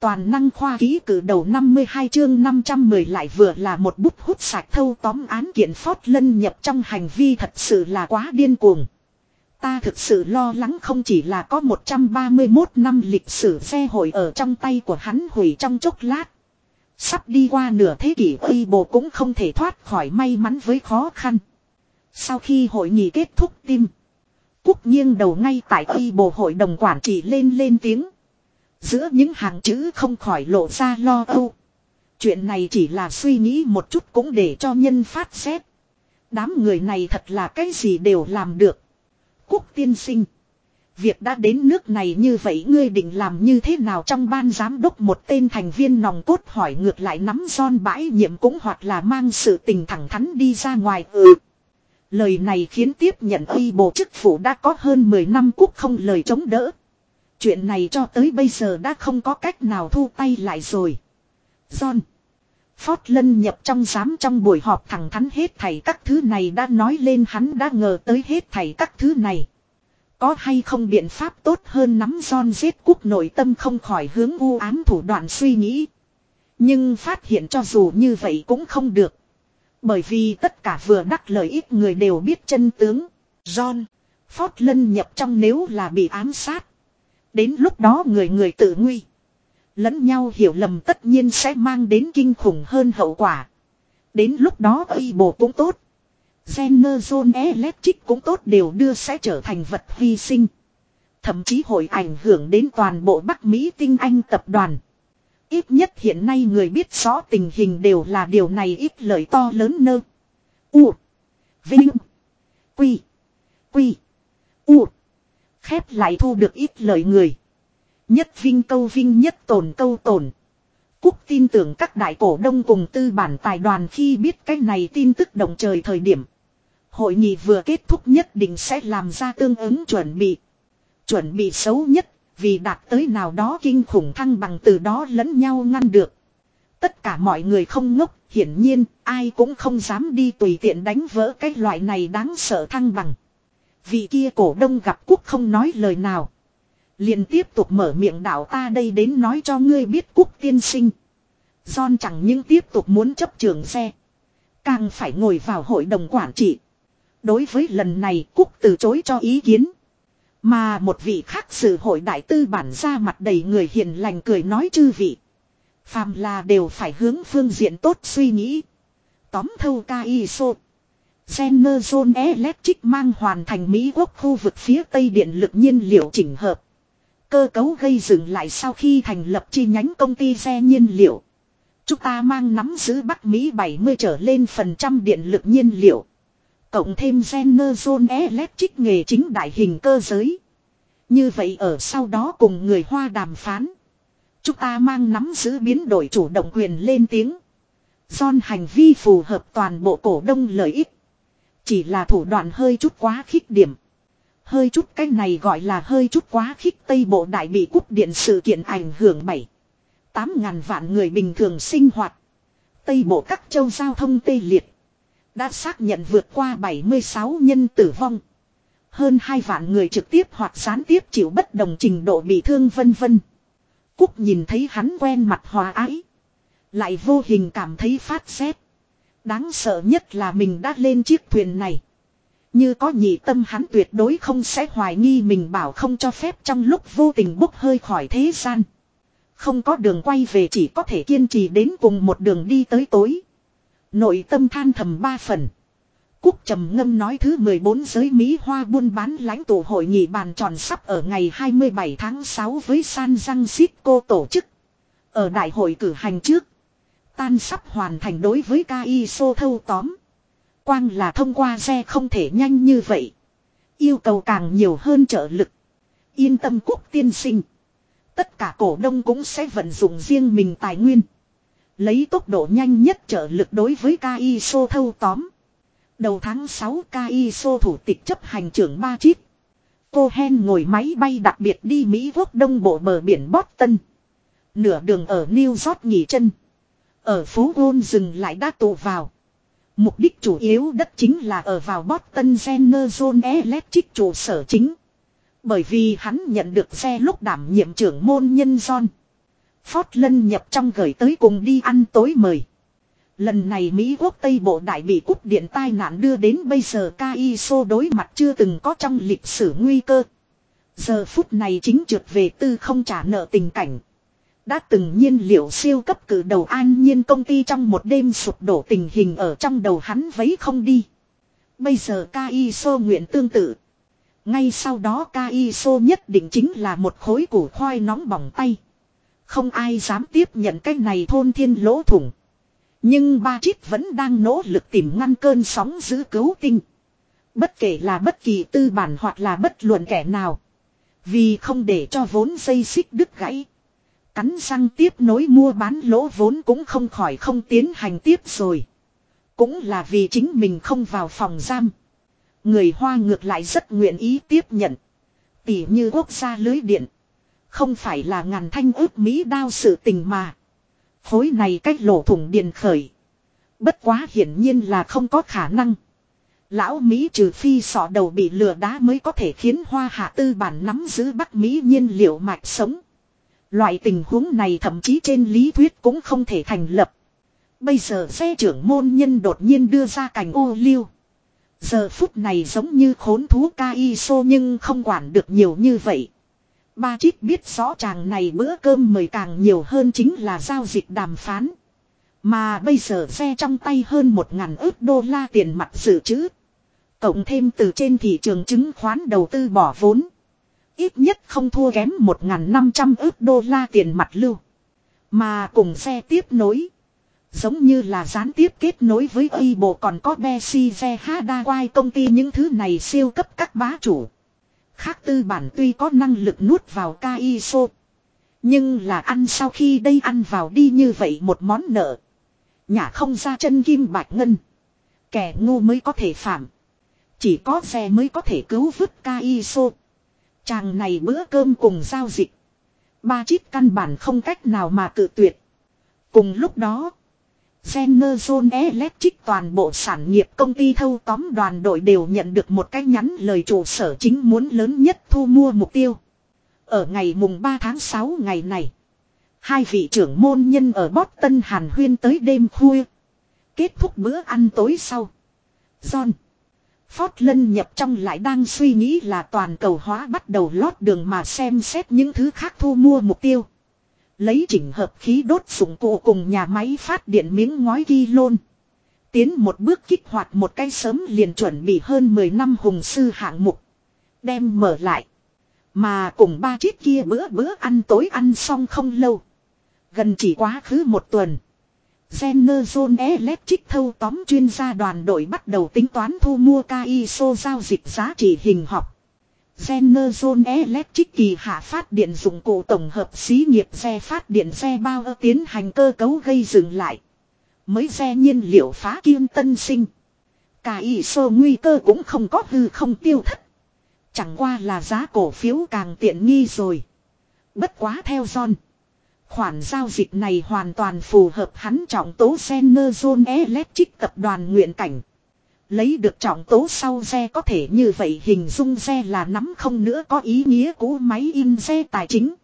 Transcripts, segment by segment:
Toàn năng khoa ký cử đầu 52 chương 510 lại vừa là một bút hút sạch thâu tóm án kiện phót lân nhập trong hành vi thật sự là quá điên cuồng. Ta thực sự lo lắng không chỉ là có 131 năm lịch sử xe hội ở trong tay của hắn hủy trong chốc lát. Sắp đi qua nửa thế kỷ uy bộ cũng không thể thoát khỏi may mắn với khó khăn. Sau khi hội nghị kết thúc tim. quốc nghiêng đầu ngay tại uy bộ hội đồng quản trị lên lên tiếng. Giữa những hàng chữ không khỏi lộ ra lo âu. Chuyện này chỉ là suy nghĩ một chút cũng để cho nhân phát xét. Đám người này thật là cái gì đều làm được. quốc tiên sinh. Việc đã đến nước này như vậy ngươi định làm như thế nào trong ban giám đốc một tên thành viên nòng cốt hỏi ngược lại nắm son bãi nhiệm cũng hoặc là mang sự tình thẳng thắn đi ra ngoài ừ. Lời này khiến tiếp nhận uy bộ chức phủ đã có hơn 10 năm quốc không lời chống đỡ. Chuyện này cho tới bây giờ đã không có cách nào thu tay lại rồi. John. Ford lân nhập trong giám trong buổi họp thẳng thắn hết thảy các thứ này đã nói lên hắn đã ngờ tới hết thảy các thứ này. Có hay không biện pháp tốt hơn nắm John giết quốc nội tâm không khỏi hướng u ám thủ đoạn suy nghĩ. Nhưng phát hiện cho dù như vậy cũng không được. Bởi vì tất cả vừa đắc lợi ít người đều biết chân tướng. John. Ford lân nhập trong nếu là bị ám sát. Đến lúc đó người người tự nguy. Lẫn nhau hiểu lầm tất nhiên sẽ mang đến kinh khủng hơn hậu quả. Đến lúc đó uy bổ cũng tốt. Generation Electric cũng tốt đều đưa sẽ trở thành vật hy sinh. Thậm chí hội ảnh hưởng đến toàn bộ Bắc Mỹ tinh anh tập đoàn. Ít nhất hiện nay người biết rõ tình hình đều là điều này ít lợi to lớn nơ. U. Vinh. Quy. Quy. U. Khép lại thu được ít lợi người. Nhất vinh câu vinh nhất tồn câu tồn. Cúc tin tưởng các đại cổ đông cùng tư bản tài đoàn khi biết cái này tin tức động trời thời điểm. Hội nghị vừa kết thúc nhất định sẽ làm ra tương ứng chuẩn bị. Chuẩn bị xấu nhất, vì đạt tới nào đó kinh khủng thăng bằng từ đó lẫn nhau ngăn được. Tất cả mọi người không ngốc, hiển nhiên, ai cũng không dám đi tùy tiện đánh vỡ cái loại này đáng sợ thăng bằng. Vị kia cổ đông gặp quốc không nói lời nào. liền tiếp tục mở miệng đạo ta đây đến nói cho ngươi biết quốc tiên sinh. John chẳng những tiếp tục muốn chấp trường xe. Càng phải ngồi vào hội đồng quản trị. Đối với lần này Cúc từ chối cho ý kiến. Mà một vị khác sự hội đại tư bản ra mặt đầy người hiền lành cười nói chư vị. Phàm là đều phải hướng phương diện tốt suy nghĩ. Tóm thâu ca y sô. Generation Electric mang hoàn thành Mỹ quốc khu vực phía Tây điện lực nhiên liệu chỉnh hợp. Cơ cấu gây dựng lại sau khi thành lập chi nhánh công ty xe nhiên liệu. Chúng ta mang nắm giữ Bắc Mỹ 70 trở lên phần trăm điện lực nhiên liệu. Cộng thêm Generation Electric nghề chính đại hình cơ giới. Như vậy ở sau đó cùng người Hoa đàm phán. Chúng ta mang nắm giữ biến đổi chủ động quyền lên tiếng. John hành vi phù hợp toàn bộ cổ đông lợi ích. Chỉ là thủ đoạn hơi chút quá khích điểm. Hơi chút cái này gọi là hơi chút quá khích Tây Bộ Đại bị cúp điện sự kiện ảnh hưởng 7. 8 ngàn vạn người bình thường sinh hoạt. Tây Bộ các châu giao thông tê liệt. Đã xác nhận vượt qua 76 nhân tử vong. Hơn 2 vạn người trực tiếp hoặc gián tiếp chịu bất đồng trình độ bị thương vân vân. Cúc nhìn thấy hắn quen mặt hòa ái. Lại vô hình cảm thấy phát xét. Đáng sợ nhất là mình đã lên chiếc thuyền này. Như có nhị tâm hắn tuyệt đối không sẽ hoài nghi mình bảo không cho phép trong lúc vô tình bốc hơi khỏi thế gian. Không có đường quay về chỉ có thể kiên trì đến cùng một đường đi tới tối. Nội tâm than thầm ba phần. Cúc trầm ngâm nói thứ 14 giới Mỹ Hoa buôn bán lãnh tụ hội nghị bàn tròn sắp ở ngày 27 tháng 6 với San Francisco tổ chức. Ở đại hội cử hành trước. Tan sắp hoàn thành đối với ISO thâu tóm. Quang là thông qua xe không thể nhanh như vậy. Yêu cầu càng nhiều hơn trợ lực. Yên tâm quốc tiên sinh. Tất cả cổ đông cũng sẽ vận dụng riêng mình tài nguyên. Lấy tốc độ nhanh nhất trợ lực đối với ISO thâu tóm. Đầu tháng 6 ISO thủ tịch chấp hành trưởng ba chít, Cô Hen ngồi máy bay đặc biệt đi Mỹ quốc đông bộ bờ biển Boston. Nửa đường ở New York nghỉ chân. Ở phố Gôn dừng lại đã tụ vào. Mục đích chủ yếu đất chính là ở vào Boston Zone Electric trụ sở chính. Bởi vì hắn nhận được xe lúc đảm nhiệm trưởng môn nhân John. Ford lân nhập trong gửi tới cùng đi ăn tối mời. Lần này Mỹ quốc Tây Bộ Đại bị cúp điện tai nạn đưa đến bây giờ KISO đối mặt chưa từng có trong lịch sử nguy cơ. Giờ phút này chính trượt về tư không trả nợ tình cảnh. Đã từng nhiên liệu siêu cấp cử đầu an nhiên công ty trong một đêm sụp đổ tình hình ở trong đầu hắn vấy không đi. Bây giờ Kaiso nguyện tương tự. Ngay sau đó Kaiso nhất định chính là một khối củ khoai nóng bỏng tay. Không ai dám tiếp nhận cái này thôn thiên lỗ thủng. Nhưng ba chít vẫn đang nỗ lực tìm ngăn cơn sóng giữ cứu tinh. Bất kể là bất kỳ tư bản hoặc là bất luận kẻ nào. Vì không để cho vốn dây xích đứt gãy. Cắn răng tiếp nối mua bán lỗ vốn cũng không khỏi không tiến hành tiếp rồi. Cũng là vì chính mình không vào phòng giam. Người Hoa ngược lại rất nguyện ý tiếp nhận. Tỉ như quốc gia lưới điện. Không phải là ngàn thanh ước Mỹ đao sự tình mà. Khối này cách lỗ thủng điện khởi. Bất quá hiển nhiên là không có khả năng. Lão Mỹ trừ phi sọ đầu bị lừa đá mới có thể khiến hoa hạ tư bản nắm giữ Bắc Mỹ nhiên liệu mạch sống. Loại tình huống này thậm chí trên lý thuyết cũng không thể thành lập. Bây giờ xe trưởng môn nhân đột nhiên đưa ra cảnh ô liu. Giờ phút này giống như khốn thú ca y sô nhưng không quản được nhiều như vậy. Ba chít biết rõ chàng này bữa cơm mời càng nhiều hơn chính là giao dịch đàm phán. Mà bây giờ xe trong tay hơn một ngàn ước đô la tiền mặt dự trữ. Cộng thêm từ trên thị trường chứng khoán đầu tư bỏ vốn. Ít nhất không thua kém một ngàn năm trăm ước đô la tiền mặt lưu. Mà cùng xe tiếp nối. Giống như là gián tiếp kết nối với y bộ còn có Bessie Hadawai công ty những thứ này siêu cấp các bá chủ. Khác tư bản tuy có năng lực nuốt vào Kaiso. Nhưng là ăn sau khi đây ăn vào đi như vậy một món nợ. Nhà không ra chân kim bạch ngân. Kẻ ngu mới có thể phạm. Chỉ có xe mới có thể cứu vứt Kaiso. Chàng này bữa cơm cùng giao dịch. Ba chít căn bản không cách nào mà cự tuyệt. Cùng lúc đó. General Electric toàn bộ sản nghiệp công ty thâu tóm đoàn đội đều nhận được một cái nhắn lời trụ sở chính muốn lớn nhất thu mua mục tiêu. Ở ngày mùng 3 tháng 6 ngày này, hai vị trưởng môn nhân ở Boston Hàn Huyên tới đêm khuya. Kết thúc bữa ăn tối sau. John. Phót lân nhập trong lại đang suy nghĩ là toàn cầu hóa bắt đầu lót đường mà xem xét những thứ khác thu mua mục tiêu. Lấy chỉnh hợp khí đốt dụng cụ cùng nhà máy phát điện miếng ngói ghi lôn. Tiến một bước kích hoạt một cái sớm liền chuẩn bị hơn 10 năm hùng sư hạng mục. Đem mở lại. Mà cùng ba chiếc kia bữa bữa ăn tối ăn xong không lâu. Gần chỉ quá khứ một tuần. General Electric thâu tóm chuyên gia đoàn đội bắt đầu tính toán thu mua KISO giao dịch giá trị hình học. General Electric kỳ hạ phát điện dụng cụ tổng hợp xí nghiệp xe phát điện xe bao ơ tiến hành cơ cấu gây dừng lại. Mới xe nhiên liệu phá kim tân sinh. Cả ISO nguy cơ cũng không có hư không tiêu thất. Chẳng qua là giá cổ phiếu càng tiện nghi rồi. Bất quá theo John. Khoản giao dịch này hoàn toàn phù hợp hắn trọng tố General Electric tập đoàn nguyện cảnh. Lấy được trọng tố sau xe có thể như vậy hình dung xe là nắm không nữa có ý nghĩa của máy in xe tài chính.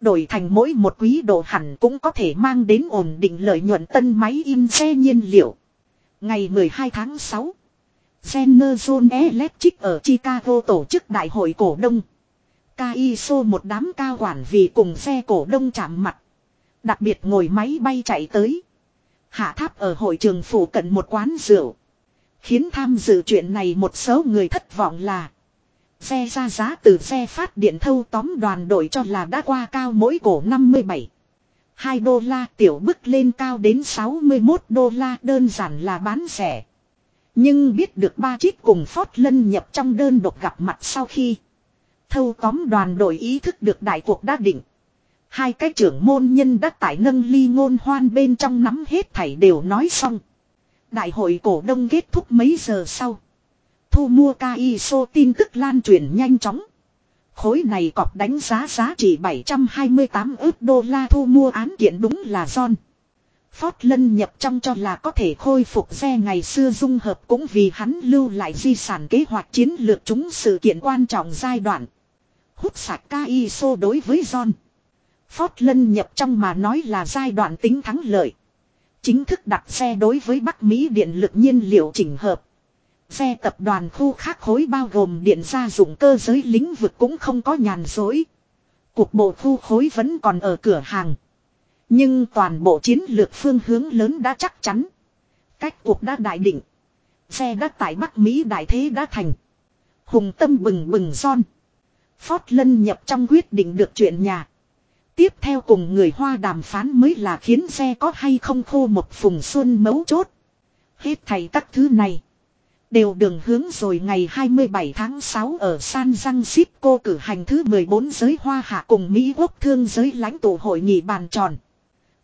Đổi thành mỗi một quý độ hẳn cũng có thể mang đến ổn định lợi nhuận tân máy in xe nhiên liệu. Ngày 12 tháng 6, General Electric ở Chicago tổ chức đại hội cổ đông. Kaiso một đám cao quản vì cùng xe cổ đông chạm mặt. Đặc biệt ngồi máy bay chạy tới. Hạ tháp ở hội trường phủ cận một quán rượu. Khiến tham dự chuyện này một số người thất vọng là Xe ra giá từ xe phát điện thâu tóm đoàn đội cho là đã qua cao mỗi cổ 57. 2 đô la tiểu bức lên cao đến 61 đô la đơn giản là bán rẻ. Nhưng biết được ba chiếc cùng Ford lân nhập trong đơn độc gặp mặt sau khi thâu tóm đoàn đội ý thức được đại cuộc đã định. Hai cái trưởng môn nhân đã tại nâng ly ngôn hoan bên trong nắm hết thảy đều nói xong. Đại hội cổ đông kết thúc mấy giờ sau. Thu mua KISO tin tức lan truyền nhanh chóng. Khối này cọp đánh giá giá trị 728 ước đô la thu mua án kiện đúng là John. Ford lân nhập trong cho là có thể khôi phục xe ngày xưa dung hợp cũng vì hắn lưu lại di sản kế hoạch chiến lược chúng sự kiện quan trọng giai đoạn. Hút sạch KISO đối với John. Ford lân nhập trong mà nói là giai đoạn tính thắng lợi. Chính thức đặt xe đối với Bắc Mỹ điện lực nhiên liệu chỉnh hợp. Xe tập đoàn khu khác khối bao gồm điện gia dụng cơ giới lĩnh vực cũng không có nhàn dối. Cục bộ khu khối vẫn còn ở cửa hàng. Nhưng toàn bộ chiến lược phương hướng lớn đã chắc chắn. Cách cuộc đã đại định. Xe đã tại Bắc Mỹ đại thế đã thành. Hùng tâm bừng bừng son. Phót lân nhập trong quyết định được chuyện nhà. Tiếp theo cùng người Hoa đàm phán mới là khiến xe có hay không khô một phùng xuân mấu chốt. Hết thầy các thứ này. Đều đường hướng rồi ngày 27 tháng 6 ở San Francisco cử hành thứ 14 giới Hoa Hạ cùng Mỹ Quốc thương giới lãnh tụ hội nghị bàn tròn.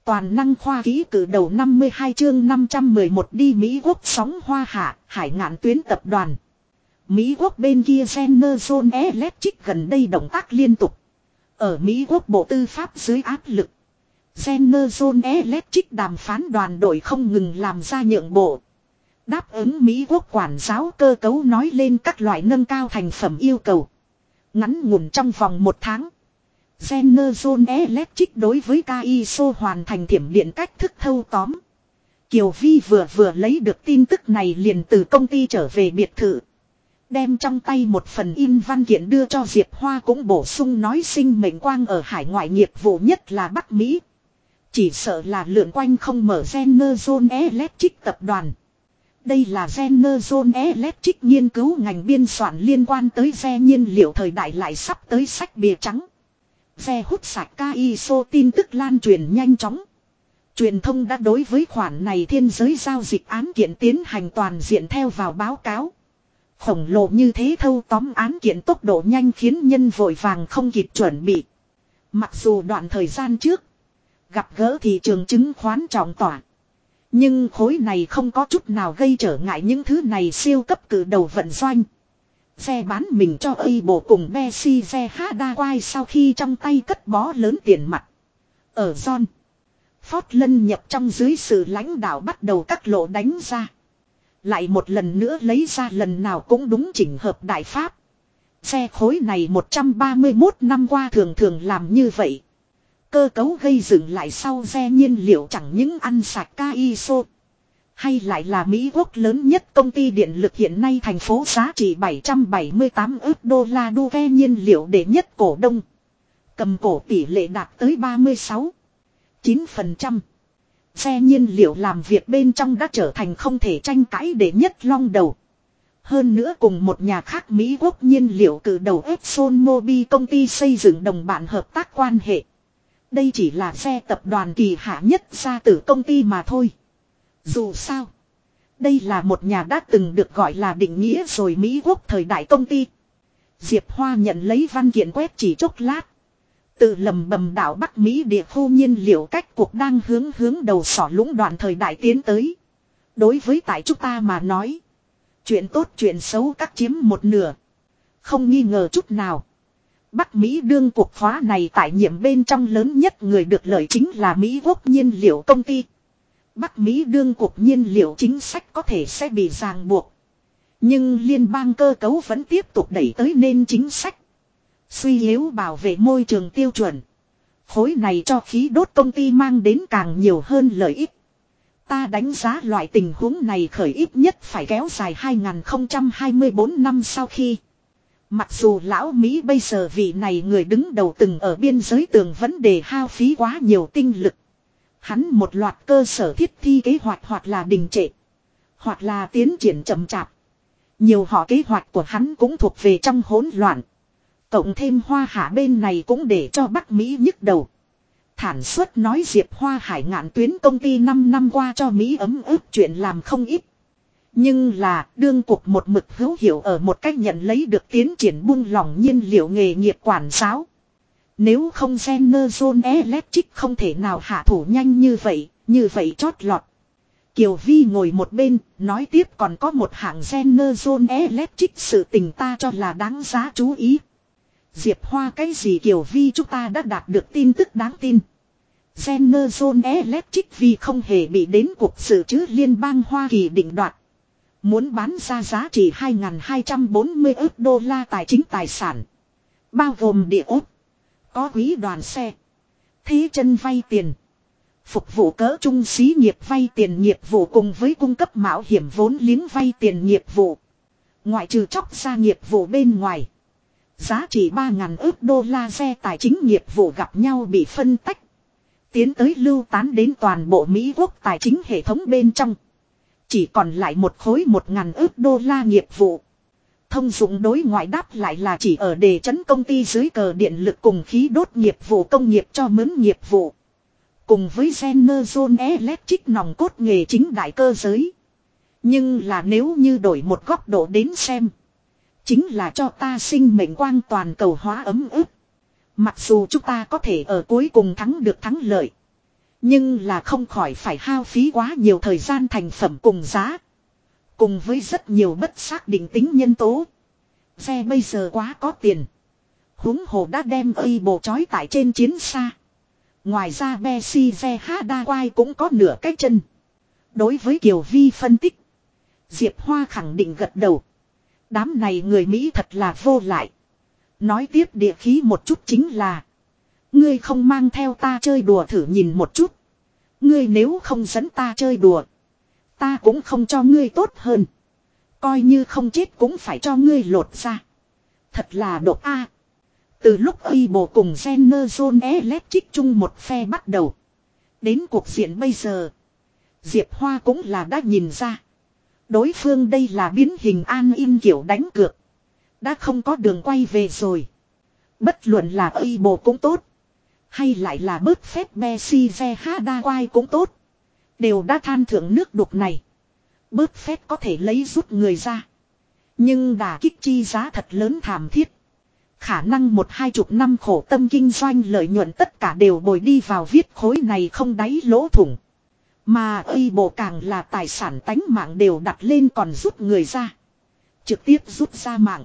Toàn năng khoa ký cử đầu 52 chương 511 đi Mỹ Quốc sóng Hoa Hạ, hải ngạn tuyến tập đoàn. Mỹ Quốc bên kia General Electric gần đây động tác liên tục. Ở Mỹ Quốc Bộ Tư pháp dưới áp lực. General Electric đàm phán đoàn đội không ngừng làm ra nhượng bộ. Đáp ứng Mỹ Quốc quản giáo cơ cấu nói lên các loại nâng cao thành phẩm yêu cầu. Ngắn ngủn trong vòng một tháng. General Electric đối với KISO hoàn thành thiểm điện cách thức thâu tóm. Kiều Vi vừa vừa lấy được tin tức này liền từ công ty trở về biệt thự. Đem trong tay một phần in văn kiện đưa cho Diệp Hoa cũng bổ sung nói sinh mệnh quang ở hải ngoại nghiệp vụ nhất là Bắc Mỹ. Chỉ sợ là lượn quanh không mở Zenerzone Electric tập đoàn. Đây là Zenerzone Electric nghiên cứu ngành biên soạn liên quan tới xe nhiên liệu thời đại lại sắp tới sách bìa trắng. Xe hút sạch KISO tin tức lan truyền nhanh chóng. Truyền thông đã đối với khoản này thiên giới giao dịch án kiện tiến hành toàn diện theo vào báo cáo. Khổng lồ như thế thâu tóm án kiện tốc độ nhanh khiến nhân vội vàng không kịp chuẩn bị. Mặc dù đoạn thời gian trước, gặp gỡ thị trường chứng khoán trọng tỏa. Nhưng khối này không có chút nào gây trở ngại những thứ này siêu cấp cử đầu vận doanh. Xe bán mình cho A bộ cùng Messi xe há đa quai sau khi trong tay cất bó lớn tiền mặt. Ở John. Ford lân nhập trong dưới sự lãnh đạo bắt đầu các lộ đánh ra. Lại một lần nữa lấy ra lần nào cũng đúng chỉnh hợp đại pháp. Xe khối này 131 năm qua thường thường làm như vậy. Cơ cấu gây dựng lại sau xe nhiên liệu chẳng những ăn sạch ca iso. Hay lại là Mỹ Quốc lớn nhất công ty điện lực hiện nay thành phố giá trị 778 ước đô la đô ve nhiên liệu để nhất cổ đông. Cầm cổ tỷ lệ đạt tới 36. 9%. Xe nhiên liệu làm việc bên trong đã trở thành không thể tranh cãi để nhất long đầu. Hơn nữa cùng một nhà khác Mỹ quốc nhiên liệu cử đầu Exxon Mobil công ty xây dựng đồng bạn hợp tác quan hệ. Đây chỉ là xe tập đoàn kỳ hạ nhất ra từ công ty mà thôi. Dù sao. Đây là một nhà đã từng được gọi là định nghĩa rồi Mỹ quốc thời đại công ty. Diệp Hoa nhận lấy văn kiện quét chỉ chốc lát. Tự lầm bầm đảo Bắc Mỹ địa khu nhiên liệu cách cuộc đang hướng hướng đầu sỏ lũng đoạn thời đại tiến tới. Đối với tại chúng ta mà nói. Chuyện tốt chuyện xấu các chiếm một nửa. Không nghi ngờ chút nào. Bắc Mỹ đương cuộc khóa này tại nhiệm bên trong lớn nhất người được lợi chính là Mỹ quốc nhiên liệu công ty. Bắc Mỹ đương cuộc nhiên liệu chính sách có thể sẽ bị ràng buộc. Nhưng liên bang cơ cấu vẫn tiếp tục đẩy tới nên chính sách. Suy yếu bảo vệ môi trường tiêu chuẩn. Khối này cho khí đốt công ty mang đến càng nhiều hơn lợi ích. Ta đánh giá loại tình huống này khởi ít nhất phải kéo dài 2024 năm sau khi. Mặc dù lão Mỹ bây giờ vị này người đứng đầu từng ở biên giới tường vấn đề hao phí quá nhiều tinh lực. Hắn một loạt cơ sở thiết thi kế hoạch hoặc là đình trệ. Hoặc là tiến triển chậm chạp. Nhiều họ kế hoạch của hắn cũng thuộc về trong hỗn loạn. Cộng thêm hoa hạ bên này cũng để cho Bắc Mỹ nhức đầu. Thản suất nói Diệp Hoa Hải ngạn tuyến công ty 5 năm qua cho Mỹ ấm ức chuyện làm không ít. Nhưng là đương cuộc một mực hữu hiệu ở một cách nhận lấy được tiến triển buông lỏng nhiên liệu nghề nghiệp quản giáo. Nếu không General Electric không thể nào hạ thủ nhanh như vậy, như vậy chót lọt. Kiều Vi ngồi một bên, nói tiếp còn có một hạng General Electric sự tình ta cho là đáng giá chú ý. Diệp Hoa cái gì Kiều Vi chúng ta đã đạt được tin tức đáng tin. General Electric vì không hề bị đến cuộc xử chứ liên bang Hoa Kỳ định đoạt. Muốn bán ra giá trị 2.240 ước đô la tài chính tài sản. Bao gồm địa ốt. Có quý đoàn xe. Thế chân vay tiền. Phục vụ cỡ trung xí nghiệp vay tiền nghiệp vụ cùng với cung cấp mạo hiểm vốn liếng vay tiền nghiệp vụ. Ngoại trừ chóc ra nghiệp vụ bên ngoài. Giá trị 3.000 ước đô la xe tài chính nghiệp vụ gặp nhau bị phân tách. Tiến tới lưu tán đến toàn bộ Mỹ quốc tài chính hệ thống bên trong. Chỉ còn lại một khối 1.000 ước đô la nghiệp vụ. Thông dụng đối ngoại đáp lại là chỉ ở đề chấn công ty dưới cờ điện lực cùng khí đốt nghiệp vụ công nghiệp cho mướn nghiệp vụ. Cùng với General Electric nòng cốt nghề chính đại cơ giới. Nhưng là nếu như đổi một góc độ đến xem. Chính là cho ta sinh mệnh quang toàn cầu hóa ấm ức. Mặc dù chúng ta có thể ở cuối cùng thắng được thắng lợi. Nhưng là không khỏi phải hao phí quá nhiều thời gian thành phẩm cùng giá. Cùng với rất nhiều bất xác định tính nhân tố. Xe bây giờ quá có tiền. Húng hồ đã đem y bộ chói tại trên chiến xa. Ngoài ra Bessie xe Hada quai cũng có nửa cái chân. Đối với Kiều Vi phân tích. Diệp Hoa khẳng định gật đầu. Đám này người Mỹ thật là vô lại. Nói tiếp địa khí một chút chính là. Ngươi không mang theo ta chơi đùa thử nhìn một chút. Ngươi nếu không dẫn ta chơi đùa. Ta cũng không cho ngươi tốt hơn. Coi như không chết cũng phải cho ngươi lột ra. Thật là độc a. Từ lúc y bộ cùng Generation Electric chung một phe bắt đầu. Đến cuộc diện bây giờ. Diệp Hoa cũng là đã nhìn ra. Đối phương đây là biến hình an in kiểu đánh cược. Đã không có đường quay về rồi. Bất luận là y bộ cũng tốt. Hay lại là bớt phép Messi ve ha đa quai cũng tốt. Đều đã than thưởng nước đục này. Bớt phép có thể lấy rút người ra. Nhưng đà kích chi giá thật lớn thảm thiết. Khả năng một hai chục năm khổ tâm kinh doanh lợi nhuận tất cả đều bồi đi vào viết khối này không đáy lỗ thủng. Mà y bộ càng là tài sản tánh mạng đều đặt lên còn rút người ra. Trực tiếp rút ra mạng.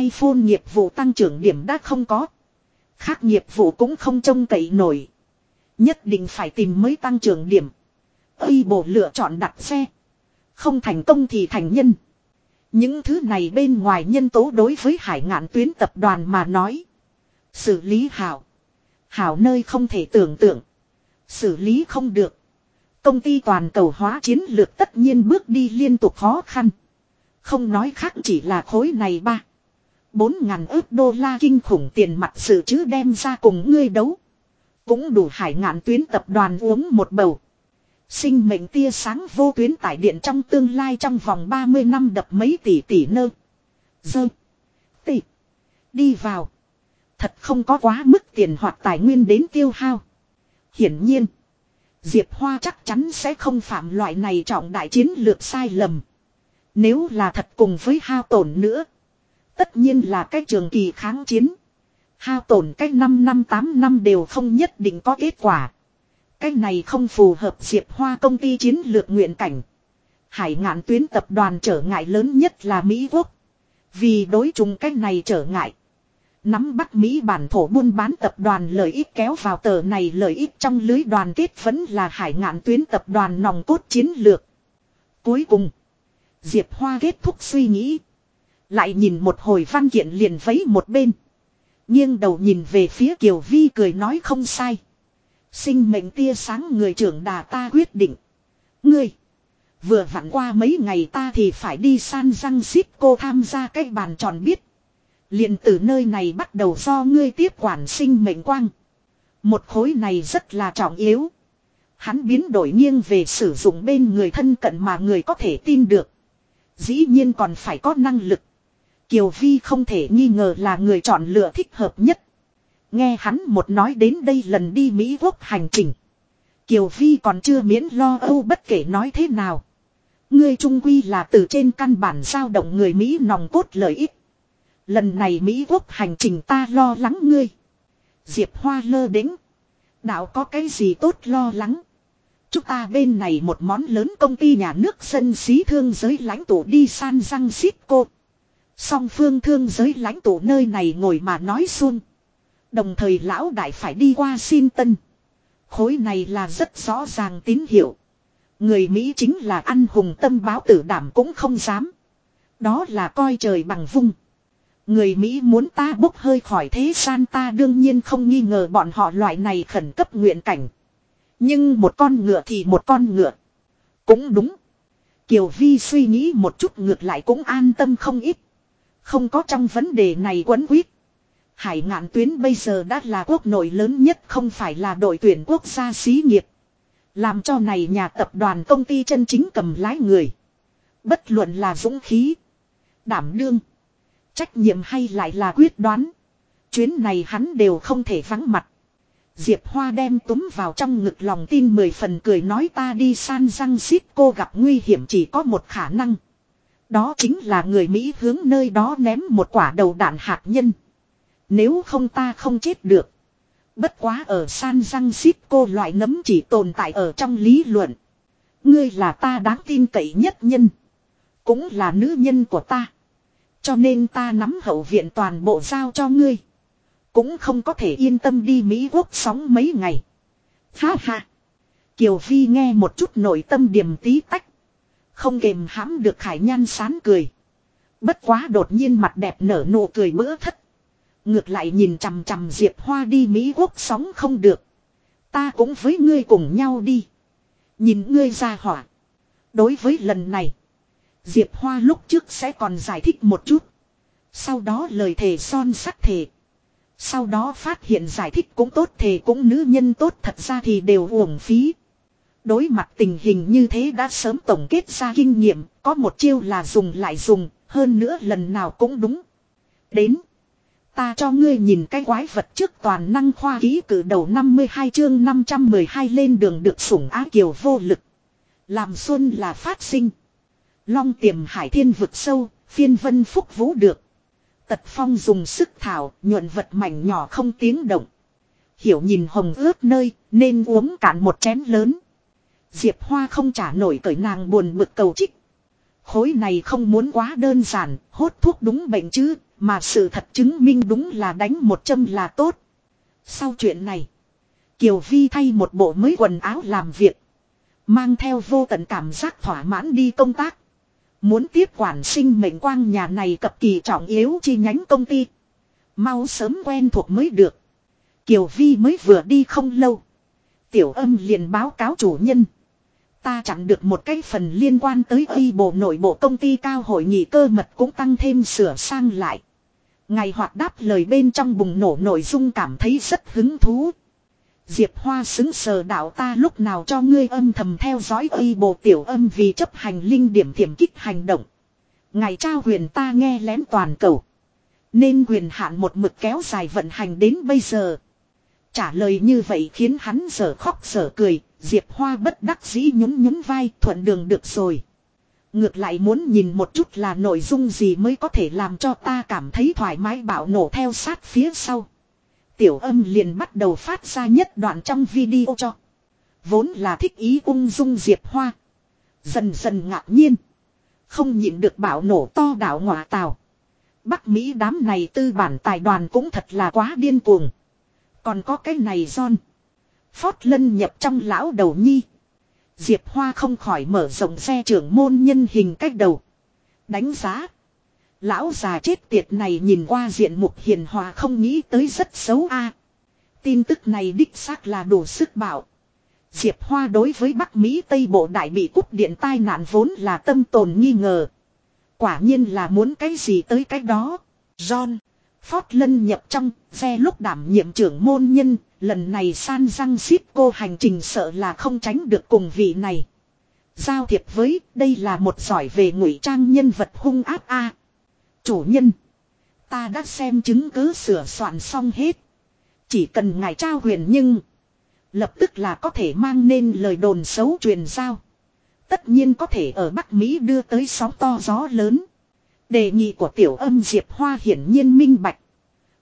iPhone nghiệp vụ tăng trưởng điểm đã không có. Khác nghiệp vụ cũng không trông cậy nổi. Nhất định phải tìm mới tăng trưởng điểm. Y bộ lựa chọn đặt xe. Không thành công thì thành nhân. Những thứ này bên ngoài nhân tố đối với hải ngạn tuyến tập đoàn mà nói. Xử lý hảo. Hảo nơi không thể tưởng tượng. Xử lý không được. Công ty toàn cầu hóa chiến lược tất nhiên bước đi liên tục khó khăn. Không nói khác chỉ là khối này ba. Bốn ngàn ước đô la kinh khủng tiền mặt sự chứ đem ra cùng ngươi đấu. Cũng đủ hải ngạn tuyến tập đoàn uống một bầu. Sinh mệnh tia sáng vô tuyến tải điện trong tương lai trong vòng 30 năm đập mấy tỷ tỷ nơ. Dơ. Tỷ. Đi vào. Thật không có quá mức tiền hoặc tài nguyên đến tiêu hao. Hiển nhiên. Diệp Hoa chắc chắn sẽ không phạm loại này trọng đại chiến lược sai lầm. Nếu là thật cùng với hao tổn nữa. Tất nhiên là cái trường kỳ kháng chiến. Hao tổn cách 5 năm 8 năm đều không nhất định có kết quả. Cái này không phù hợp Diệp Hoa công ty chiến lược nguyện cảnh. Hải ngạn tuyến tập đoàn trở ngại lớn nhất là Mỹ Quốc. Vì đối chung cái này trở ngại. Nắm bắt Mỹ bản thổ buôn bán tập đoàn lợi ích kéo vào tờ này lợi ích trong lưới đoàn kết vẫn là hải ngạn tuyến tập đoàn nòng cốt chiến lược. Cuối cùng, Diệp Hoa kết thúc suy nghĩ. Lại nhìn một hồi văn kiện liền vấy một bên. nghiêng đầu nhìn về phía Kiều Vi cười nói không sai. Sinh mệnh tia sáng người trưởng đà ta quyết định. Ngươi. Vừa vặn qua mấy ngày ta thì phải đi san răng xít cô tham gia cái bàn tròn biết liền từ nơi này bắt đầu do ngươi tiếp quản sinh mệnh quang. Một khối này rất là trọng yếu. Hắn biến đổi nghiêng về sử dụng bên người thân cận mà người có thể tin được. Dĩ nhiên còn phải có năng lực. Kiều Vi không thể nghi ngờ là người chọn lựa thích hợp nhất. Nghe hắn một nói đến đây lần đi Mỹ Quốc hành trình. Kiều Vi còn chưa miễn lo âu bất kể nói thế nào. Ngươi trung quy là từ trên căn bản giao động người Mỹ nòng cốt lợi ích. Lần này Mỹ Quốc hành trình ta lo lắng ngươi. Diệp Hoa lơ đĩnh. Đạo có cái gì tốt lo lắng. Chúng ta bên này một món lớn công ty nhà nước sân xí thương giới lãnh tụ đi san răng xít cô. Song phương thương giới lãnh tụ nơi này ngồi mà nói xuông. Đồng thời lão đại phải đi qua xin tân. Khối này là rất rõ ràng tín hiệu. Người Mỹ chính là ăn hùng tâm báo tử đảm cũng không dám. Đó là coi trời bằng vung. Người Mỹ muốn ta bốc hơi khỏi thế gian ta đương nhiên không nghi ngờ bọn họ loại này khẩn cấp nguyện cảnh. Nhưng một con ngựa thì một con ngựa. Cũng đúng. Kiều Vi suy nghĩ một chút ngược lại cũng an tâm không ít. Không có trong vấn đề này quấn quýt. Hải ngạn tuyến bây giờ đã là quốc nội lớn nhất không phải là đội tuyển quốc gia xí nghiệp. Làm cho này nhà tập đoàn công ty chân chính cầm lái người. Bất luận là dũng khí. Đảm đương. Trách nhiệm hay lại là quyết đoán. Chuyến này hắn đều không thể vắng mặt. Diệp Hoa đem túm vào trong ngực lòng tin mười phần cười nói ta đi san răng xít cô gặp nguy hiểm chỉ có một khả năng. Đó chính là người Mỹ hướng nơi đó ném một quả đầu đạn hạt nhân. Nếu không ta không chết được. Bất quá ở San Răng Xít cô loại nấm chỉ tồn tại ở trong lý luận. Ngươi là ta đáng tin cậy nhất nhân. Cũng là nữ nhân của ta. Cho nên ta nắm hậu viện toàn bộ giao cho ngươi. Cũng không có thể yên tâm đi Mỹ Quốc sống mấy ngày. Ha ha. Kiều Vi nghe một chút nội tâm điểm tí tách. Không kềm hãm được khải nhan sán cười. Bất quá đột nhiên mặt đẹp nở nụ cười bữa thất. Ngược lại nhìn chằm chằm Diệp Hoa đi Mỹ Quốc sống không được. Ta cũng với ngươi cùng nhau đi. Nhìn ngươi ra hỏa. Đối với lần này. Diệp Hoa lúc trước sẽ còn giải thích một chút. Sau đó lời thề son sắt thề. Sau đó phát hiện giải thích cũng tốt thề cũng nữ nhân tốt thật ra thì đều uổng phí. Đối mặt tình hình như thế đã sớm tổng kết ra kinh nghiệm, có một chiêu là dùng lại dùng, hơn nữa lần nào cũng đúng. Đến. Ta cho ngươi nhìn cái quái vật trước toàn năng khoa ký cử đầu 52 chương 512 lên đường được sủng á kiều vô lực. Làm xuân là phát sinh. Long tiềm hải thiên vực sâu, phiên vân phúc vũ được. Tật phong dùng sức thảo, nhuận vật mảnh nhỏ không tiếng động. Hiểu nhìn hồng ướt nơi, nên uống cạn một chén lớn. Diệp Hoa không trả nổi cởi nàng buồn bực cầu trích. Khối này không muốn quá đơn giản, hốt thuốc đúng bệnh chứ, mà sự thật chứng minh đúng là đánh một châm là tốt. Sau chuyện này, Kiều Vi thay một bộ mới quần áo làm việc. Mang theo vô tận cảm giác thỏa mãn đi công tác. Muốn tiếp quản sinh mệnh quang nhà này cập kỳ trọng yếu chi nhánh công ty. Mau sớm quen thuộc mới được. Kiều Vi mới vừa đi không lâu. Tiểu âm liền báo cáo chủ nhân. Ta chặn được một cái phần liên quan tới y bộ nội bộ công ty cao hội nghị cơ mật cũng tăng thêm sửa sang lại. Ngày hoạt đáp lời bên trong bùng nổ nội dung cảm thấy rất hứng thú. Diệp Hoa xứng sờ đạo ta lúc nào cho ngươi âm thầm theo dõi y bộ tiểu âm vì chấp hành linh điểm thiểm kích hành động. Ngày trao huyền ta nghe lén toàn cầu. Nên quyền hạn một mực kéo dài vận hành đến bây giờ. Trả lời như vậy khiến hắn sở khóc sở cười, Diệp Hoa bất đắc dĩ nhún nhún vai thuận đường được rồi. Ngược lại muốn nhìn một chút là nội dung gì mới có thể làm cho ta cảm thấy thoải mái bạo nổ theo sát phía sau. Tiểu âm liền bắt đầu phát ra nhất đoạn trong video cho. Vốn là thích ý ung dung Diệp Hoa. Dần dần ngạc nhiên. Không nhịn được bạo nổ to đảo ngọa tàu. Bắc Mỹ đám này tư bản tài đoàn cũng thật là quá điên cuồng. Còn có cái này John. Phót lân nhập trong lão đầu nhi. Diệp Hoa không khỏi mở rộng xe trưởng môn nhân hình cách đầu. Đánh giá. Lão già chết tiệt này nhìn qua diện mục hiền hòa không nghĩ tới rất xấu a. Tin tức này đích xác là đủ sức bảo. Diệp Hoa đối với Bắc Mỹ Tây Bộ Đại bị cúp điện tai nạn vốn là tâm tồn nghi ngờ. Quả nhiên là muốn cái gì tới cái đó. John. Phót lân nhập trong, xe lúc đảm nhiệm trưởng môn nhân, lần này san răng xít cô hành trình sợ là không tránh được cùng vị này. Giao thiệp với, đây là một giỏi về ngụy trang nhân vật hung áp a. Chủ nhân, ta đã xem chứng cứ sửa soạn xong hết. Chỉ cần ngài trao huyền nhưng, lập tức là có thể mang nên lời đồn xấu truyền giao. Tất nhiên có thể ở Bắc Mỹ đưa tới sóng to gió lớn. Đề nghị của tiểu âm Diệp Hoa hiển nhiên minh bạch.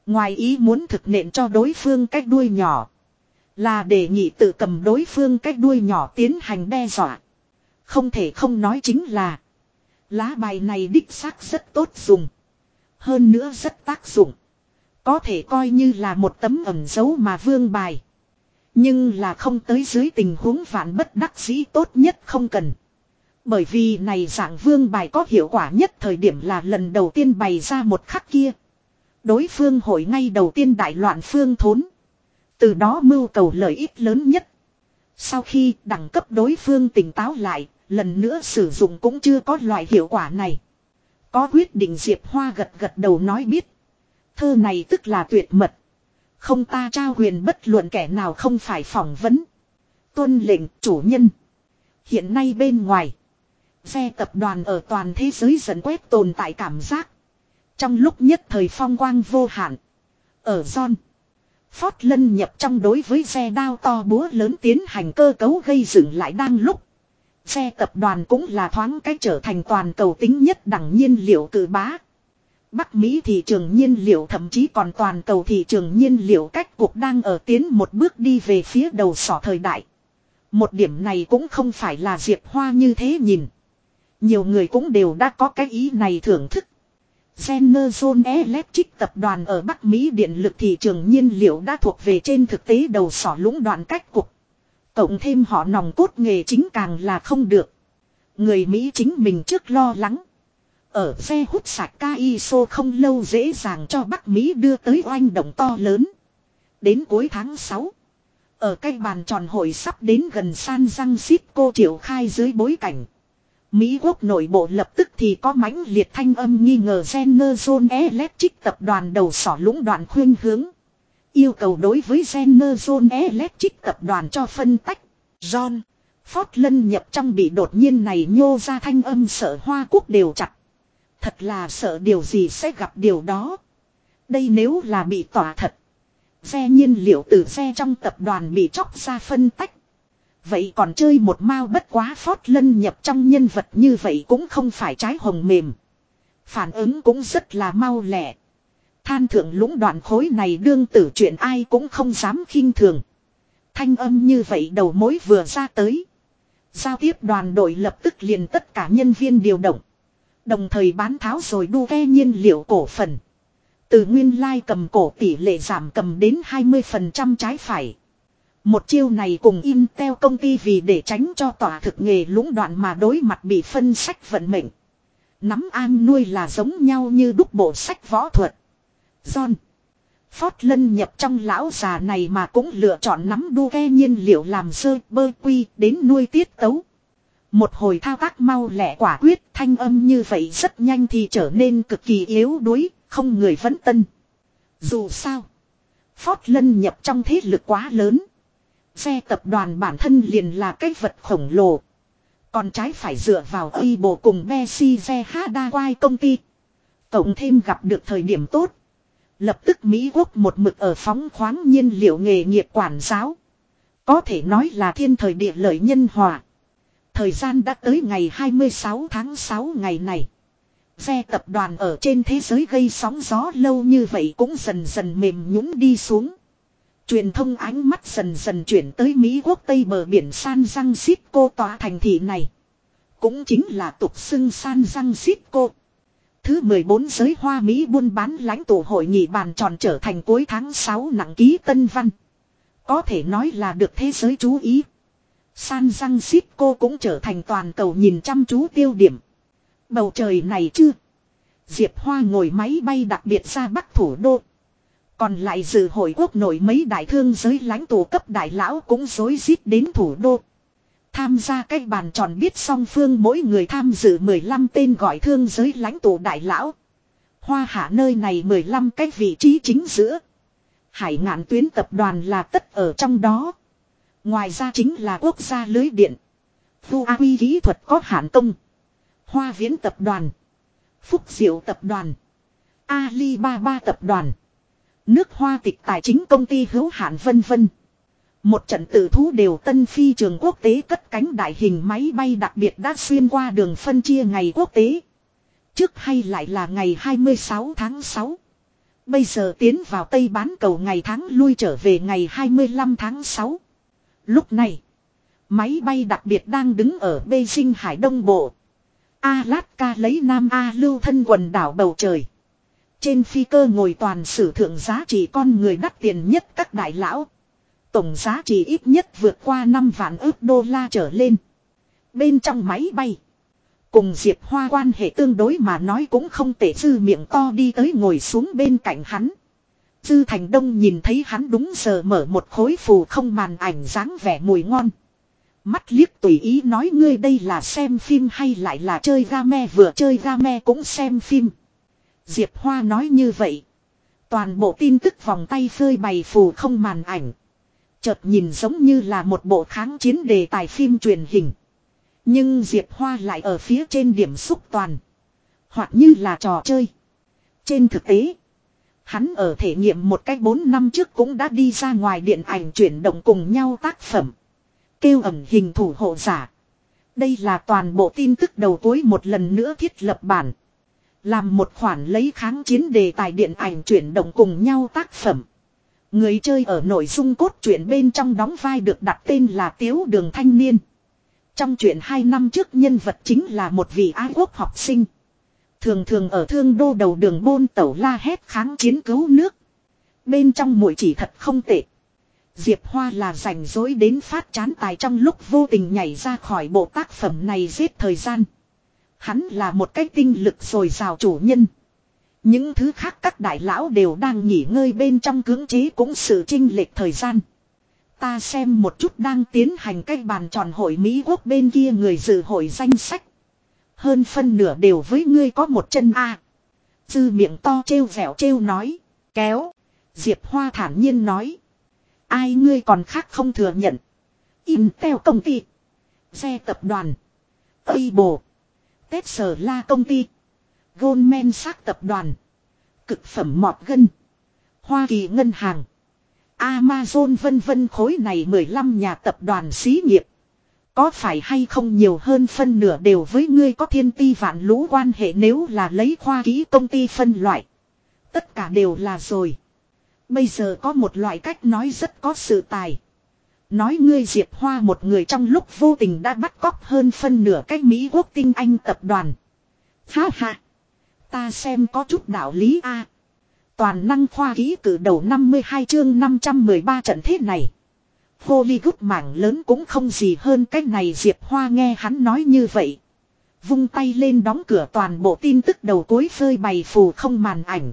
Ngoài ý muốn thực nện cho đối phương cách đuôi nhỏ. Là đề nghị tự cầm đối phương cách đuôi nhỏ tiến hành đe dọa. Không thể không nói chính là. Lá bài này đích xác rất tốt dùng. Hơn nữa rất tác dụng. Có thể coi như là một tấm ẩm dấu mà vương bài. Nhưng là không tới dưới tình huống vạn bất đắc dĩ tốt nhất không cần. Bởi vì này dạng vương bài có hiệu quả nhất thời điểm là lần đầu tiên bày ra một khắc kia. Đối phương hội ngay đầu tiên đại loạn phương thốn. Từ đó mưu cầu lợi ích lớn nhất. Sau khi đẳng cấp đối phương tỉnh táo lại, lần nữa sử dụng cũng chưa có loại hiệu quả này. Có quyết định Diệp Hoa gật gật đầu nói biết. Thơ này tức là tuyệt mật. Không ta trao quyền bất luận kẻ nào không phải phỏng vấn. Tuân lệnh chủ nhân. Hiện nay bên ngoài. Xe tập đoàn ở toàn thế giới dần quét tồn tại cảm giác. Trong lúc nhất thời phong quang vô hạn. Ở John. Phót lân nhập trong đối với xe đao to búa lớn tiến hành cơ cấu gây dựng lại đang lúc. Xe tập đoàn cũng là thoáng cách trở thành toàn cầu tính nhất đẳng nhiên liệu cử bá. Bắc Mỹ thị trường nhiên liệu thậm chí còn toàn cầu thị trường nhiên liệu cách cuộc đang ở tiến một bước đi về phía đầu sỏ thời đại. Một điểm này cũng không phải là Diệp Hoa như thế nhìn. Nhiều người cũng đều đã có cái ý này thưởng thức. General Electric tập đoàn ở Bắc Mỹ điện lực thị trường nhiên liệu đã thuộc về trên thực tế đầu sỏ lũng đoạn cách cục. Cộng thêm họ nòng cốt nghề chính càng là không được. Người Mỹ chính mình trước lo lắng. Ở xe hút sạch Kaiso không lâu dễ dàng cho Bắc Mỹ đưa tới oanh động to lớn. Đến cuối tháng 6. Ở cái bàn tròn hội sắp đến gần San Răng cô triệu khai dưới bối cảnh. Mỹ quốc nội bộ lập tức thì có mãnh liệt thanh âm nghi ngờ General Electric tập đoàn đầu sỏ lũng đoạn khuyên hướng. Yêu cầu đối với General Electric tập đoàn cho phân tách. John. Ford lân nhập trong bị đột nhiên này nhô ra thanh âm sợ hoa quốc đều chặt. Thật là sợ điều gì sẽ gặp điều đó. Đây nếu là bị tỏa thật. Xe nhiên liệu từ xe trong tập đoàn bị chóc ra phân tách. Vậy còn chơi một mao bất quá phót lân nhập trong nhân vật như vậy cũng không phải trái hồng mềm. Phản ứng cũng rất là mau lẹ. Than thượng lũng đoạn khối này đương tử chuyện ai cũng không dám khinh thường. Thanh âm như vậy đầu mối vừa ra tới. Giao tiếp đoàn đội lập tức liền tất cả nhân viên điều động. Đồng thời bán tháo rồi đu ve nhiên liệu cổ phần. Từ nguyên lai like cầm cổ tỷ lệ giảm cầm đến 20% trái phải. Một chiêu này cùng Intel công ty vì để tránh cho tỏa thực nghề lũng đoạn mà đối mặt bị phân sách vận mệnh. Nắm an nuôi là giống nhau như đúc bộ sách võ thuật. John. Phót lân nhập trong lão già này mà cũng lựa chọn nắm đu ghe nhiên liệu làm sơ bơ quy đến nuôi tiết tấu. Một hồi thao tác mau lẹ quả quyết thanh âm như vậy rất nhanh thì trở nên cực kỳ yếu đuối, không người vẫn tân. Dù sao, phót lân nhập trong thế lực quá lớn. Xe tập đoàn bản thân liền là cái vật khổng lồ. Còn trái phải dựa vào y bộ cùng Messi xe Hadaquai công ty. Cộng thêm gặp được thời điểm tốt. Lập tức Mỹ Quốc một mực ở phóng khoáng nhiên liệu nghề nghiệp quản giáo. Có thể nói là thiên thời địa lợi nhân hòa. Thời gian đã tới ngày 26 tháng 6 ngày này. Xe tập đoàn ở trên thế giới gây sóng gió lâu như vậy cũng dần dần mềm nhũng đi xuống. Truyền thông ánh mắt dần dần chuyển tới Mỹ quốc Tây bờ biển San Giang cô tòa thành thị này. Cũng chính là tục xưng San Giang cô. Thứ 14 giới hoa Mỹ buôn bán lãnh tụ hội nghị bàn tròn trở thành cuối tháng 6 nặng ký tân văn. Có thể nói là được thế giới chú ý. San Răng Xít cô cũng trở thành toàn cầu nhìn chăm chú tiêu điểm. Bầu trời này chưa? Diệp Hoa ngồi máy bay đặc biệt ra bắc thủ đô. Còn lại dự hội quốc nội mấy đại thương giới lãnh tụ cấp đại lão cũng dối rít đến thủ đô. Tham gia cái bàn tròn biết song phương, mỗi người tham dự 15 tên gọi thương giới lãnh tụ đại lão. Hoa hạ nơi này 15 cái vị trí chính giữa. Hải ngạn tuyến tập đoàn là tất ở trong đó. Ngoài ra chính là quốc gia lưới điện. Phu A Quy kỹ thuật có hạn công. Hoa viễn tập đoàn. Phúc diệu tập đoàn. Alibaba tập đoàn. Nước hoa tịch tài chính công ty hữu hạn vân vân. Một trận tử thú đều tân phi trường quốc tế cất cánh đại hình máy bay đặc biệt đã xuyên qua đường phân chia ngày quốc tế. Trước hay lại là ngày 26 tháng 6. Bây giờ tiến vào Tây bán cầu ngày tháng lui trở về ngày 25 tháng 6. Lúc này, máy bay đặc biệt đang đứng ở Beijing Hải Đông Bộ. Alaska lấy Nam A lưu thân quần đảo bầu trời. Trên phi cơ ngồi toàn sử thượng giá trị con người đắt tiền nhất các đại lão. Tổng giá trị ít nhất vượt qua 5 vạn ước đô la trở lên. Bên trong máy bay. Cùng Diệp Hoa quan hệ tương đối mà nói cũng không tệ dư miệng to đi tới ngồi xuống bên cạnh hắn. Dư Thành Đông nhìn thấy hắn đúng giờ mở một khối phù không màn ảnh dáng vẻ mùi ngon. Mắt liếc tùy ý nói ngươi đây là xem phim hay lại là chơi game vừa chơi game cũng xem phim. Diệp Hoa nói như vậy. Toàn bộ tin tức vòng tay phơi bày phù không màn ảnh. Chợt nhìn giống như là một bộ kháng chiến đề tài phim truyền hình. Nhưng Diệp Hoa lại ở phía trên điểm xúc toàn. Hoặc như là trò chơi. Trên thực tế. Hắn ở thể nghiệm một cách 4 năm trước cũng đã đi ra ngoài điện ảnh chuyển động cùng nhau tác phẩm. Kêu ẩm hình thủ hộ giả. Đây là toàn bộ tin tức đầu cuối một lần nữa thiết lập bản. Làm một khoản lấy kháng chiến đề tài điện ảnh chuyển động cùng nhau tác phẩm. Người chơi ở nội dung cốt truyện bên trong đóng vai được đặt tên là Tiếu Đường Thanh Niên. Trong chuyện hai năm trước nhân vật chính là một vị ái quốc học sinh. Thường thường ở thương đô đầu đường bôn tẩu la hét kháng chiến cứu nước. Bên trong mũi chỉ thật không tệ. Diệp Hoa là rảnh rỗi đến phát chán tài trong lúc vô tình nhảy ra khỏi bộ tác phẩm này giết thời gian. Hắn là một cái tinh lực rồi rào chủ nhân. Những thứ khác các đại lão đều đang nghỉ ngơi bên trong cưỡng chế cũng sự trinh lệch thời gian. Ta xem một chút đang tiến hành cái bàn tròn hội Mỹ quốc bên kia người dự hội danh sách. Hơn phân nửa đều với ngươi có một chân A. Dư miệng to trêu vẻo trêu nói. Kéo. Diệp Hoa thản nhiên nói. Ai ngươi còn khác không thừa nhận. Intel công ty. Xe tập đoàn. Apple. Tesla la công ty. Goldman Sachs tập đoàn. Cực phẩm mọt gân. Hoa Kỳ ngân hàng. Amazon vân vân khối này 15 nhà tập đoàn xí nghiệp. Có phải hay không nhiều hơn phân nửa đều với ngươi có thiên ti vạn lũ quan hệ nếu là lấy khoa kỹ công ty phân loại. Tất cả đều là rồi. Bây giờ có một loại cách nói rất có sự tài. Nói ngươi Diệp Hoa một người trong lúc vô tình đã bắt cóc hơn phân nửa cách Mỹ quốc tinh anh tập đoàn. Ha ha. Ta xem có chút đạo lý a. Toàn năng khoa ký cử đầu 52 chương 513 trận thế này. Hollywood mảng lớn cũng không gì hơn cách này Diệp Hoa nghe hắn nói như vậy. Vung tay lên đóng cửa toàn bộ tin tức đầu cuối phơi bày phù không màn ảnh.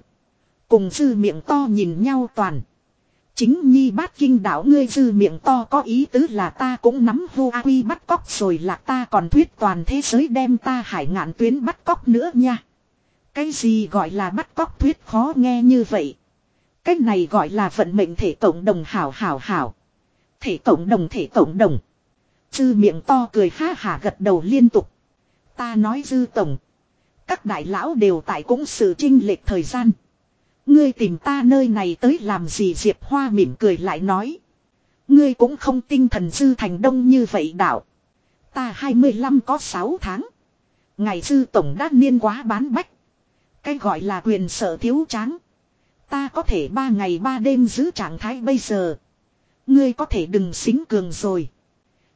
Cùng dư miệng to nhìn nhau toàn. Chính nhi bát kinh đảo ngươi dư miệng to có ý tứ là ta cũng nắm Huawei bắt cóc rồi là ta còn thuyết toàn thế giới đem ta hải ngạn tuyến bắt cóc nữa nha. Cái gì gọi là bắt cóc thuyết khó nghe như vậy. Cái này gọi là vận mệnh thể cộng đồng hảo hảo hảo. Thể cộng đồng, thể cộng đồng. Dư miệng to cười ha hả gật đầu liên tục. Ta nói dư tổng. Các đại lão đều tại cũng sự trinh lệch thời gian. Ngươi tìm ta nơi này tới làm gì Diệp Hoa mỉm cười lại nói. Ngươi cũng không tinh thần dư thành đông như vậy đạo. Ta 25 có 6 tháng. Ngày dư tổng đã niên quá bán bách. Cái gọi là quyền sợ thiếu tráng. Ta có thể ba ngày ba đêm giữ trạng thái bây giờ. Ngươi có thể đừng xính cường rồi.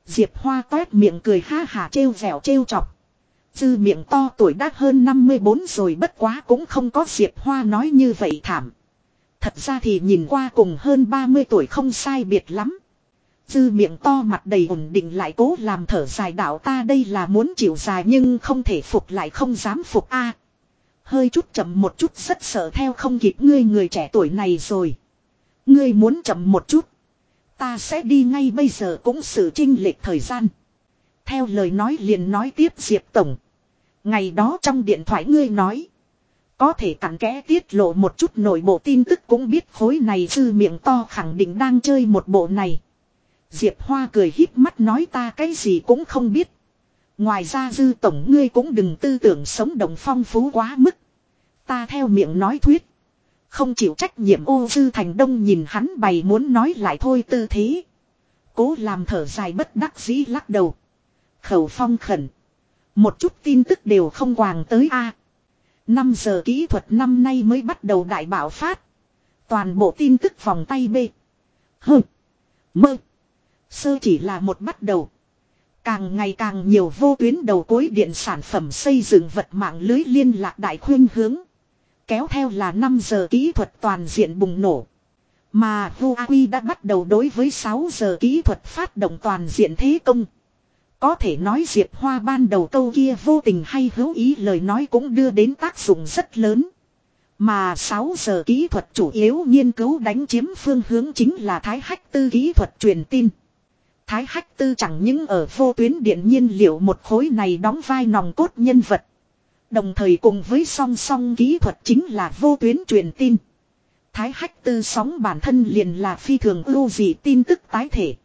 Diệp Hoa toét miệng cười ha hà trêu vẻo trêu chọc. Dư miệng to tuổi đã hơn 54 rồi bất quá cũng không có Diệp Hoa nói như vậy thảm. Thật ra thì nhìn qua cùng hơn 30 tuổi không sai biệt lắm. Dư miệng to mặt đầy ổn định lại cố làm thở dài đạo ta đây là muốn chịu dài nhưng không thể phục lại không dám phục a hơi chút chậm một chút rất sợ theo không kịp ngươi người trẻ tuổi này rồi. Ngươi muốn chậm một chút. Ta sẽ đi ngay bây giờ cũng xử trinh lệch thời gian. Theo lời nói liền nói tiếp Diệp Tổng. Ngày đó trong điện thoại ngươi nói. Có thể cặn kẽ tiết lộ một chút nội bộ tin tức cũng biết khối này dư miệng to khẳng định đang chơi một bộ này. Diệp Hoa cười híp mắt nói ta cái gì cũng không biết. Ngoài ra dư tổng ngươi cũng đừng tư tưởng sống động phong phú quá mức. Ta theo miệng nói thuyết. Không chịu trách nhiệm ô dư thành đông nhìn hắn bày muốn nói lại thôi tư thế. Cố làm thở dài bất đắc dĩ lắc đầu. Khẩu phong khẩn. Một chút tin tức đều không quàng tới A. À, 5 giờ kỹ thuật năm nay mới bắt đầu đại bảo phát. Toàn bộ tin tức vòng tay B. Hừ. Mơ. Sơ chỉ là một bắt đầu. Càng ngày càng nhiều vô tuyến đầu cuối điện sản phẩm xây dựng vật mạng lưới liên lạc đại khuyên hướng. Kéo theo là 5 giờ kỹ thuật toàn diện bùng nổ. Mà Huawei đã bắt đầu đối với 6 giờ kỹ thuật phát động toàn diện thế công. Có thể nói Diệp Hoa ban đầu câu kia vô tình hay hữu ý lời nói cũng đưa đến tác dụng rất lớn. Mà 6 giờ kỹ thuật chủ yếu nghiên cứu đánh chiếm phương hướng chính là thái hách tư kỹ thuật truyền tin. Thái hách tư chẳng những ở vô tuyến điện nhiên liệu một khối này đóng vai nòng cốt nhân vật. Đồng thời cùng với song song kỹ thuật chính là vô tuyến truyền tin. Thái hách tư sóng bản thân liền là phi thường ưu dị tin tức tái thể.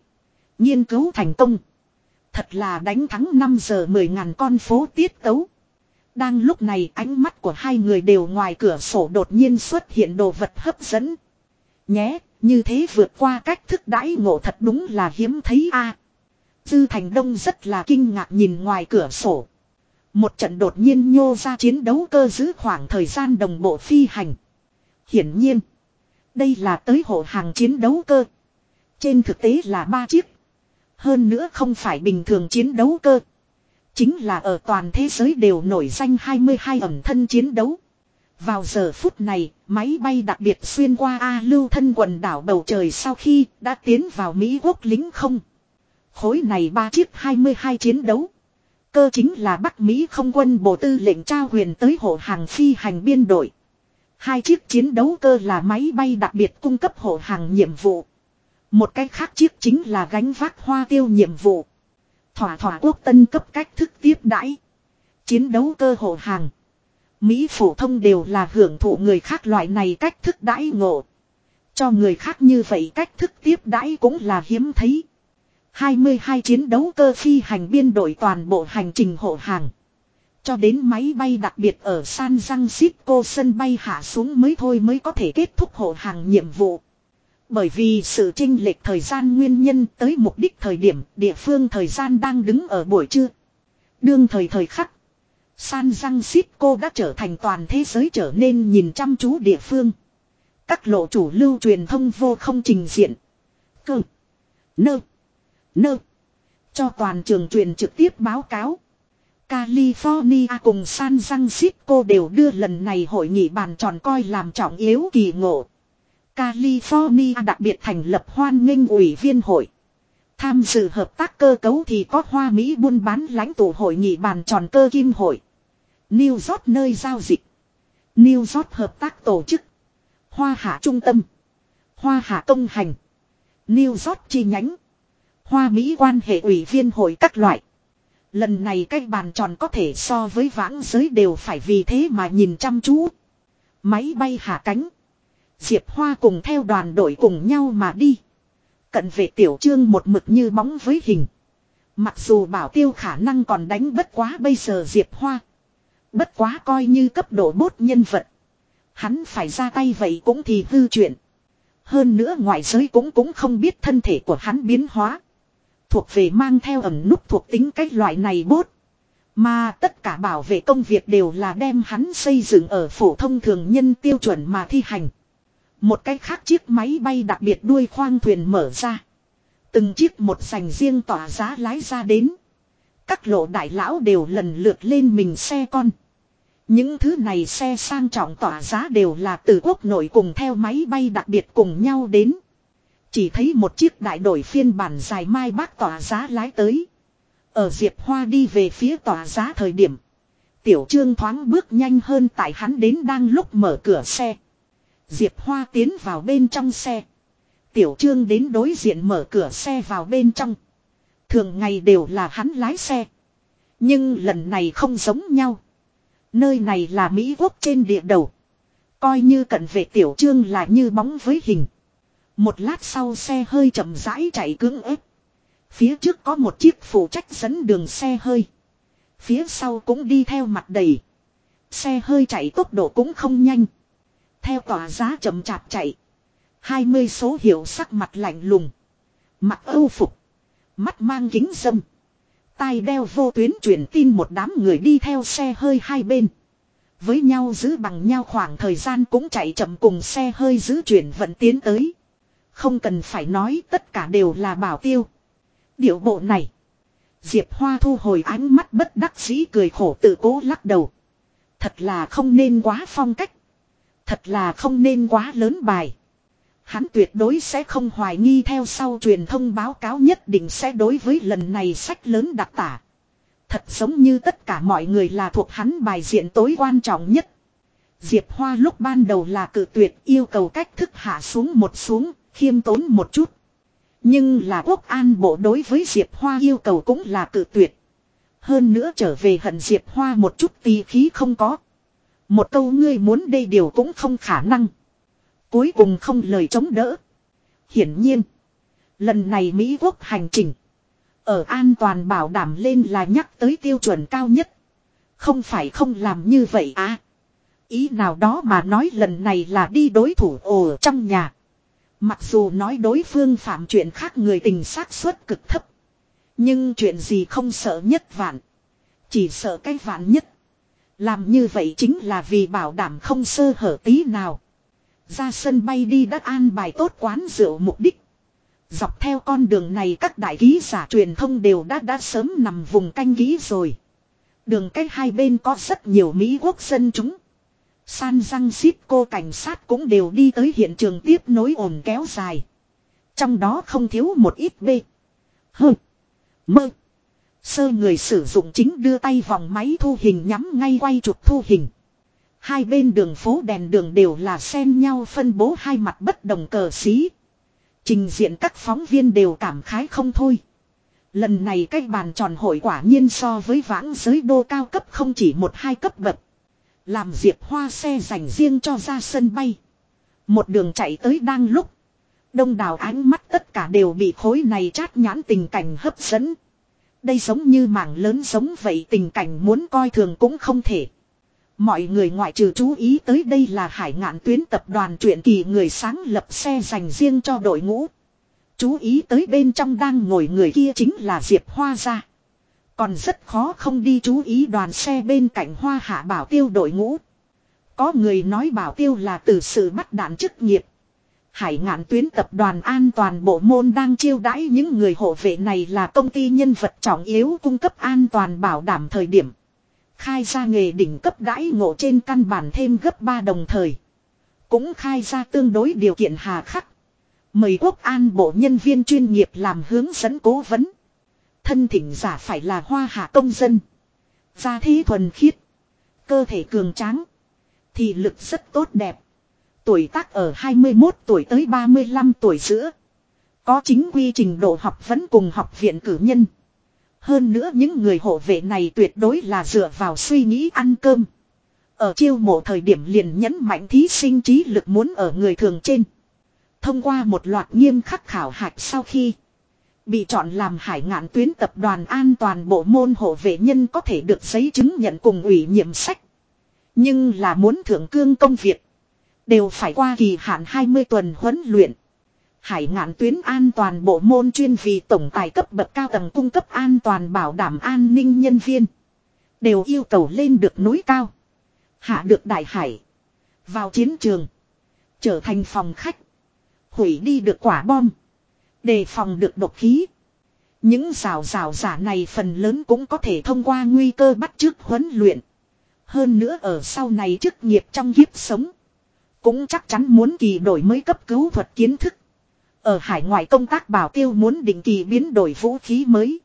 Nghiên cứu thành công. Thật là đánh thắng 5 giờ 10 ngàn con phố tiết tấu. Đang lúc này ánh mắt của hai người đều ngoài cửa sổ đột nhiên xuất hiện đồ vật hấp dẫn. Nhé, như thế vượt qua cách thức đãi ngộ thật đúng là hiếm thấy a. Dư Thành Đông rất là kinh ngạc nhìn ngoài cửa sổ. Một trận đột nhiên nhô ra chiến đấu cơ giữ khoảng thời gian đồng bộ phi hành. Hiển nhiên, đây là tới hộ hàng chiến đấu cơ. Trên thực tế là ba chiếc. Hơn nữa không phải bình thường chiến đấu cơ. Chính là ở toàn thế giới đều nổi danh 22 ẩm thân chiến đấu. Vào giờ phút này, máy bay đặc biệt xuyên qua A lưu thân quần đảo bầu trời sau khi đã tiến vào Mỹ quốc lính không. Khối này ba chiếc 22 chiến đấu. Cơ chính là Bắc Mỹ không quân bộ tư lệnh trao huyền tới hộ hàng phi hành biên đội. Hai chiếc chiến đấu cơ là máy bay đặc biệt cung cấp hộ hàng nhiệm vụ. Một cái khác chiếc chính là gánh vác hoa tiêu nhiệm vụ. Thỏa thỏa quốc tân cấp cách thức tiếp đãi. Chiến đấu cơ hộ hàng. Mỹ phổ thông đều là hưởng thụ người khác loại này cách thức đãi ngộ. Cho người khác như vậy cách thức tiếp đãi cũng là hiếm thấy. 22 chiến đấu cơ phi hành biên đội toàn bộ hành trình hộ hàng. Cho đến máy bay đặc biệt ở San Francisco sân bay hạ xuống mới thôi mới có thể kết thúc hộ hàng nhiệm vụ. Bởi vì sự chênh lệch thời gian nguyên nhân tới mục đích thời điểm, địa phương thời gian đang đứng ở buổi trưa. Đương thời thời khắc. San Francisco đã trở thành toàn thế giới trở nên nhìn chăm chú địa phương. Các lộ chủ lưu truyền thông vô không trình diện. Cơ. Nơ. Nơ. Cho toàn trường truyền trực tiếp báo cáo. California cùng San Francisco đều đưa lần này hội nghị bàn tròn coi làm trọng yếu kỳ ngộ. California đặc biệt thành lập hoan nghênh ủy viên hội. Tham dự hợp tác cơ cấu thì có Hoa Mỹ buôn bán lãnh tụ hội nghị bàn tròn cơ kim hội. New York nơi giao dịch. New York hợp tác tổ chức. Hoa Hạ trung tâm. Hoa Hạ công hành. New York chi nhánh. Hoa Mỹ quan hệ ủy viên hội các loại. Lần này cái bàn tròn có thể so với vãng giới đều phải vì thế mà nhìn chăm chú. Máy bay hạ cánh. Diệp Hoa cùng theo đoàn đội cùng nhau mà đi. Cận vệ tiểu trương một mực như bóng với hình. Mặc dù bảo tiêu khả năng còn đánh bất quá bây giờ Diệp Hoa. Bất quá coi như cấp độ bốt nhân vật. Hắn phải ra tay vậy cũng thì hư chuyện. Hơn nữa ngoại giới cũng cũng không biết thân thể của hắn biến hóa. Thuộc về mang theo ẩm nút thuộc tính cách loại này bốt. Mà tất cả bảo vệ công việc đều là đem hắn xây dựng ở phổ thông thường nhân tiêu chuẩn mà thi hành. Một cái khác chiếc máy bay đặc biệt đuôi khoang thuyền mở ra. Từng chiếc một sành riêng tỏa giá lái ra đến. Các lộ đại lão đều lần lượt lên mình xe con. Những thứ này xe sang trọng tỏa giá đều là từ quốc nội cùng theo máy bay đặc biệt cùng nhau đến. Chỉ thấy một chiếc đại đội phiên bản dài mai bác tỏa giá lái tới. Ở Diệp Hoa đi về phía tỏa giá thời điểm. Tiểu trương thoáng bước nhanh hơn tại hắn đến đang lúc mở cửa xe. Diệp Hoa tiến vào bên trong xe. Tiểu Trương đến đối diện mở cửa xe vào bên trong. Thường ngày đều là hắn lái xe. Nhưng lần này không giống nhau. Nơi này là Mỹ Quốc trên địa đầu. Coi như cận vệ Tiểu Trương là như bóng với hình. Một lát sau xe hơi chậm rãi chạy cứng ép. Phía trước có một chiếc phụ trách dẫn đường xe hơi. Phía sau cũng đi theo mặt đầy. Xe hơi chạy tốc độ cũng không nhanh. Theo tòa giá chậm chạp chạy. 20 số hiệu sắc mặt lạnh lùng. Mặt âu phục. Mắt mang kính dâm. Tai đeo vô tuyến truyền tin một đám người đi theo xe hơi hai bên. Với nhau giữ bằng nhau khoảng thời gian cũng chạy chậm cùng xe hơi giữ chuyển vận tiến tới. Không cần phải nói tất cả đều là bảo tiêu. Điệu bộ này. Diệp Hoa thu hồi ánh mắt bất đắc dĩ cười khổ tự cố lắc đầu. Thật là không nên quá phong cách. Thật là không nên quá lớn bài. Hắn tuyệt đối sẽ không hoài nghi theo sau truyền thông báo cáo nhất định sẽ đối với lần này sách lớn đặc tả. Thật giống như tất cả mọi người là thuộc hắn bài diện tối quan trọng nhất. Diệp Hoa lúc ban đầu là cự tuyệt yêu cầu cách thức hạ xuống một xuống, khiêm tốn một chút. Nhưng là quốc an bộ đối với Diệp Hoa yêu cầu cũng là cự tuyệt. Hơn nữa trở về hận Diệp Hoa một chút tì khí không có. Một câu ngươi muốn đây điều cũng không khả năng. Cuối cùng không lời chống đỡ. Hiển nhiên. Lần này Mỹ quốc hành trình. Ở an toàn bảo đảm lên là nhắc tới tiêu chuẩn cao nhất. Không phải không làm như vậy à. Ý nào đó mà nói lần này là đi đối thủ ồ trong nhà. Mặc dù nói đối phương phạm chuyện khác người tình xác suất cực thấp. Nhưng chuyện gì không sợ nhất vạn. Chỉ sợ cái vạn nhất. Làm như vậy chính là vì bảo đảm không sơ hở tí nào. Ra sân bay đi đã an bài tốt quán rượu mục đích. Dọc theo con đường này các đại ký giả truyền thông đều đã đã sớm nằm vùng canh ký rồi. Đường cách hai bên có rất nhiều Mỹ quốc dân chúng. San răng xít cô cảnh sát cũng đều đi tới hiện trường tiếp nối ồn kéo dài. Trong đó không thiếu một ít bê. Hơ. Mơ. Sơ người sử dụng chính đưa tay vòng máy thu hình nhắm ngay quay chụp thu hình. Hai bên đường phố đèn đường đều là xen nhau phân bố hai mặt bất đồng cờ xí. Trình diện các phóng viên đều cảm khái không thôi. Lần này cái bàn tròn hội quả nhiên so với vãng giới đô cao cấp không chỉ một hai cấp bậc. Làm diệp hoa xe dành riêng cho ra sân bay. Một đường chạy tới đang lúc. Đông đảo ánh mắt tất cả đều bị khối này chát nhãn tình cảnh hấp dẫn. Đây giống như mảng lớn giống vậy, tình cảnh muốn coi thường cũng không thể. Mọi người ngoại trừ chú ý tới đây là hải ngạn tuyến tập đoàn truyện kỳ người sáng lập xe dành riêng cho đội ngũ. Chú ý tới bên trong đang ngồi người kia chính là Diệp Hoa gia. Còn rất khó không đi chú ý đoàn xe bên cạnh Hoa Hạ Bảo Tiêu đội ngũ. Có người nói Bảo Tiêu là từ sự bắt đạn chức nghiệp. Hải ngạn tuyến tập đoàn an toàn bộ môn đang chiêu đãi những người hộ vệ này là công ty nhân vật trọng yếu cung cấp an toàn bảo đảm thời điểm. Khai ra nghề đỉnh cấp đãi ngộ trên căn bản thêm gấp 3 đồng thời. Cũng khai ra tương đối điều kiện hà khắc. Mời quốc an bộ nhân viên chuyên nghiệp làm hướng dẫn cố vấn. Thân thỉnh giả phải là hoa hạ công dân. Gia thế thuần khiết. Cơ thể cường tráng. Thị lực rất tốt đẹp. Tuổi tác ở 21 tuổi tới 35 tuổi giữa. Có chính quy trình độ học vẫn cùng học viện cử nhân. Hơn nữa những người hộ vệ này tuyệt đối là dựa vào suy nghĩ ăn cơm. Ở chiêu mộ thời điểm liền nhấn mạnh thí sinh trí lực muốn ở người thường trên. Thông qua một loạt nghiêm khắc khảo hạch sau khi bị chọn làm hải ngạn tuyến tập đoàn an toàn bộ môn hộ vệ nhân có thể được giấy chứng nhận cùng ủy nhiệm sách. Nhưng là muốn thưởng cương công việc. Đều phải qua kỳ hạn 20 tuần huấn luyện. Hải ngạn tuyến an toàn bộ môn chuyên vì tổng tài cấp bậc cao tầng cung cấp an toàn bảo đảm an ninh nhân viên. Đều yêu cầu lên được núi cao. Hạ được đại hải. Vào chiến trường. Trở thành phòng khách. Hủy đi được quả bom. Đề phòng được độc khí. Những rào rào giả này phần lớn cũng có thể thông qua nguy cơ bắt chước huấn luyện. Hơn nữa ở sau này chức nghiệp trong kiếp sống. Cũng chắc chắn muốn kỳ đổi mới cấp cứu thuật kiến thức. Ở hải ngoại công tác bảo tiêu muốn định kỳ biến đổi vũ khí mới.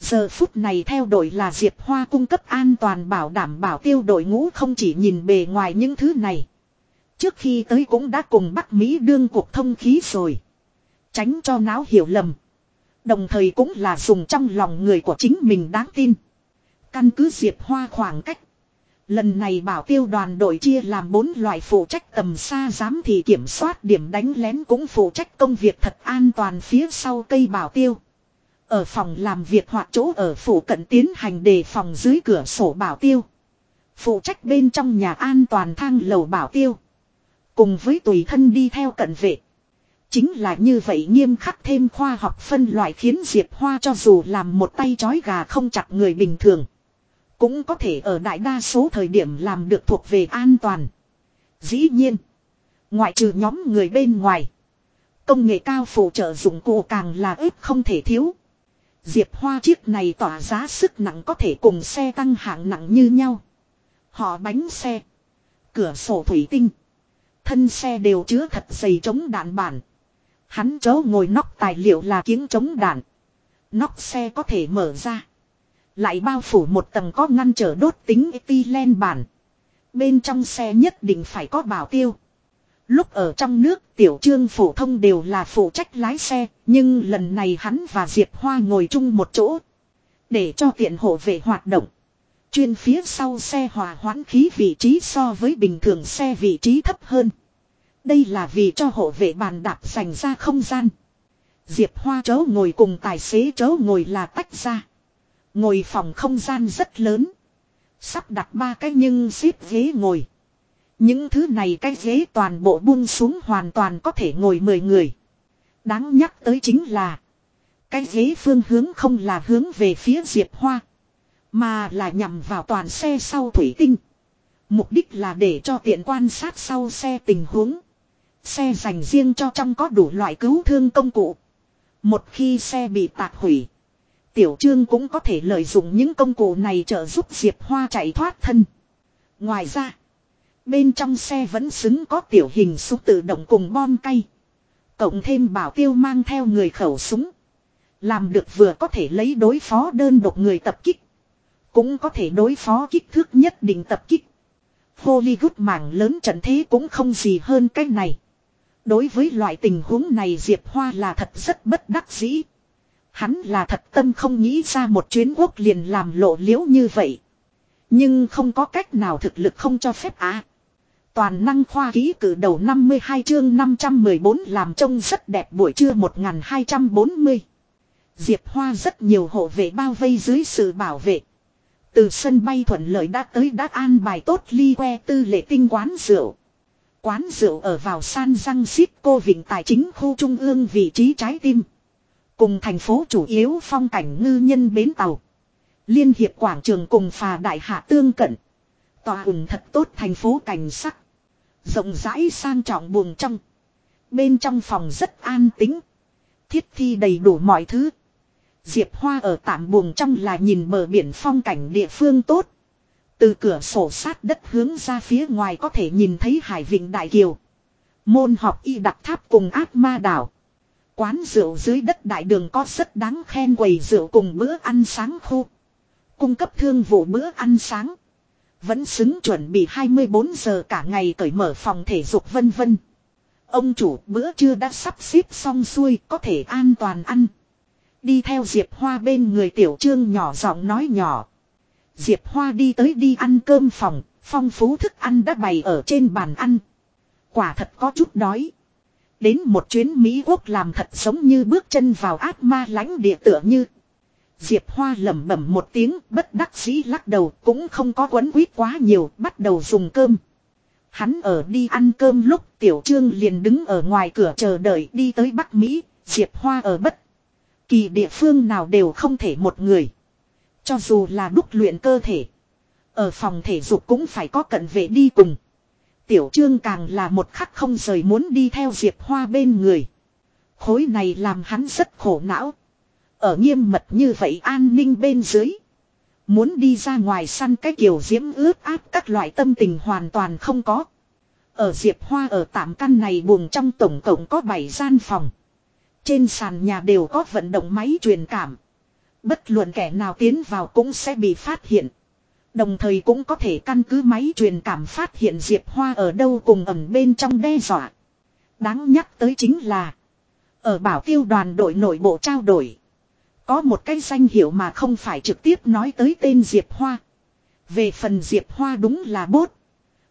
Giờ phút này theo đội là Diệp Hoa cung cấp an toàn bảo đảm bảo tiêu đội ngũ không chỉ nhìn bề ngoài những thứ này. Trước khi tới cũng đã cùng Bắc Mỹ đương cuộc thông khí rồi. Tránh cho não hiểu lầm. Đồng thời cũng là dùng trong lòng người của chính mình đáng tin. Căn cứ Diệp Hoa khoảng cách. Lần này bảo tiêu đoàn đội chia làm bốn loại phụ trách tầm xa giám thì kiểm soát điểm đánh lén cũng phụ trách công việc thật an toàn phía sau cây bảo tiêu. Ở phòng làm việc hoặc chỗ ở phủ cận tiến hành đề phòng dưới cửa sổ bảo tiêu. Phụ trách bên trong nhà an toàn thang lầu bảo tiêu. Cùng với tùy thân đi theo cận vệ. Chính là như vậy nghiêm khắc thêm khoa học phân loại khiến Diệp Hoa cho dù làm một tay chói gà không chặt người bình thường. Cũng có thể ở đại đa số thời điểm làm được thuộc về an toàn. Dĩ nhiên. Ngoại trừ nhóm người bên ngoài. Công nghệ cao phụ trợ dụng cụ càng là ít không thể thiếu. Diệp Hoa chiếc này tỏa giá sức nặng có thể cùng xe tăng hạng nặng như nhau. Họ bánh xe. Cửa sổ thủy tinh. Thân xe đều chứa thật dày chống đạn bản. Hắn chớ ngồi nóc tài liệu là kiếng chống đạn. Nóc xe có thể mở ra. Lại bao phủ một tầng có ngăn trở đốt tính ethylene bản. Bên trong xe nhất định phải có bảo tiêu. Lúc ở trong nước, tiểu trương phổ thông đều là phụ trách lái xe. Nhưng lần này hắn và Diệp Hoa ngồi chung một chỗ. Để cho tiện hộ vệ hoạt động. Chuyên phía sau xe hòa hoãn khí vị trí so với bình thường xe vị trí thấp hơn. Đây là vì cho hộ vệ bàn đạp dành ra không gian. Diệp Hoa chấu ngồi cùng tài xế chấu ngồi là tách ra. Ngồi phòng không gian rất lớn. Sắp đặt ba cái nhưng xếp ghế ngồi. Những thứ này cái ghế toàn bộ buông xuống hoàn toàn có thể ngồi 10 người. Đáng nhắc tới chính là. Cái ghế phương hướng không là hướng về phía Diệp Hoa. Mà là nhằm vào toàn xe sau thủy tinh. Mục đích là để cho tiện quan sát sau xe tình huống. Xe dành riêng cho trong có đủ loại cứu thương công cụ. Một khi xe bị tạc hủy. Tiểu trương cũng có thể lợi dụng những công cụ này trợ giúp Diệp Hoa chạy thoát thân. Ngoài ra. Bên trong xe vẫn xứng có tiểu hình súng tự động cùng bom cay. Cộng thêm bảo tiêu mang theo người khẩu súng. Làm được vừa có thể lấy đối phó đơn độc người tập kích. Cũng có thể đối phó kích thước nhất định tập kích. Hollywood mảng lớn trận thế cũng không gì hơn cái này. Đối với loại tình huống này Diệp Hoa là thật rất bất đắc dĩ. Hắn là thật tâm không nghĩ ra một chuyến quốc liền làm lộ liễu như vậy. Nhưng không có cách nào thực lực không cho phép á. Toàn năng khoa ký cử đầu 52 chương 514 làm trông rất đẹp buổi trưa 1240. Diệp Hoa rất nhiều hộ vệ bao vây dưới sự bảo vệ. Từ sân bay thuận lợi đã tới đã an bài tốt ly que tư lệ tinh quán rượu. Quán rượu ở vào San Răng Xít cô Vịnh Tài chính khu trung ương vị trí trái tim. Cùng thành phố chủ yếu phong cảnh ngư nhân bến tàu. Liên hiệp quảng trường cùng phà đại hạ tương cận. Tòa ủng thật tốt thành phố cảnh sắc. Rộng rãi sang trọng buồng trong. Bên trong phòng rất an tĩnh. Thiết thi đầy đủ mọi thứ. Diệp Hoa ở tạm buồng trong là nhìn bờ biển phong cảnh địa phương tốt. Từ cửa sổ sát đất hướng ra phía ngoài có thể nhìn thấy hải vịnh đại kiều. Môn học y đặc tháp cùng ác ma đảo. Quán rượu dưới đất đại đường có rất đáng khen quầy rượu cùng bữa ăn sáng khu. Cung cấp thương vụ bữa ăn sáng. Vẫn xứng chuẩn bị 24 giờ cả ngày cởi mở phòng thể dục vân vân. Ông chủ bữa trưa đã sắp xếp xong xuôi có thể an toàn ăn. Đi theo Diệp Hoa bên người tiểu trương nhỏ giọng nói nhỏ. Diệp Hoa đi tới đi ăn cơm phòng, phong phú thức ăn đã bày ở trên bàn ăn. Quả thật có chút đói. Đến một chuyến Mỹ Quốc làm thật giống như bước chân vào ác ma lãnh địa tựa như. Diệp Hoa lẩm bẩm một tiếng bất đắc dĩ lắc đầu cũng không có quấn quýt quá nhiều bắt đầu dùng cơm. Hắn ở đi ăn cơm lúc Tiểu Trương liền đứng ở ngoài cửa chờ đợi đi tới Bắc Mỹ, Diệp Hoa ở bất. Kỳ địa phương nào đều không thể một người. Cho dù là đúc luyện cơ thể. Ở phòng thể dục cũng phải có cận vệ đi cùng. Tiểu trương càng là một khắc không rời muốn đi theo Diệp Hoa bên người. Khối này làm hắn rất khổ não. Ở nghiêm mật như vậy an ninh bên dưới. Muốn đi ra ngoài săn cái kiểu diễm ướt áp các loại tâm tình hoàn toàn không có. Ở Diệp Hoa ở tạm căn này buồng trong tổng cộng có 7 gian phòng. Trên sàn nhà đều có vận động máy truyền cảm. Bất luận kẻ nào tiến vào cũng sẽ bị phát hiện. Đồng thời cũng có thể căn cứ máy truyền cảm phát hiện Diệp Hoa ở đâu cùng ẩn bên trong đe dọa. Đáng nhắc tới chính là. Ở bảo tiêu đoàn đội nội bộ trao đổi. Có một cái danh hiệu mà không phải trực tiếp nói tới tên Diệp Hoa. Về phần Diệp Hoa đúng là bốt.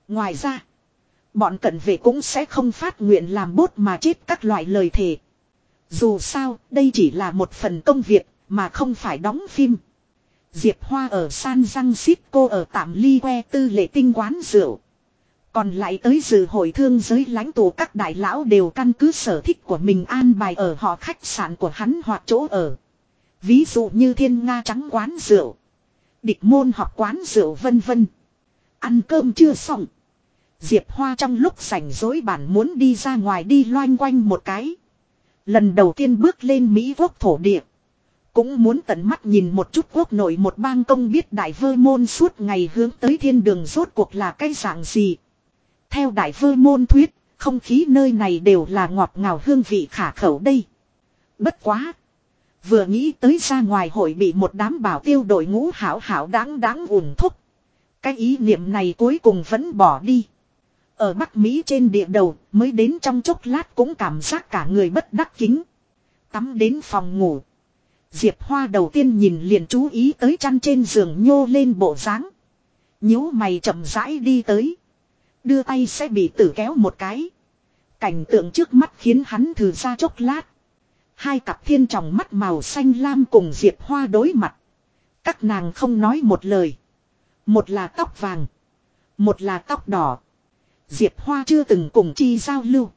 Ngoài ra. Bọn cận vệ cũng sẽ không phát nguyện làm bốt mà chết các loại lời thề. Dù sao, đây chỉ là một phần công việc, mà không phải đóng phim. Diệp Hoa ở San Răng Xít, cô ở tạm ly que tư lệ tinh quán rượu. Còn lại tới dự hội thương giới lãnh tụ các đại lão đều căn cứ sở thích của mình an bài ở họ khách sạn của hắn hoặc chỗ ở. Ví dụ như thiên nga trắng quán rượu. Địch môn học quán rượu vân vân. Ăn cơm chưa xong. Diệp Hoa trong lúc rảnh rỗi bản muốn đi ra ngoài đi loanh quanh một cái. Lần đầu tiên bước lên Mỹ quốc thổ địa. Cũng muốn tận mắt nhìn một chút quốc nội một bang công biết đại vơ môn suốt ngày hướng tới thiên đường rốt cuộc là cái dạng gì. Theo đại vơ môn thuyết, Không khí nơi này đều là ngọt ngào hương vị khả khẩu đây. Bất quá. Vừa nghĩ tới ra ngoài hội bị một đám bảo tiêu đội ngũ hảo hảo đáng đáng ủng thúc. Cái ý niệm này cuối cùng vẫn bỏ đi. Ở Bắc Mỹ trên địa đầu mới đến trong chốc lát cũng cảm giác cả người bất đắc kính. Tắm đến phòng ngủ. Diệp Hoa đầu tiên nhìn liền chú ý tới chăn trên giường nhô lên bộ dáng nhíu mày chậm rãi đi tới. Đưa tay sẽ bị tử kéo một cái. Cảnh tượng trước mắt khiến hắn thử ra chốc lát. Hai cặp thiên tròng mắt màu xanh lam cùng Diệp Hoa đối mặt. Các nàng không nói một lời. Một là tóc vàng. Một là tóc đỏ. Diệp Hoa chưa từng cùng chi giao lưu.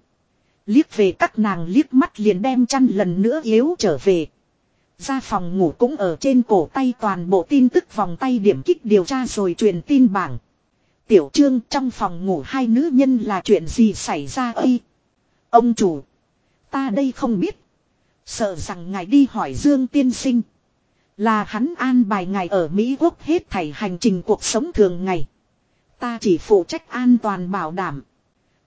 Liếc về các nàng liếc mắt liền đem chăn lần nữa yếu trở về. Ra phòng ngủ cũng ở trên cổ tay toàn bộ tin tức vòng tay điểm kích điều tra rồi truyền tin bảng. Tiểu trương, trong phòng ngủ hai nữ nhân là chuyện gì xảy ra ây. Ông chủ. Ta đây không biết. Sợ rằng ngài đi hỏi Dương tiên sinh. Là hắn an bài ngài ở Mỹ Quốc hết thảy hành trình cuộc sống thường ngày. Ta chỉ phụ trách an toàn bảo đảm.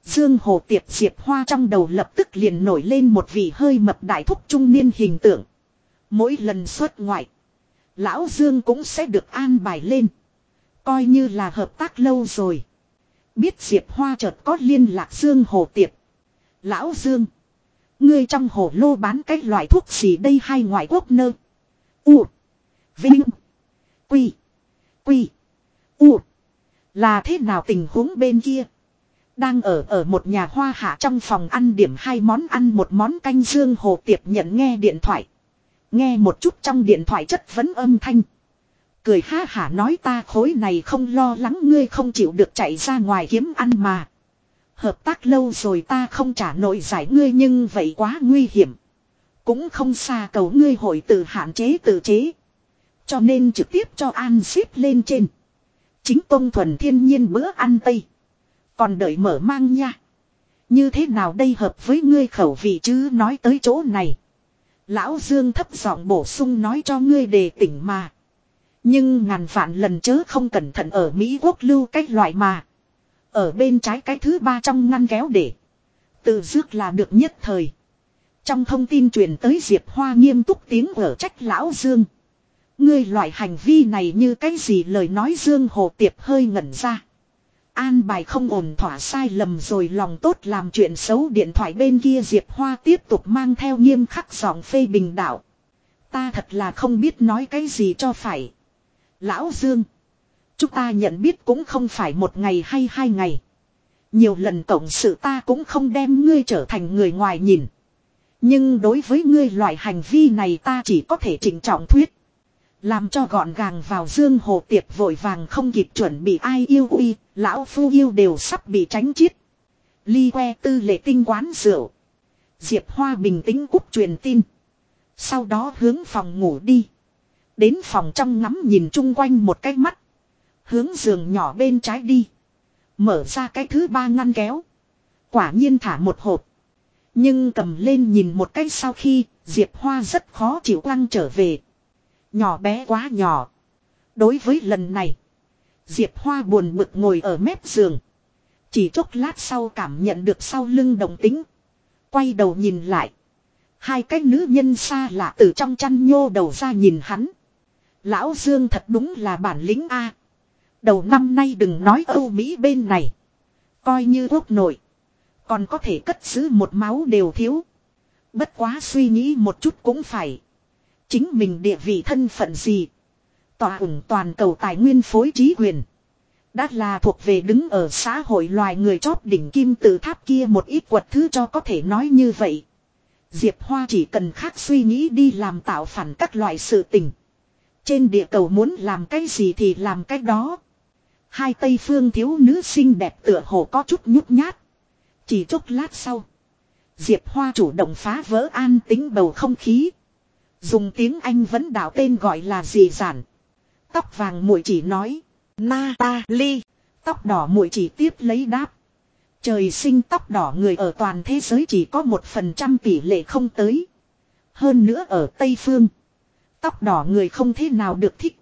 Dương Hồ Tiệp Diệp Hoa trong đầu lập tức liền nổi lên một vị hơi mập đại thúc trung niên hình tượng. Mỗi lần xuất ngoại. Lão Dương cũng sẽ được an bài lên. Coi như là hợp tác lâu rồi. Biết Diệp Hoa chợt có liên lạc Dương Hồ Tiệp. Lão Dương. Ngươi trong hồ lô bán cái loại thuốc gì đây hai ngoại quốc nơ. U. Vinh. Quy. Quy. U. Là thế nào tình huống bên kia? Đang ở ở một nhà hoa hạ trong phòng ăn điểm hai món ăn, một món canh dương hồ tiệp nhận nghe điện thoại. Nghe một chút trong điện thoại chất vấn âm thanh. Cười ha hả nói ta khối này không lo lắng ngươi không chịu được chạy ra ngoài kiếm ăn mà. Hợp tác lâu rồi ta không trả nổi giải ngươi nhưng vậy quá nguy hiểm. Cũng không xa cầu ngươi hội tự hạn chế tự chế. Cho nên trực tiếp cho an ship lên trên. Chính tông thuần thiên nhiên bữa ăn tây. Còn đợi mở mang nha. Như thế nào đây hợp với ngươi khẩu vị chứ nói tới chỗ này. Lão Dương thấp giọng bổ sung nói cho ngươi đề tỉnh mà. Nhưng ngàn vạn lần chớ không cẩn thận ở Mỹ quốc lưu cách loại mà. Ở bên trái cái thứ ba trong ngăn kéo để. Tự dước là được nhất thời. Trong thông tin truyền tới Diệp Hoa nghiêm túc tiếng ở trách Lão Dương. Ngươi loại hành vi này như cái gì lời nói Dương Hồ Tiệp hơi ngẩn ra. An bài không ổn thỏa sai lầm rồi lòng tốt làm chuyện xấu điện thoại bên kia Diệp Hoa tiếp tục mang theo nghiêm khắc giọng phê bình đạo. Ta thật là không biết nói cái gì cho phải. Lão Dương. Chúng ta nhận biết cũng không phải một ngày hay hai ngày. Nhiều lần cộng sự ta cũng không đem ngươi trở thành người ngoài nhìn. Nhưng đối với ngươi loại hành vi này ta chỉ có thể trịnh trọng thuyết. Làm cho gọn gàng vào dương hồ tiệp vội vàng không kịp chuẩn bị ai yêu uy, lão phu yêu đều sắp bị tránh chiết. Ly que tư lệ tinh quán rượu. Diệp Hoa bình tĩnh cúp truyền tin. Sau đó hướng phòng ngủ đi. Đến phòng trong ngắm nhìn chung quanh một cái mắt. Hướng giường nhỏ bên trái đi. Mở ra cái thứ ba ngăn kéo. Quả nhiên thả một hộp. Nhưng cầm lên nhìn một cái sau khi Diệp Hoa rất khó chịu quăng trở về. Nhỏ bé quá nhỏ. Đối với lần này. Diệp Hoa buồn bực ngồi ở mép giường. Chỉ chốc lát sau cảm nhận được sau lưng đồng tính. Quay đầu nhìn lại. Hai cái nữ nhân xa lạ từ trong chăn nhô đầu ra nhìn hắn. Lão Dương thật đúng là bản lĩnh A. Đầu năm nay đừng nói Âu Mỹ bên này. Coi như quốc nội. Còn có thể cất giữ một máu đều thiếu. Bất quá suy nghĩ một chút cũng phải. Chính mình địa vị thân phận gì. Tòa ủng toàn cầu tài nguyên phối trí quyền. Đã là thuộc về đứng ở xã hội loài người chót đỉnh kim tự tháp kia một ít quật thứ cho có thể nói như vậy. Diệp Hoa chỉ cần khác suy nghĩ đi làm tạo phản các loại sự tình. Trên địa cầu muốn làm cái gì thì làm cái đó. Hai Tây Phương thiếu nữ xinh đẹp tựa hồ có chút nhút nhát. Chỉ chốc lát sau. Diệp Hoa chủ động phá vỡ an tính bầu không khí. Dùng tiếng Anh vẫn đạo tên gọi là gì giản. Tóc vàng muội chỉ nói. Natalie. Tóc đỏ muội chỉ tiếp lấy đáp. Trời sinh tóc đỏ người ở toàn thế giới chỉ có một phần trăm tỷ lệ không tới. Hơn nữa ở Tây Phương. Tóc đỏ người không thế nào được thích.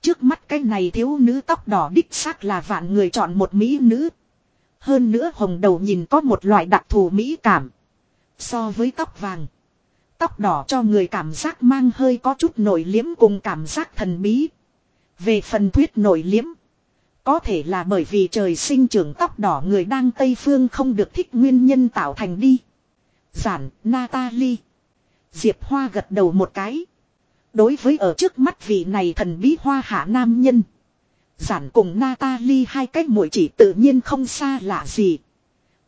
Trước mắt cái này thiếu nữ tóc đỏ đích xác là vạn người chọn một mỹ nữ. Hơn nữa hồng đầu nhìn có một loại đặc thù mỹ cảm. So với tóc vàng. Tóc đỏ cho người cảm giác mang hơi có chút nổi liếm cùng cảm giác thần bí. Về phần thuyết nổi liếm. Có thể là bởi vì trời sinh trưởng tóc đỏ người đang Tây Phương không được thích nguyên nhân tạo thành đi. Giản, Natalie. Diệp Hoa gật đầu một cái. Đối với ở trước mắt vị này thần bí hoa hạ nam nhân. Giản cùng Natalie hai cách mũi chỉ tự nhiên không xa lạ gì.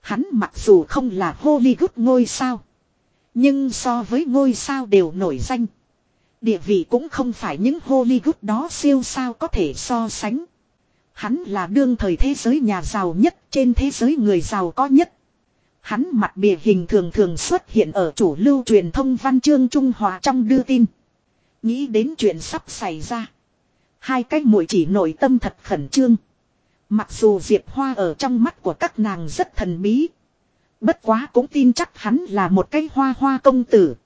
Hắn mặc dù không là Hollywood ngôi sao. Nhưng so với ngôi sao đều nổi danh. Địa vị cũng không phải những Hollywood đó siêu sao có thể so sánh. Hắn là đương thời thế giới nhà giàu nhất, trên thế giới người giàu có nhất. Hắn mặt bìa hình thường thường xuất hiện ở chủ lưu truyền thông văn chương Trung Hoa trong đưa tin. Nghĩ đến chuyện sắp xảy ra. Hai cái mũi chỉ nội tâm thật khẩn trương. Mặc dù Diệp Hoa ở trong mắt của các nàng rất thần bí. Bất quá cũng tin chắc hắn là một cái hoa hoa công tử.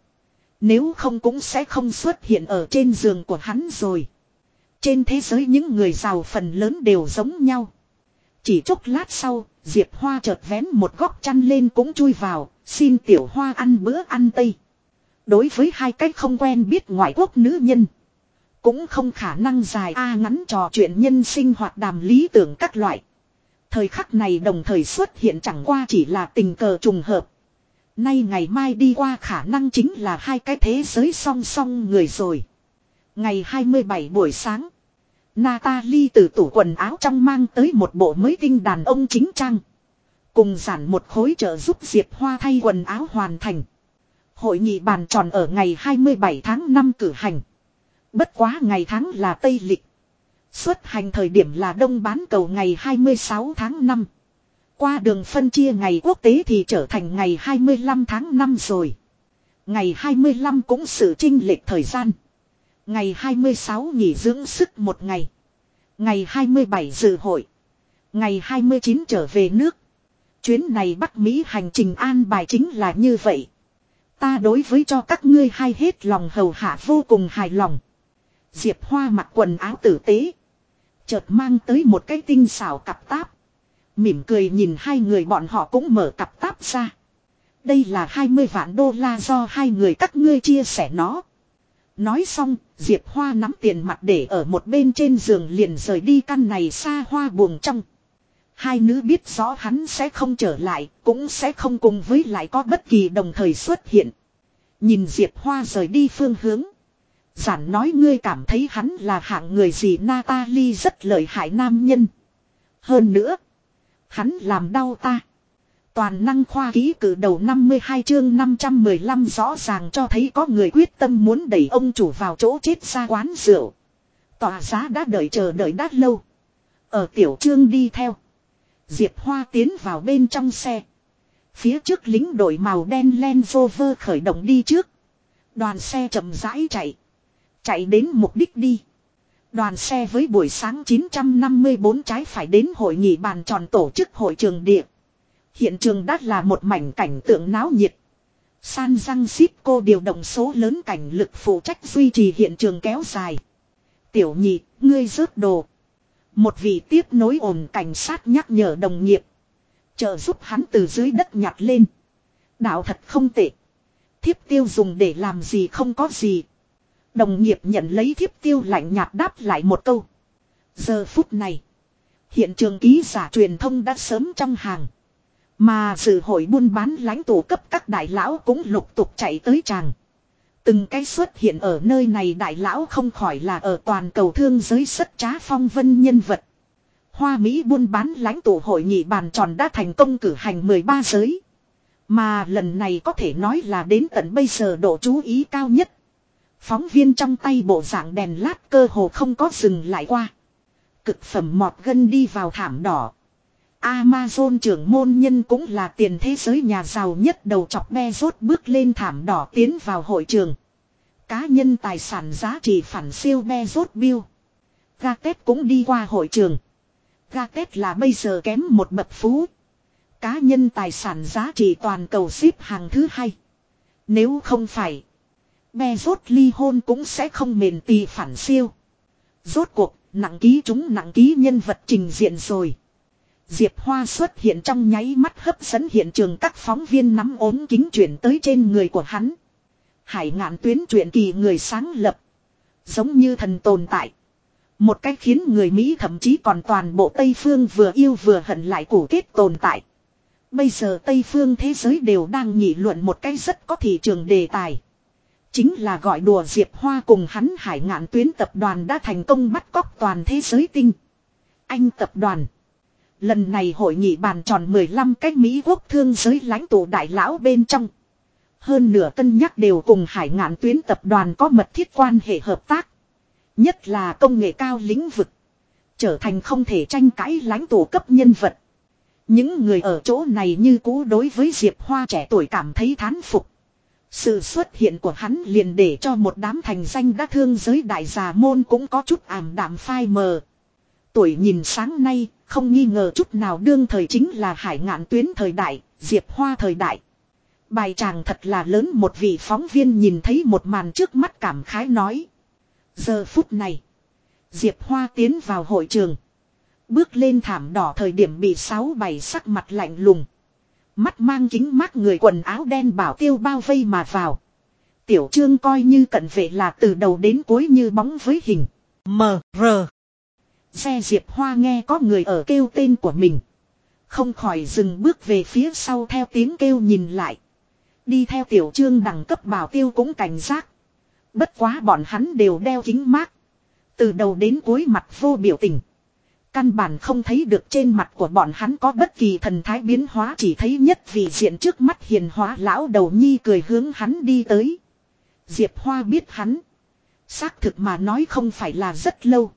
Nếu không cũng sẽ không xuất hiện ở trên giường của hắn rồi. Trên thế giới những người giàu phần lớn đều giống nhau. Chỉ chốc lát sau, Diệp Hoa chợt vén một góc chăn lên cũng chui vào, xin tiểu hoa ăn bữa ăn tây. Đối với hai cách không quen biết ngoại quốc nữ nhân. Cũng không khả năng dài a ngắn trò chuyện nhân sinh hoạt đàm lý tưởng các loại. Thời khắc này đồng thời xuất hiện chẳng qua chỉ là tình cờ trùng hợp. Nay ngày mai đi qua khả năng chính là hai cái thế giới song song người rồi. Ngày 27 buổi sáng. Natalie từ tủ quần áo trong mang tới một bộ mới tinh đàn ông chính trang. Cùng giản một khối trợ giúp Diệp Hoa thay quần áo hoàn thành. Hội nghị bàn tròn ở ngày 27 tháng 5 cử hành. Bất quá ngày tháng là Tây Lịch. Xuất hành thời điểm là đông bán cầu ngày 26 tháng 5. Qua đường phân chia ngày quốc tế thì trở thành ngày 25 tháng 5 rồi. Ngày 25 cũng sự trinh lệch thời gian. Ngày 26 nghỉ dưỡng sức một ngày. Ngày 27 dự hội. Ngày 29 trở về nước. Chuyến này Bắc Mỹ hành trình an bài chính là như vậy. Ta đối với cho các ngươi hay hết lòng hầu hạ vô cùng hài lòng. Diệp Hoa mặc quần áo tử tế. Chợt mang tới một cái tinh xảo cặp táp. Mỉm cười nhìn hai người bọn họ cũng mở cặp táp ra. Đây là 20 vạn đô la do hai người các ngươi chia sẻ nó. Nói xong, Diệp Hoa nắm tiền mặt để ở một bên trên giường liền rời đi căn này xa hoa buồng trong. Hai nữ biết rõ hắn sẽ không trở lại, cũng sẽ không cùng với lại có bất kỳ đồng thời xuất hiện. Nhìn Diệp Hoa rời đi phương hướng. Giản nói ngươi cảm thấy hắn là hạng người gì Natalie rất lợi hại nam nhân. Hơn nữa, hắn làm đau ta. Toàn năng khoa ký cử đầu 52 chương 515 rõ ràng cho thấy có người quyết tâm muốn đẩy ông chủ vào chỗ chết ra quán rượu. Tòa giá đã đợi chờ đợi đã lâu. Ở tiểu trương đi theo. Diệp Hoa tiến vào bên trong xe. Phía trước lính đội màu đen len Rover khởi động đi trước. Đoàn xe chậm rãi chạy. Chạy đến mục đích đi. Đoàn xe với buổi sáng 954 trái phải đến hội nghị bàn tròn tổ chức hội trường địa. Hiện trường đắt là một mảnh cảnh tượng náo nhiệt. San răng ship cô điều động số lớn cảnh lực phụ trách duy trì hiện trường kéo dài. Tiểu nhị, ngươi rớt đồ. Một vị tiếp nối ổn cảnh sát nhắc nhở đồng nghiệp. Trợ giúp hắn từ dưới đất nhặt lên. Đạo thật không tệ. Thiếp tiêu dùng để làm gì không có gì. Đồng nghiệp nhận lấy thiếp tiêu lạnh nhạt đáp lại một câu. Giờ phút này. Hiện trường ký giả truyền thông đã sớm trong hàng. Mà sự hội buôn bán lãnh tụ cấp các đại lão cũng lục tục chạy tới tràng. Từng cái xuất hiện ở nơi này đại lão không khỏi là ở toàn cầu thương giới sất trá phong vân nhân vật. Hoa Mỹ buôn bán lãnh tụ hội nghị bàn tròn đã thành công cử hành 13 giới. Mà lần này có thể nói là đến tận bây giờ độ chú ý cao nhất. Phóng viên trong tay bộ dạng đèn lát cơ hồ không có dừng lại qua. Cực phẩm mọt gân đi vào thảm đỏ. Amazon trưởng môn nhân cũng là tiền thế giới nhà giàu nhất đầu chọc be rốt bước lên thảm đỏ tiến vào hội trường. Cá nhân tài sản giá trị phản siêu be rốt bill. Gatet cũng đi qua hội trường. Gatet là bây giờ kém một bậc phú. Cá nhân tài sản giá trị toàn cầu xếp hàng thứ hai. Nếu không phải. Be rốt ly hôn cũng sẽ không mền tì phản siêu. Rốt cuộc, nặng ký chúng nặng ký nhân vật trình diện rồi. Diệp Hoa xuất hiện trong nháy mắt hấp dẫn hiện trường các phóng viên nắm ốm kính chuyển tới trên người của hắn. Hải ngạn tuyến truyện kỳ người sáng lập. Giống như thần tồn tại. Một cách khiến người Mỹ thậm chí còn toàn bộ Tây Phương vừa yêu vừa hận lại cổ kết tồn tại. Bây giờ Tây Phương thế giới đều đang nghị luận một cái rất có thị trường đề tài. Chính là gọi đùa Diệp Hoa cùng hắn hải ngạn tuyến tập đoàn đã thành công bắt cóc toàn thế giới tinh. Anh tập đoàn. Lần này hội nghị bàn tròn 15 cách Mỹ quốc thương giới lãnh tụ đại lão bên trong. Hơn nửa cân nhắc đều cùng hải ngạn tuyến tập đoàn có mật thiết quan hệ hợp tác. Nhất là công nghệ cao lĩnh vực. Trở thành không thể tranh cãi lãnh tụ cấp nhân vật. Những người ở chỗ này như cũ đối với Diệp Hoa trẻ tuổi cảm thấy thán phục. Sự xuất hiện của hắn liền để cho một đám thành danh đã thương giới đại già môn cũng có chút ảm đạm phai mờ. Tuổi nhìn sáng nay, không nghi ngờ chút nào đương thời chính là hải ngạn tuyến thời đại, Diệp Hoa thời đại. Bài chàng thật là lớn một vị phóng viên nhìn thấy một màn trước mắt cảm khái nói. Giờ phút này, Diệp Hoa tiến vào hội trường. Bước lên thảm đỏ thời điểm bị sáu bảy sắc mặt lạnh lùng. Mắt mang kính mắt người quần áo đen bảo tiêu bao vây mà vào. Tiểu trương coi như cận vệ là từ đầu đến cuối như bóng với hình. M, R. Xe Diệp Hoa nghe có người ở kêu tên của mình. Không khỏi dừng bước về phía sau theo tiếng kêu nhìn lại. Đi theo tiểu trương đẳng cấp bảo tiêu cũng cảnh giác. Bất quá bọn hắn đều đeo kính mát. Từ đầu đến cuối mặt vô biểu tình. Căn bản không thấy được trên mặt của bọn hắn có bất kỳ thần thái biến hóa chỉ thấy nhất vì diện trước mắt hiền hóa lão đầu nhi cười hướng hắn đi tới. Diệp Hoa biết hắn. Xác thực mà nói không phải là rất lâu.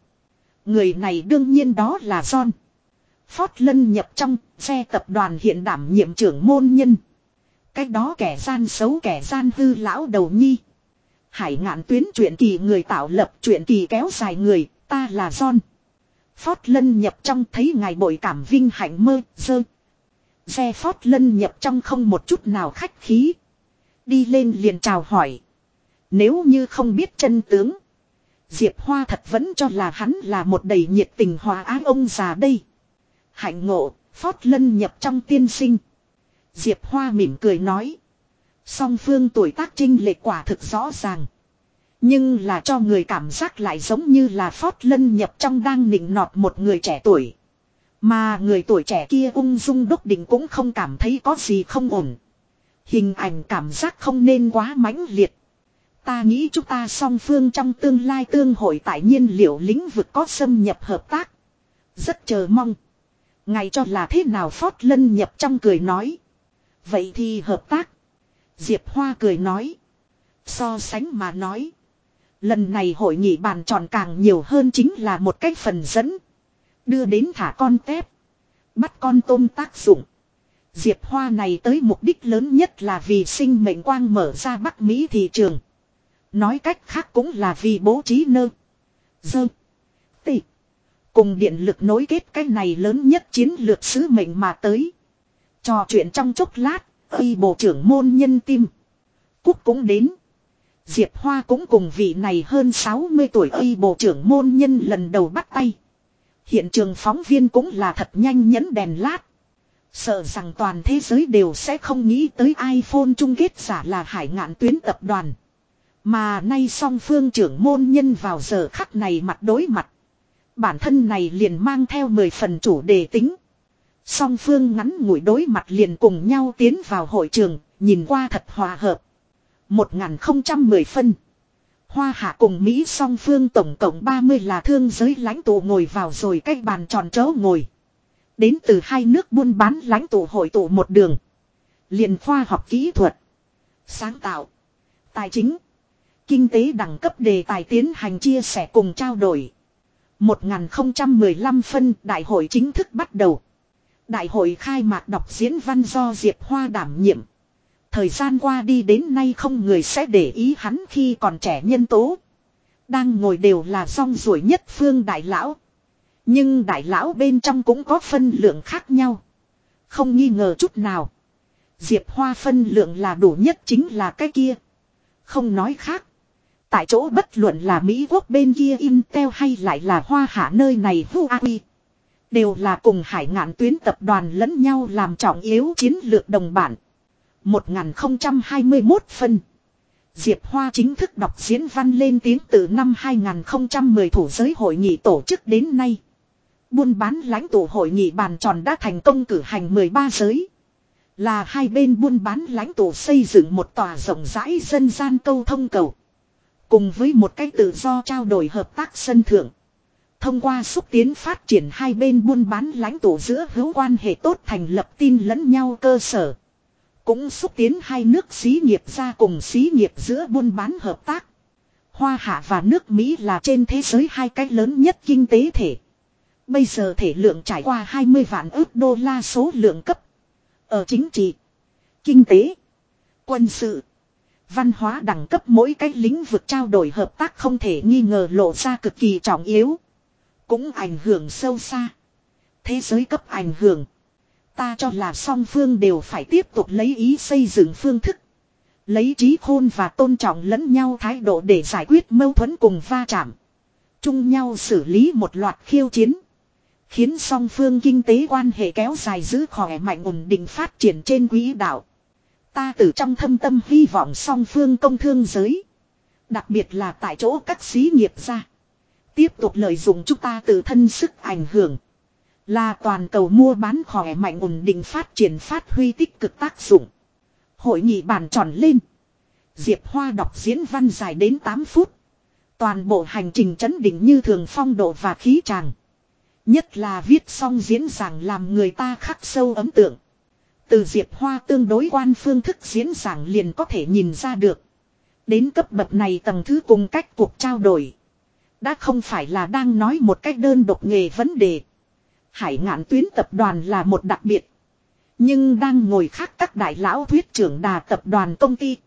Người này đương nhiên đó là John. Phót Lân nhập trong xe tập đoàn hiện đảm nhiệm trưởng môn nhân. Cách đó kẻ gian xấu kẻ gian hư lão đầu nhi. Hải ngạn tuyến chuyện kỳ người tạo lập chuyện kỳ kéo dài người, ta là John. Phót Lân nhập trong thấy ngài bội cảm vinh hạnh mơ, dơ. Xe phót Lân nhập trong không một chút nào khách khí. Đi lên liền chào hỏi. Nếu như không biết chân tướng. Diệp Hoa thật vẫn cho là hắn là một đầy nhiệt tình hòa ái ông già đây. Hạnh ngộ, phót Lân nhập trong tiên sinh. Diệp Hoa mỉm cười nói. Song phương tuổi tác trinh lệ quả thực rõ ràng. Nhưng là cho người cảm giác lại giống như là Phót Lân nhập trong đang nịnh nọt một người trẻ tuổi. Mà người tuổi trẻ kia ung dung đúc định cũng không cảm thấy có gì không ổn. Hình ảnh cảm giác không nên quá mãnh liệt. Ta nghĩ chúng ta song phương trong tương lai tương hội tại nhiên liệu lĩnh vực có xâm nhập hợp tác. Rất chờ mong. Ngày cho là thế nào Phót Lân nhập trong cười nói. Vậy thì hợp tác. Diệp Hoa cười nói. So sánh mà nói. Lần này hội nghị bàn tròn càng nhiều hơn chính là một cách phần dẫn. Đưa đến thả con tép. Bắt con tôm tác dụng. Diệp Hoa này tới mục đích lớn nhất là vì sinh mệnh quang mở ra Bắc Mỹ thị trường. Nói cách khác cũng là vì bố trí nơ. Dơ. Tị. Cùng điện lực nối kết cái này lớn nhất chiến lược sứ mệnh mà tới. Trò chuyện trong chốc lát, khi bộ trưởng môn nhân tim. Cúc cũng đến. Diệp Hoa cũng cùng vị này hơn 60 tuổi y bộ trưởng môn nhân lần đầu bắt tay. Hiện trường phóng viên cũng là thật nhanh nhấn đèn lát. Sợ rằng toàn thế giới đều sẽ không nghĩ tới iPhone chung kết giả là hải ngạn tuyến tập đoàn. Mà nay song phương trưởng môn nhân vào giờ khắc này mặt đối mặt. Bản thân này liền mang theo 10 phần chủ đề tính. Song phương ngắn ngủi đối mặt liền cùng nhau tiến vào hội trường, nhìn qua thật hòa hợp. 1010 phân. Hoa hạ cùng Mỹ song phương tổng cộng 30 là thương giới lãnh tụ ngồi vào rồi cách bàn tròn chớ ngồi. Đến từ hai nước buôn bán lãnh tụ hội tụ một đường. liền khoa học kỹ thuật. Sáng tạo. Tài chính. Kinh tế đẳng cấp đề tài tiến hành chia sẻ cùng trao đổi. 1015 phân đại hội chính thức bắt đầu. Đại hội khai mạc đọc diễn văn do Diệp Hoa đảm nhiệm. Thời gian qua đi đến nay không người sẽ để ý hắn khi còn trẻ nhân tố. Đang ngồi đều là song ruổi nhất phương đại lão. Nhưng đại lão bên trong cũng có phân lượng khác nhau. Không nghi ngờ chút nào. Diệp Hoa phân lượng là đủ nhất chính là cái kia. Không nói khác. Tại chỗ bất luận là Mỹ quốc bên kia Intel hay lại là Hoa Hạ nơi này Huawei. Đều là cùng hải ngạn tuyến tập đoàn lẫn nhau làm trọng yếu chiến lược đồng bản. 1021 phân. Diệp Hoa chính thức đọc diễn văn lên tiếng từ năm 2010 thủ giới hội nghị tổ chức đến nay. Buôn bán lãnh tụ hội nghị bàn tròn đã thành công cử hành 13 giới. Là hai bên buôn bán lãnh tụ xây dựng một tòa rộng rãi dân gian câu thông cầu. Cùng với một cách tự do trao đổi hợp tác sân thượng. Thông qua xúc tiến phát triển hai bên buôn bán lãnh tụ giữa hữu quan hệ tốt thành lập tin lẫn nhau cơ sở. Cũng xúc tiến hai nước xí nghiệp ra cùng xí nghiệp giữa buôn bán hợp tác. Hoa Hạ và nước Mỹ là trên thế giới hai cái lớn nhất kinh tế thể. Bây giờ thể lượng trải qua 20 vạn ước đô la số lượng cấp. Ở chính trị, kinh tế, quân sự, văn hóa đẳng cấp mỗi cái lĩnh vực trao đổi hợp tác không thể nghi ngờ lộ ra cực kỳ trọng yếu. Cũng ảnh hưởng sâu xa. Thế giới cấp ảnh hưởng. Ta cho là song phương đều phải tiếp tục lấy ý xây dựng phương thức. Lấy trí khôn và tôn trọng lẫn nhau thái độ để giải quyết mâu thuẫn cùng va chạm. Chung nhau xử lý một loạt khiêu chiến. Khiến song phương kinh tế quan hệ kéo dài giữ khỏe mạnh ổn định phát triển trên quỹ đạo. Ta từ trong thâm tâm hy vọng song phương công thương giới. Đặc biệt là tại chỗ các xí nghiệp ra. Tiếp tục lợi dụng chúng ta từ thân sức ảnh hưởng. Là toàn cầu mua bán khỏe mạnh ổn định phát triển phát huy tích cực tác dụng. Hội nghị bàn tròn lên. Diệp Hoa đọc diễn văn dài đến 8 phút. Toàn bộ hành trình chấn định như thường phong độ và khí tràng. Nhất là viết xong diễn giảng làm người ta khắc sâu ấn tượng. Từ Diệp Hoa tương đối quan phương thức diễn giảng liền có thể nhìn ra được. Đến cấp bậc này tầng thứ cùng cách cuộc trao đổi. Đã không phải là đang nói một cách đơn độc nghề vấn đề. Hải ngạn tuyến tập đoàn là một đặc biệt. Nhưng đang ngồi khác các đại lão thuyết trưởng đà tập đoàn công ty.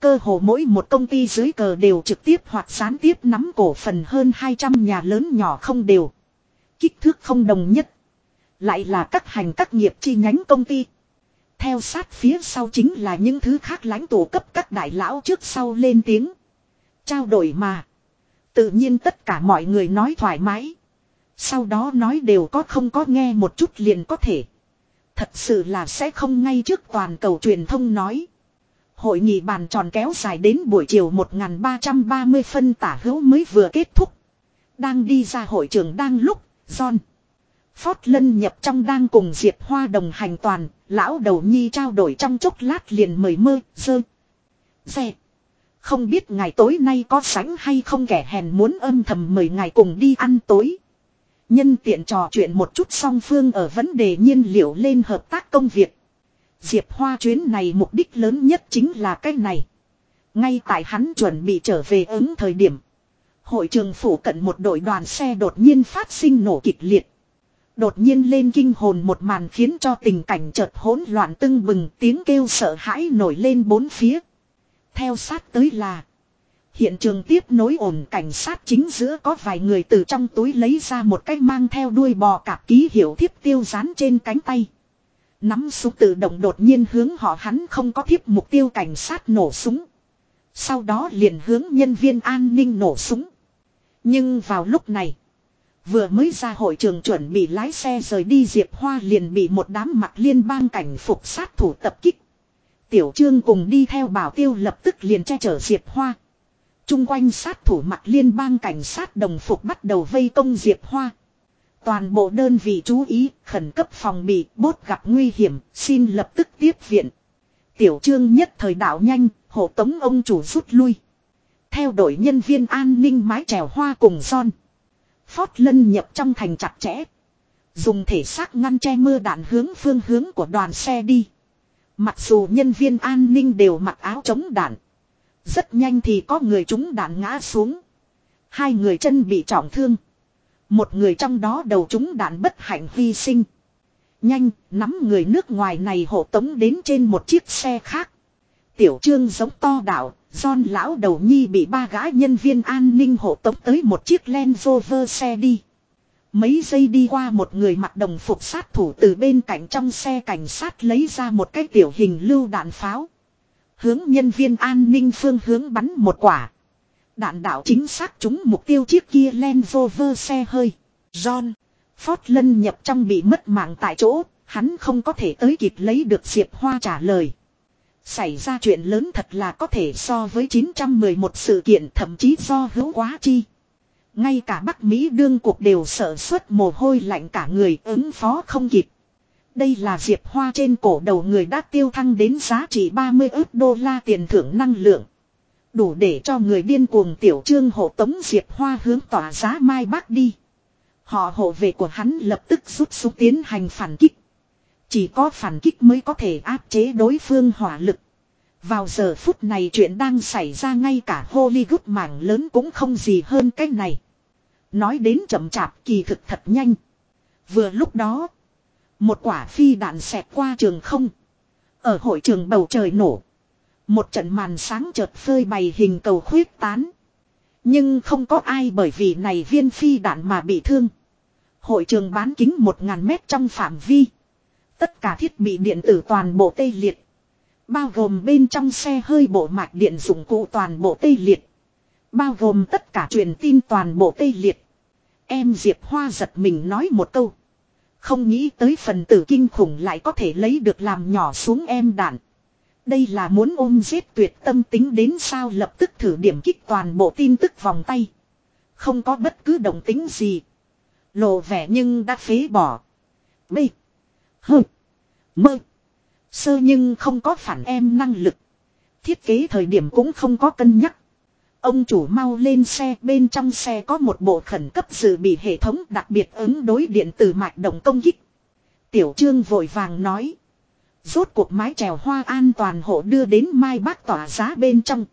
Cơ hồ mỗi một công ty dưới cờ đều trực tiếp hoặc gián tiếp nắm cổ phần hơn 200 nhà lớn nhỏ không đều. Kích thước không đồng nhất. Lại là các hành các nghiệp chi nhánh công ty. Theo sát phía sau chính là những thứ khác lãnh tụ cấp các đại lão trước sau lên tiếng. Trao đổi mà. Tự nhiên tất cả mọi người nói thoải mái. Sau đó nói đều có không có nghe một chút liền có thể. Thật sự là sẽ không ngay trước toàn cầu truyền thông nói. Hội nghị bàn tròn kéo dài đến buổi chiều 1330 phân tả hữu mới vừa kết thúc. Đang đi ra hội trường đang lúc, John. Phót lân nhập trong đang cùng Diệp Hoa đồng hành toàn, lão đầu nhi trao đổi trong chốc lát liền mời mơ, dơ. Dẹp. Không biết ngày tối nay có sánh hay không kẻ hèn muốn âm thầm mời ngài cùng đi ăn tối. Nhân tiện trò chuyện một chút song phương ở vấn đề nhiên liệu lên hợp tác công việc. Diệp Hoa chuyến này mục đích lớn nhất chính là cái này. Ngay tại hắn chuẩn bị trở về ứng thời điểm. Hội trường phủ cận một đội đoàn xe đột nhiên phát sinh nổ kịch liệt. Đột nhiên lên kinh hồn một màn khiến cho tình cảnh chợt hỗn loạn tưng bừng, tiếng kêu sợ hãi nổi lên bốn phía. Theo sát tới là. Hiện trường tiếp nối ổn cảnh sát chính giữa có vài người từ trong túi lấy ra một cái mang theo đuôi bò cạp ký hiệu thiếp tiêu dán trên cánh tay. Nắm súng tự động đột nhiên hướng họ hắn không có thiếp mục tiêu cảnh sát nổ súng. Sau đó liền hướng nhân viên an ninh nổ súng. Nhưng vào lúc này. Vừa mới ra hội trường chuẩn bị lái xe rời đi Diệp Hoa liền bị một đám mặt liên bang cảnh phục sát thủ tập kích. Tiểu Trương cùng đi theo bảo tiêu lập tức liền che chở Diệp Hoa. Trung quanh sát thủ mặt liên bang cảnh sát đồng phục bắt đầu vây công Diệp Hoa. Toàn bộ đơn vị chú ý, khẩn cấp phòng bị, bốt gặp nguy hiểm, xin lập tức tiếp viện. Tiểu trương nhất thời đạo nhanh, hộ tống ông chủ rút lui. Theo đội nhân viên an ninh mái trèo hoa cùng son. Phót lân nhập trong thành chặt chẽ. Dùng thể xác ngăn che mưa đạn hướng phương hướng của đoàn xe đi. Mặc dù nhân viên an ninh đều mặc áo chống đạn. Rất nhanh thì có người chúng đạn ngã xuống. Hai người chân bị trọng thương. Một người trong đó đầu chúng đạn bất hạnh hy sinh. Nhanh, nắm người nước ngoài này hộ tống đến trên một chiếc xe khác. Tiểu trương giống to đảo, John lão đầu nhi bị ba gã nhân viên an ninh hộ tống tới một chiếc Land Rover xe đi. Mấy giây đi qua một người mặc đồng phục sát thủ từ bên cạnh trong xe cảnh sát lấy ra một cái tiểu hình lưu đạn pháo. Hướng nhân viên an ninh phương hướng bắn một quả. Đạn đạo chính xác trúng mục tiêu chiếc kia Land Rover xe hơi. John. Ford lân nhập trong bị mất mạng tại chỗ, hắn không có thể tới kịp lấy được Diệp Hoa trả lời. Xảy ra chuyện lớn thật là có thể so với 911 sự kiện thậm chí do hữu quá chi. Ngay cả Bắc Mỹ đương cuộc đều sợ suất mồ hôi lạnh cả người ứng phó không kịp. Đây là Diệp Hoa trên cổ đầu người đã tiêu thăng đến giá trị 30 ước đô la tiền thưởng năng lượng. Đủ để cho người điên cuồng tiểu trương hộ tống Diệp Hoa hướng tỏa giá Mai Bắc đi. Họ hộ vệ của hắn lập tức rút xuống tiến hành phản kích. Chỉ có phản kích mới có thể áp chế đối phương hỏa lực. Vào giờ phút này chuyện đang xảy ra ngay cả Hollywood mảng lớn cũng không gì hơn cái này. Nói đến chậm chạp kỳ thực thật nhanh. Vừa lúc đó, một quả phi đạn xẹt qua trường không. Ở hội trường bầu trời nổ. Một trận màn sáng chợt phơi bày hình cầu khuyết tán. Nhưng không có ai bởi vì này viên phi đạn mà bị thương. Hội trường bán kính 1.000 mét trong phạm vi. Tất cả thiết bị điện tử toàn bộ tê liệt. Bao gồm bên trong xe hơi bộ mạch điện dụng cụ toàn bộ tê liệt. Bao gồm tất cả truyền tin toàn bộ tê liệt. Em Diệp Hoa giật mình nói một câu. Không nghĩ tới phần tử kinh khủng lại có thể lấy được làm nhỏ xuống em đạn. Đây là muốn ôm giết tuyệt tâm tính đến sao lập tức thử điểm kích toàn bộ tin tức vòng tay. Không có bất cứ động tính gì. Lộ vẻ nhưng đã phế bỏ. B. H. Mơ. Sơ nhưng không có phản em năng lực. Thiết kế thời điểm cũng không có cân nhắc. Ông chủ mau lên xe, bên trong xe có một bộ khẩn cấp dự bị hệ thống đặc biệt ứng đối điện tử mạch động công kích. Tiểu trương vội vàng nói. Rốt cuộc mái trèo hoa an toàn hộ đưa đến mai bác tỏa giá bên trong.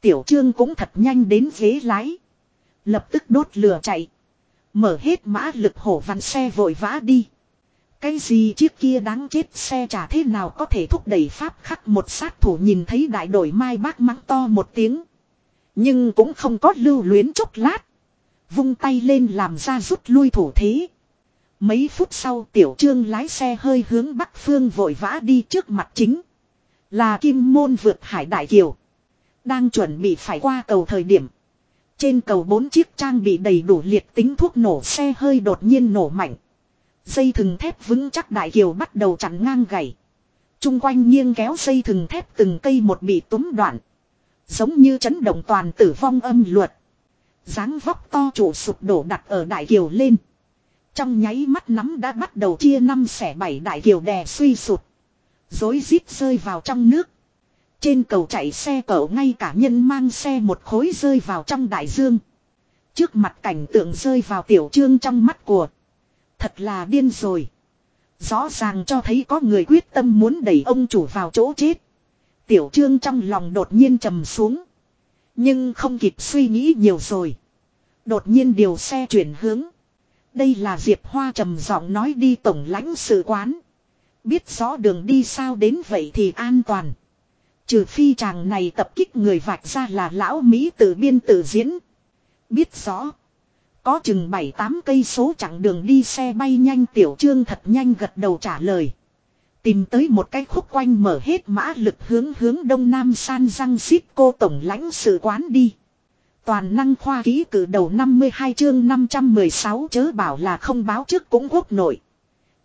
Tiểu trương cũng thật nhanh đến ghế lái. Lập tức đốt lửa chạy. Mở hết mã lực hổ vặn xe vội vã đi. Cái gì chiếc kia đáng chết xe chả thế nào có thể thúc đẩy pháp khắc một sát thủ nhìn thấy đại đội mai bác mắng to một tiếng. Nhưng cũng không có lưu luyến chốc lát. Vung tay lên làm ra rút lui thủ thế. Mấy phút sau tiểu trương lái xe hơi hướng bắc phương vội vã đi trước mặt chính. Là kim môn vượt hải đại kiều. Đang chuẩn bị phải qua cầu thời điểm. Trên cầu bốn chiếc trang bị đầy đủ liệt tính thuốc nổ xe hơi đột nhiên nổ mạnh. Dây thừng thép vững chắc đại kiều bắt đầu chặn ngang gầy, Trung quanh nghiêng kéo dây thừng thép từng cây một bị túm đoạn. Giống như chấn động toàn tử vong âm luật. dáng vóc to trụ sụp đổ đặt ở đại kiều lên. Trong nháy mắt nắm đã bắt đầu chia năm xẻ bảy đại kiều đè suy sụt. Dối rít rơi vào trong nước. Trên cầu chạy xe cẩu ngay cả nhân mang xe một khối rơi vào trong đại dương. Trước mặt cảnh tượng rơi vào tiểu trương trong mắt của. Thật là điên rồi. Rõ ràng cho thấy có người quyết tâm muốn đẩy ông chủ vào chỗ chết. Tiểu trương trong lòng đột nhiên trầm xuống. Nhưng không kịp suy nghĩ nhiều rồi. Đột nhiên điều xe chuyển hướng. Đây là Diệp Hoa trầm giọng nói đi tổng lãnh sự quán. Biết rõ đường đi sao đến vậy thì an toàn. Trừ phi chàng này tập kích người vạch ra là lão Mỹ tự biên tự diễn. Biết rõ. Có chừng 7-8 cây số chặng đường đi xe bay nhanh tiểu trương thật nhanh gật đầu trả lời. Tìm tới một cái khúc quanh mở hết mã lực hướng hướng đông nam san răng xít cô tổng lãnh sự quán đi. Toàn năng khoa ký cử đầu 52 chương 516 chớ bảo là không báo trước cũng quốc nội.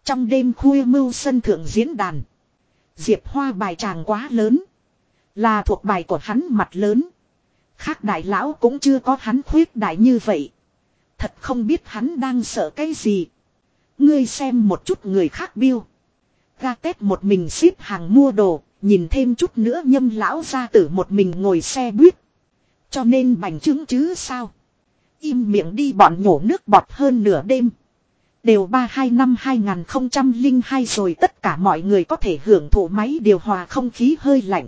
Trong đêm khuya mưu sân thượng diễn đàn. Diệp Hoa bài tràng quá lớn. Là thuộc bài của hắn mặt lớn. Khác đại lão cũng chưa có hắn khuyết đại như vậy. Thật không biết hắn đang sợ cái gì. Ngươi xem một chút người khác biêu. Ga tét một mình xếp hàng mua đồ, nhìn thêm chút nữa nhâm lão ra tử một mình ngồi xe buýt. Cho nên bành trướng chứ sao. Im miệng đi bọn nhổ nước bọt hơn nửa đêm. Đều ba hai năm 2002 rồi tất cả mọi người có thể hưởng thụ máy điều hòa không khí hơi lạnh.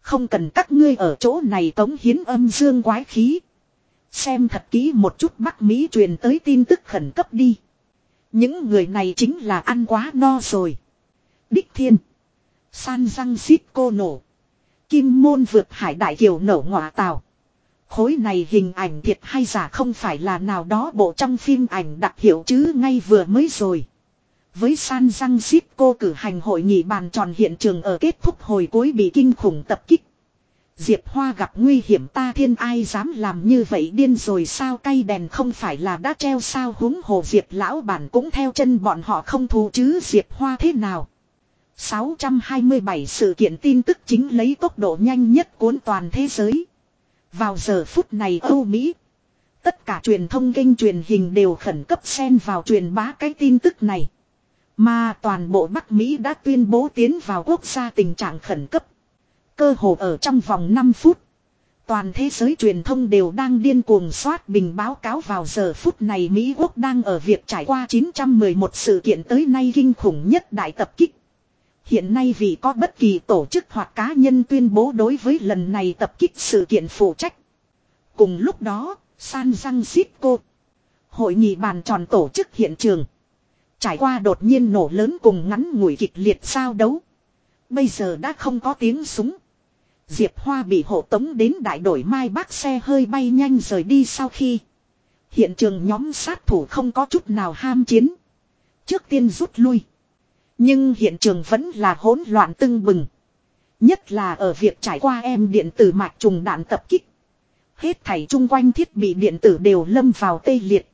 Không cần các ngươi ở chỗ này tống hiến âm dương quái khí. Xem thật kỹ một chút Bắc Mỹ truyền tới tin tức khẩn cấp đi. Những người này chính là ăn quá no rồi. Đích Thiên. San răng xít cô nổ. Kim môn vượt hải đại kiều nổ ngọa tàu. Khối này hình ảnh thiệt hay giả không phải là nào đó bộ trong phim ảnh đặc hiệu chứ ngay vừa mới rồi. Với San răng xít cô cử hành hội nghị bàn tròn hiện trường ở kết thúc hồi cuối bị kinh khủng tập kích. Diệp Hoa gặp nguy hiểm ta thiên ai dám làm như vậy điên rồi sao cây đèn không phải là đã treo sao húng hồ Diệp lão bản cũng theo chân bọn họ không thù chứ Diệp Hoa thế nào. 627 sự kiện tin tức chính lấy tốc độ nhanh nhất cuốn toàn thế giới. Vào giờ phút này Âu Mỹ. Tất cả truyền thông kênh truyền hình đều khẩn cấp xen vào truyền bá cái tin tức này. Mà toàn bộ Bắc Mỹ đã tuyên bố tiến vào quốc gia tình trạng khẩn cấp. Cơ hồ ở trong vòng 5 phút. Toàn thế giới truyền thông đều đang điên cuồng soát bình báo cáo vào giờ phút này Mỹ Quốc đang ở việc trải qua 911 sự kiện tới nay kinh khủng nhất đại tập kích. Hiện nay vì có bất kỳ tổ chức hoặc cá nhân tuyên bố đối với lần này tập kích sự kiện phụ trách. Cùng lúc đó, San Francisco. Hội nghị bàn tròn tổ chức hiện trường. Trải qua đột nhiên nổ lớn cùng ngắn ngủi kịch liệt sao đấu. Bây giờ đã không có tiếng súng. Diệp Hoa bị hộ tống đến đại đội Mai Bác xe hơi bay nhanh rời đi sau khi. Hiện trường nhóm sát thủ không có chút nào ham chiến. Trước tiên rút lui. Nhưng hiện trường vẫn là hỗn loạn tưng bừng. Nhất là ở việc trải qua em điện tử mạch trùng đạn tập kích. Hết thảy chung quanh thiết bị điện tử đều lâm vào tê liệt.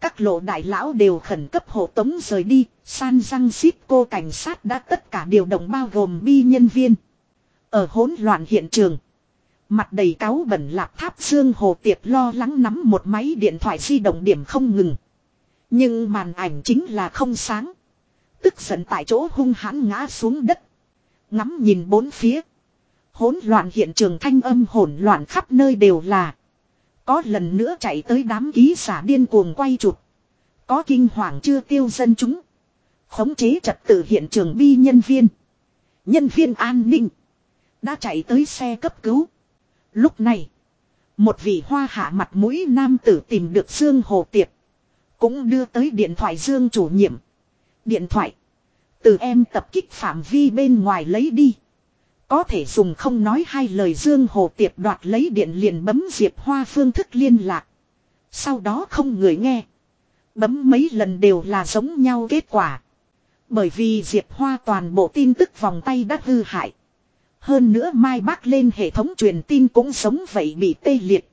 Các lộ đại lão đều khẩn cấp hộ tống rời đi, san răng xít cô cảnh sát đã tất cả điều động bao gồm bi nhân viên. Ở hỗn loạn hiện trường. Mặt đầy cáo bẩn lạp tháp xương hồ tiệp lo lắng nắm một máy điện thoại di động điểm không ngừng. Nhưng màn ảnh chính là không sáng. Tức giận tại chỗ hung hãn ngã xuống đất. Ngắm nhìn bốn phía. Hỗn loạn hiện trường thanh âm hỗn loạn khắp nơi đều là. Có lần nữa chạy tới đám ký giả điên cuồng quay chụp. Có kinh hoàng chưa tiêu dân chúng. Khống chế trật tự hiện trường bi nhân viên. Nhân viên an ninh. Đã chạy tới xe cấp cứu. Lúc này. Một vị hoa hạ mặt mũi nam tử tìm được Dương Hồ Tiệp. Cũng đưa tới điện thoại Dương chủ nhiệm. Điện thoại. Từ em tập kích phạm vi bên ngoài lấy đi. Có thể dùng không nói hai lời Dương Hồ Tiệp đoạt lấy điện liền bấm Diệp Hoa phương thức liên lạc. Sau đó không người nghe. Bấm mấy lần đều là giống nhau kết quả. Bởi vì Diệp Hoa toàn bộ tin tức vòng tay đã hư hại. Hơn nữa Mai Bác lên hệ thống truyền tin cũng sống vậy bị tê liệt.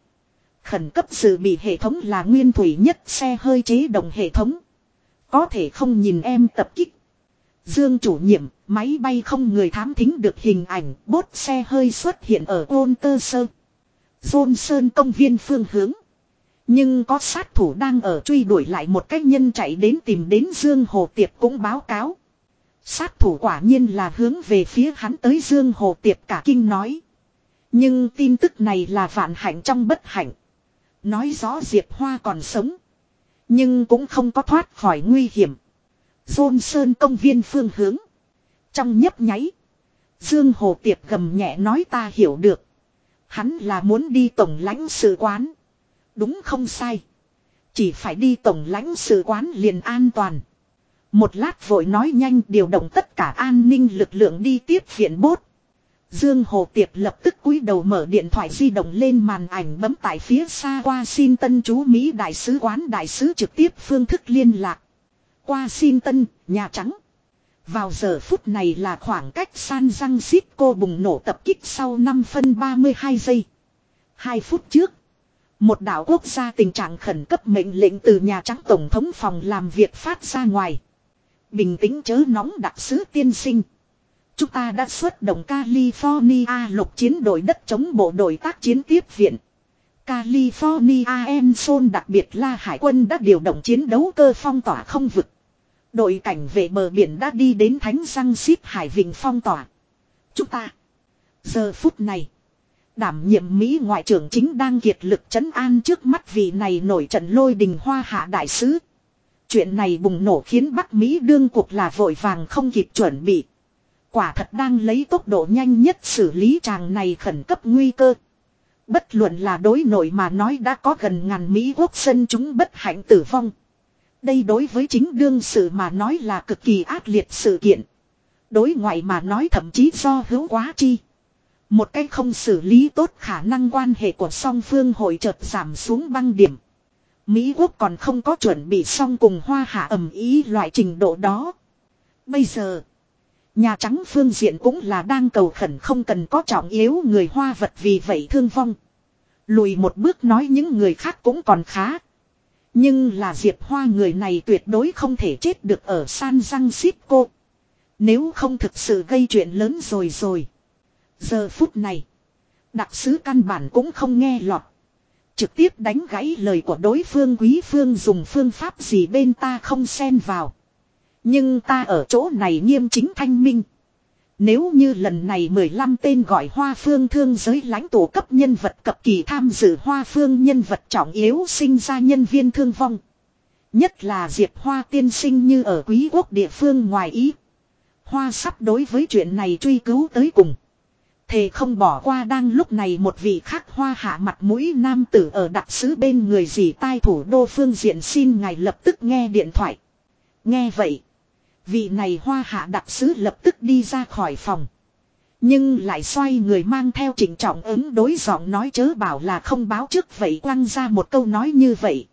Khẩn cấp dự bị hệ thống là nguyên thủy nhất, xe hơi chế động hệ thống. Có thể không nhìn em tập kích. Dương chủ nhiệm, máy bay không người thám thính được hình ảnh, bốt xe hơi xuất hiện ở ôn tơ sơ. sơn công viên phương hướng. Nhưng có sát thủ đang ở truy đuổi lại một cách nhân chạy đến tìm đến Dương Hồ Tiệp cũng báo cáo. Sát thủ quả nhiên là hướng về phía hắn tới Dương Hồ Tiệp cả kinh nói. Nhưng tin tức này là vạn hạnh trong bất hạnh. Nói rõ Diệp Hoa còn sống. Nhưng cũng không có thoát khỏi nguy hiểm. Dôn Sơn công viên phương hướng. Trong nhấp nháy. Dương Hồ Tiệp gầm nhẹ nói ta hiểu được. Hắn là muốn đi tổng lãnh sự quán. Đúng không sai. Chỉ phải đi tổng lãnh sự quán liền an toàn. Một lát vội nói nhanh điều động tất cả an ninh lực lượng đi tiếp viện bốt. Dương Hồ Tiệp lập tức cúi đầu mở điện thoại di động lên màn ảnh bấm tại phía xa qua xin tân chú Mỹ Đại sứ quán đại sứ trực tiếp phương thức liên lạc. Qua xin tân, Nhà Trắng. Vào giờ phút này là khoảng cách San Răng Xít cô bùng nổ tập kích sau 5 phân 32 giây. 2 phút trước. Một đảo quốc gia tình trạng khẩn cấp mệnh lệnh từ Nhà Trắng Tổng thống phòng làm việc phát ra ngoài. Bình tĩnh chớ nóng đặc sứ tiên sinh. Chúng ta đã xuất động California lục chiến đội đất chống bộ đội tác chiến tiếp viện. California Enson đặc biệt là hải quân đã điều động chiến đấu cơ phong tỏa không vực. Đội cảnh vệ bờ biển đã đi đến thánh răng ship hải vịnh phong tỏa. Chúng ta. Giờ phút này. Đảm nhiệm Mỹ ngoại trưởng chính đang kiệt lực chấn an trước mắt vì này nổi trận lôi đình hoa hạ đại sứ. Chuyện này bùng nổ khiến Bắc Mỹ đương cuộc là vội vàng không kịp chuẩn bị. Quả thật đang lấy tốc độ nhanh nhất xử lý chàng này khẩn cấp nguy cơ. Bất luận là đối nội mà nói đã có gần ngàn Mỹ quốc dân chúng bất hạnh tử vong. Đây đối với chính đương sự mà nói là cực kỳ ác liệt sự kiện. Đối ngoại mà nói thậm chí do hữu quá chi. Một cách không xử lý tốt khả năng quan hệ của song phương hội chợt giảm xuống băng điểm. Mỹ quốc còn không có chuẩn bị xong cùng hoa hạ ẩm ý loại trình độ đó. Bây giờ, Nhà Trắng phương diện cũng là đang cầu khẩn không cần có trọng yếu người hoa vật vì vậy thương vong. Lùi một bước nói những người khác cũng còn khá. Nhưng là Diệp Hoa người này tuyệt đối không thể chết được ở San Răng Xít cô. Nếu không thực sự gây chuyện lớn rồi rồi. Giờ phút này. Đặc sứ căn bản cũng không nghe lọt. Trực tiếp đánh gãy lời của đối phương quý phương dùng phương pháp gì bên ta không xen vào. Nhưng ta ở chỗ này nghiêm chính thanh minh. Nếu như lần này 15 tên gọi hoa phương thương giới lãnh tổ cấp nhân vật cập kỳ tham dự hoa phương nhân vật trọng yếu sinh ra nhân viên thương vong. Nhất là Diệp Hoa tiên sinh như ở quý quốc địa phương ngoài ý. Hoa sắp đối với chuyện này truy cứu tới cùng. Thề không bỏ qua đang lúc này một vị khác hoa hạ mặt mũi nam tử ở đặc sứ bên người dì tai thủ đô phương diện xin ngài lập tức nghe điện thoại. Nghe vậy. Vị này hoa hạ đặc sứ lập tức đi ra khỏi phòng. Nhưng lại xoay người mang theo trịnh trọng ứng đối giọng nói chớ bảo là không báo trước vậy quăng ra một câu nói như vậy.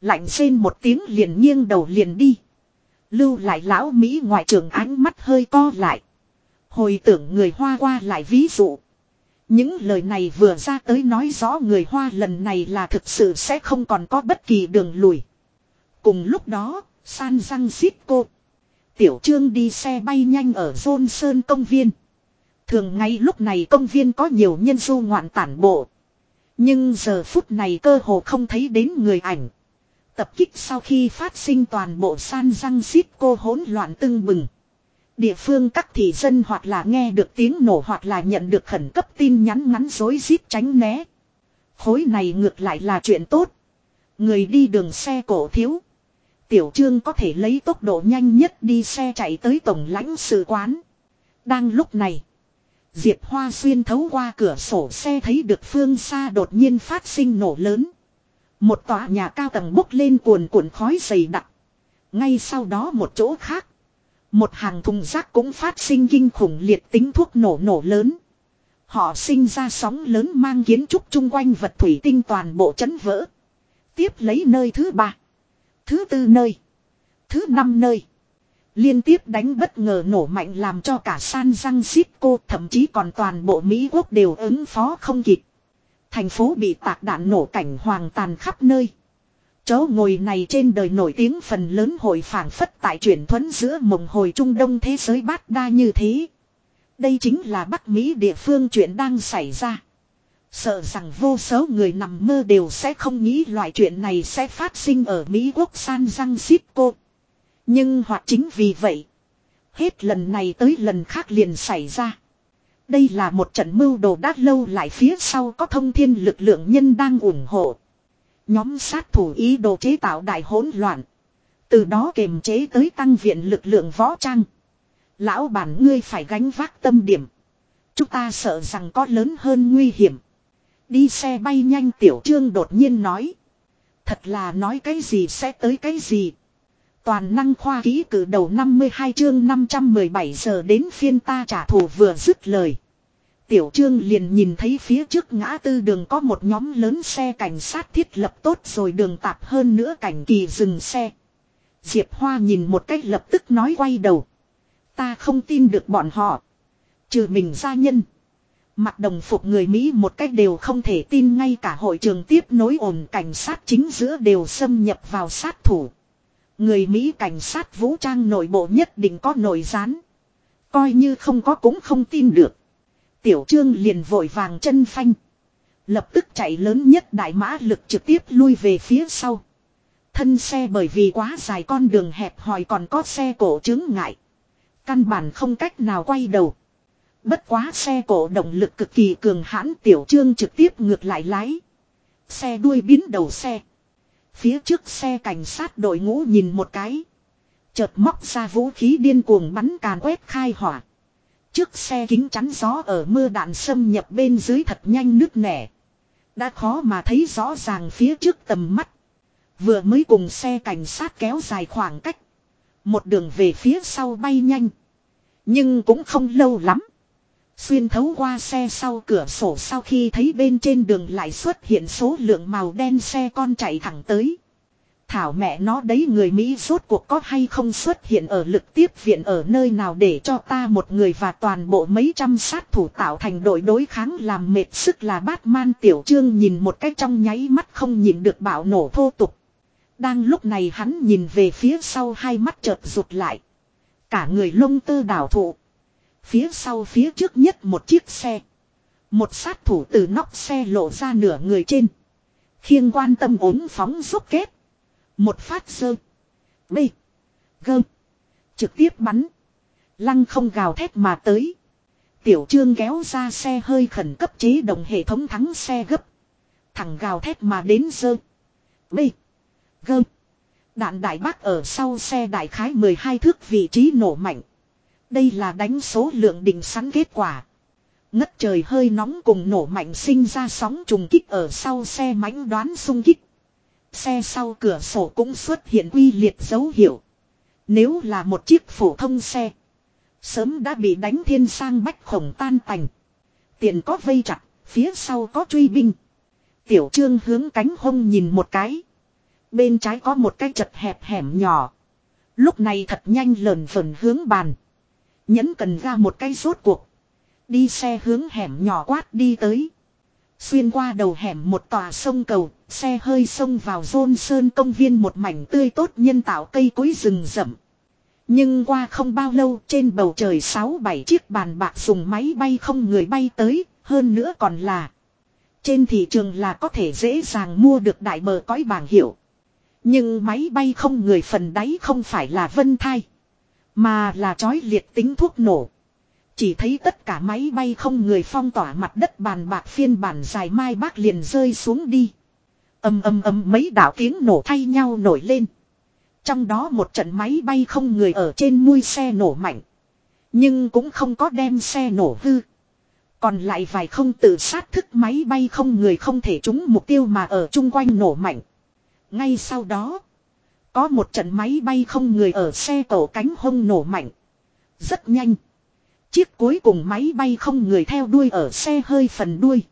Lạnh xên một tiếng liền nghiêng đầu liền đi. Lưu lại lão Mỹ ngoại trưởng ánh mắt hơi co lại. Hồi tưởng người Hoa qua lại ví dụ. Những lời này vừa ra tới nói rõ người Hoa lần này là thực sự sẽ không còn có bất kỳ đường lùi. Cùng lúc đó, San Giang Xít cô. Tiểu Trương đi xe bay nhanh ở Dôn Sơn công viên. Thường ngay lúc này công viên có nhiều nhân du ngoạn tản bộ. Nhưng giờ phút này cơ hồ không thấy đến người ảnh. Tập kích sau khi phát sinh toàn bộ san răng xít cô hỗn loạn tưng bừng. Địa phương các thị dân hoặc là nghe được tiếng nổ hoặc là nhận được khẩn cấp tin nhắn ngắn dối rít tránh né. Khối này ngược lại là chuyện tốt. Người đi đường xe cổ thiếu. Tiểu trương có thể lấy tốc độ nhanh nhất đi xe chạy tới tổng lãnh sự quán. Đang lúc này. Diệp Hoa xuyên thấu qua cửa sổ xe thấy được phương xa đột nhiên phát sinh nổ lớn. Một tòa nhà cao tầng bốc lên cuồn cuộn khói dày đặc. Ngay sau đó một chỗ khác. Một hàng thùng rác cũng phát sinh kinh khủng liệt tính thuốc nổ nổ lớn. Họ sinh ra sóng lớn mang kiến trúc chung quanh vật thủy tinh toàn bộ chấn vỡ. Tiếp lấy nơi thứ ba. Thứ tư nơi. Thứ năm nơi. Liên tiếp đánh bất ngờ nổ mạnh làm cho cả San Francisco, thậm chí còn toàn bộ Mỹ quốc đều ứng phó không kịp. Thành phố bị tạc đạn nổ cảnh hoàng tàn khắp nơi. Chỗ ngồi này trên đời nổi tiếng phần lớn hội phản phất tại chuyển thuẫn giữa mộng hồi Trung Đông thế giới bát đa như thế. Đây chính là Bắc Mỹ địa phương chuyện đang xảy ra. Sợ rằng vô số người nằm mơ đều sẽ không nghĩ loại chuyện này sẽ phát sinh ở Mỹ quốc San Francisco. Nhưng hoặc chính vì vậy. Hết lần này tới lần khác liền xảy ra. Đây là một trận mưu đồ đát lâu lại phía sau có thông thiên lực lượng nhân đang ủng hộ. Nhóm sát thủ ý đồ chế tạo đại hỗn loạn. Từ đó kềm chế tới tăng viện lực lượng võ trang. Lão bản ngươi phải gánh vác tâm điểm. Chúng ta sợ rằng có lớn hơn nguy hiểm. Đi xe bay nhanh tiểu trương đột nhiên nói. Thật là nói cái gì sẽ tới cái gì. Toàn năng khoa ký cử đầu 52 chương 517 giờ đến phiên ta trả thù vừa dứt lời. Tiểu trương liền nhìn thấy phía trước ngã tư đường có một nhóm lớn xe cảnh sát thiết lập tốt rồi đường tạp hơn nữa cảnh kỳ dừng xe. Diệp Hoa nhìn một cách lập tức nói quay đầu. Ta không tin được bọn họ. Trừ mình gia nhân. Mặt đồng phục người Mỹ một cách đều không thể tin ngay cả hội trường tiếp nối ổn cảnh sát chính giữa đều xâm nhập vào sát thủ. Người Mỹ cảnh sát vũ trang nội bộ nhất định có nội gián. Coi như không có cũng không tin được. Tiểu trương liền vội vàng chân phanh. Lập tức chạy lớn nhất đại mã lực trực tiếp lui về phía sau. Thân xe bởi vì quá dài con đường hẹp hòi còn có xe cổ chứng ngại. Căn bản không cách nào quay đầu. Bất quá xe cổ động lực cực kỳ cường hãn tiểu trương trực tiếp ngược lại lái. Xe đuôi biến đầu xe. Phía trước xe cảnh sát đội ngũ nhìn một cái. Chợt móc ra vũ khí điên cuồng bắn càn quét khai hỏa. Trước xe kính chắn gió ở mưa đạn xâm nhập bên dưới thật nhanh nước nẻ. Đã khó mà thấy rõ ràng phía trước tầm mắt. Vừa mới cùng xe cảnh sát kéo dài khoảng cách. Một đường về phía sau bay nhanh. Nhưng cũng không lâu lắm. Xuyên thấu qua xe sau cửa sổ sau khi thấy bên trên đường lại xuất hiện số lượng màu đen xe con chạy thẳng tới. Thảo mẹ nó đấy người Mỹ rốt cuộc có hay không xuất hiện ở lực tiếp viện ở nơi nào để cho ta một người và toàn bộ mấy trăm sát thủ tạo thành đội đối kháng làm mệt sức là Batman tiểu trương nhìn một cách trong nháy mắt không nhìn được bạo nổ thô tục. Đang lúc này hắn nhìn về phía sau hai mắt chợt rụt lại. Cả người lông tơ đảo thụ. Phía sau phía trước nhất một chiếc xe. Một sát thủ từ nóc xe lộ ra nửa người trên. Khiêng quan tâm ốm phóng rút kết. Một phát sơ. B. Gơ. Trực tiếp bắn. Lăng không gào thét mà tới. Tiểu trương kéo ra xe hơi khẩn cấp chế động hệ thống thắng xe gấp. Thẳng gào thét mà đến sơ. B. Gơ. Đạn đại bác ở sau xe đại khái 12 thước vị trí nổ mạnh. Đây là đánh số lượng định sẵn kết quả. Ngất trời hơi nóng cùng nổ mạnh sinh ra sóng trùng kích ở sau xe mãnh đoán xung kích. Xe sau cửa sổ cũng xuất hiện quy liệt dấu hiệu. Nếu là một chiếc phổ thông xe. Sớm đã bị đánh thiên sang bách khổng tan tành. Tiền có vây chặt, phía sau có truy binh. Tiểu trương hướng cánh hông nhìn một cái. Bên trái có một cái chật hẹp hẻm nhỏ. Lúc này thật nhanh lờn phần hướng bàn nhẫn cần ra một cái rốt cuộc. Đi xe hướng hẻm nhỏ quát đi tới. Xuyên qua đầu hẻm một tòa sông cầu, xe hơi sông vào rôn sơn công viên một mảnh tươi tốt nhân tạo cây cối rừng rậm. Nhưng qua không bao lâu trên bầu trời 6-7 chiếc bàn bạc dùng máy bay không người bay tới, hơn nữa còn là trên thị trường là có thể dễ dàng mua được đại bờ cõi bảng hiệu. Nhưng máy bay không người phần đáy không phải là vân thai. Mà là chói liệt tính thuốc nổ. Chỉ thấy tất cả máy bay không người phong tỏa mặt đất bàn bạc phiên bản dài mai bác liền rơi xuống đi. Âm âm âm mấy đảo tiếng nổ thay nhau nổi lên. Trong đó một trận máy bay không người ở trên mui xe nổ mạnh. Nhưng cũng không có đem xe nổ hư. Còn lại vài không tự sát thức máy bay không người không thể trúng mục tiêu mà ở chung quanh nổ mạnh. Ngay sau đó, có một trận máy bay không người ở xe tổ cánh hông nổ mạnh. Rất nhanh. Chiếc cuối cùng máy bay không người theo đuôi ở xe hơi phần đuôi.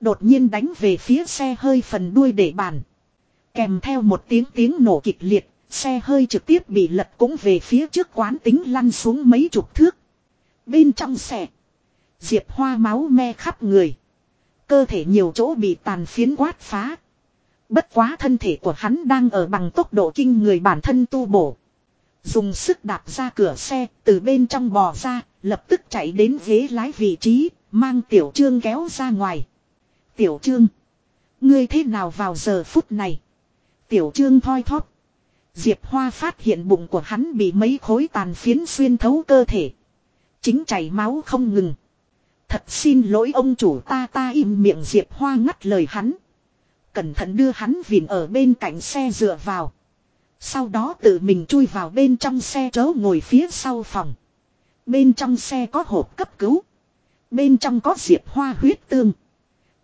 Đột nhiên đánh về phía xe hơi phần đuôi để bàn. Kèm theo một tiếng tiếng nổ kịch liệt, xe hơi trực tiếp bị lật cũng về phía trước quán tính lăn xuống mấy chục thước. Bên trong xe, Diệp Hoa máu me khắp người. Cơ thể nhiều chỗ bị tàn phiến quát phá. Bất quá thân thể của hắn đang ở bằng tốc độ kinh người bản thân tu bổ. Dùng sức đạp ra cửa xe, từ bên trong bò ra, lập tức chạy đến ghế lái vị trí, mang tiểu trương kéo ra ngoài. Tiểu trương, ngươi thế nào vào giờ phút này? Tiểu trương thoi thóp. Diệp Hoa phát hiện bụng của hắn bị mấy khối tàn phiến xuyên thấu cơ thể. Chính chảy máu không ngừng. Thật xin lỗi ông chủ ta ta im miệng Diệp Hoa ngắt lời hắn. Cẩn thận đưa hắn vìn ở bên cạnh xe dựa vào. Sau đó tự mình chui vào bên trong xe chớ ngồi phía sau phòng. Bên trong xe có hộp cấp cứu. Bên trong có diệp hoa huyết tương.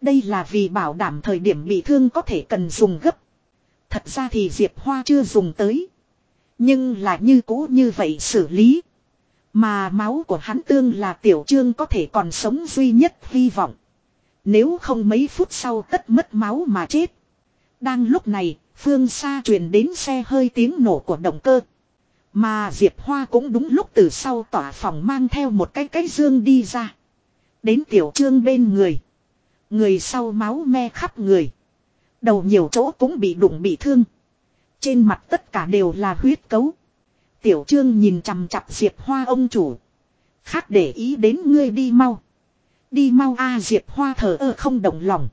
Đây là vì bảo đảm thời điểm bị thương có thể cần dùng gấp. Thật ra thì diệp hoa chưa dùng tới. Nhưng là như cũ như vậy xử lý. Mà máu của hắn tương là tiểu trương có thể còn sống duy nhất hy vọng. Nếu không mấy phút sau tất mất máu mà chết. Đang lúc này, phương xa truyền đến xe hơi tiếng nổ của động cơ. Mà Diệp Hoa cũng đúng lúc từ sau tỏa phòng mang theo một cái cái dương đi ra. Đến tiểu trương bên người. Người sau máu me khắp người. Đầu nhiều chỗ cũng bị đụng bị thương. Trên mặt tất cả đều là huyết cấu. Tiểu trương nhìn chằm chặp Diệp Hoa ông chủ. Khác để ý đến ngươi đi mau. Đi mau a Diệp Hoa thở ơ không động lòng.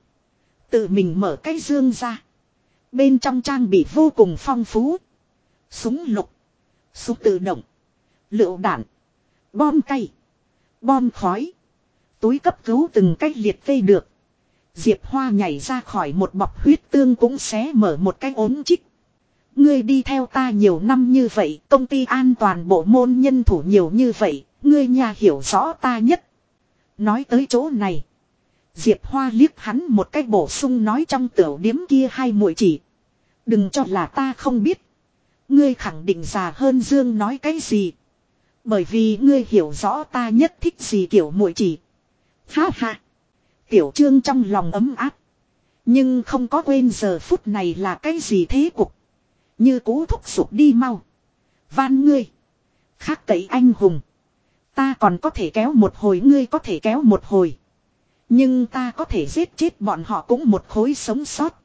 Tự mình mở cái dương ra. Bên trong trang bị vô cùng phong phú. Súng lục. Súng tự động. Lựu đạn. Bom cay. Bom khói. Túi cấp cứu từng cách liệt kê được. Diệp Hoa nhảy ra khỏi một bọc huyết tương cũng xé mở một cái ốm chích. Ngươi đi theo ta nhiều năm như vậy, công ty an toàn bộ môn nhân thủ nhiều như vậy, ngươi nhà hiểu rõ ta nhất. Nói tới chỗ này. Diệp Hoa liếc hắn một cách bổ sung nói trong tiểu điếm kia hai muội chỉ. Đừng cho là ta không biết. Ngươi khẳng định già hơn Dương nói cái gì. Bởi vì ngươi hiểu rõ ta nhất thích gì kiểu muội chỉ. Ha ha. Tiểu trương trong lòng ấm áp. Nhưng không có quên giờ phút này là cái gì thế cục. Như cũ thúc giục đi mau. Van ngươi. Khác cậy anh hùng. Ta còn có thể kéo một hồi, ngươi có thể kéo một hồi. Nhưng ta có thể giết chết bọn họ cũng một khối sống sót.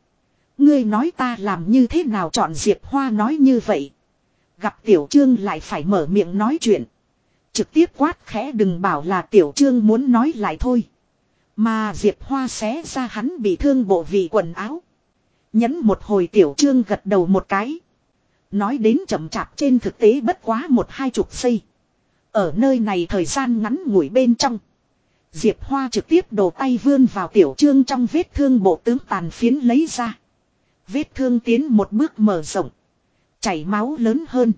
Ngươi nói ta làm như thế nào chọn Diệp Hoa nói như vậy. Gặp Tiểu Trương lại phải mở miệng nói chuyện. Trực tiếp quát khẽ đừng bảo là Tiểu Trương muốn nói lại thôi. Mà Diệp Hoa xé ra hắn bị thương bộ vị quần áo. Nhấn một hồi Tiểu Trương gật đầu một cái. Nói đến chậm chạp trên thực tế bất quá một hai chục giây. Ở nơi này thời gian ngắn ngủi bên trong. Diệp Hoa trực tiếp đổ tay vươn vào tiểu trương trong vết thương bộ tướng tàn phiến lấy ra. Vết thương tiến một bước mở rộng. Chảy máu lớn hơn.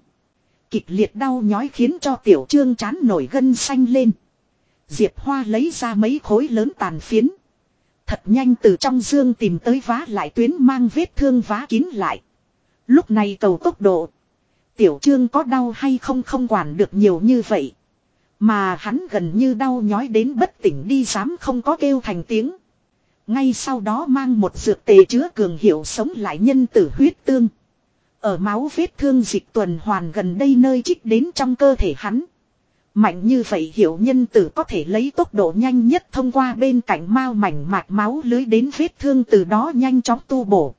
Kịch liệt đau nhói khiến cho tiểu trương chán nổi gân xanh lên. Diệp Hoa lấy ra mấy khối lớn tàn phiến. Thật nhanh từ trong dương tìm tới vá lại tuyến mang vết thương vá kín lại. Lúc này cầu tốc độ. Tiểu trương có đau hay không không quản được nhiều như vậy. Mà hắn gần như đau nhói đến bất tỉnh đi dám không có kêu thành tiếng. Ngay sau đó mang một dược tề chứa cường hiệu sống lại nhân tử huyết tương. Ở máu vết thương dịch tuần hoàn gần đây nơi trích đến trong cơ thể hắn. Mạnh như vậy hiểu nhân tử có thể lấy tốc độ nhanh nhất thông qua bên cạnh mao mảnh mạch máu lưới đến vết thương từ đó nhanh chóng tu bổ.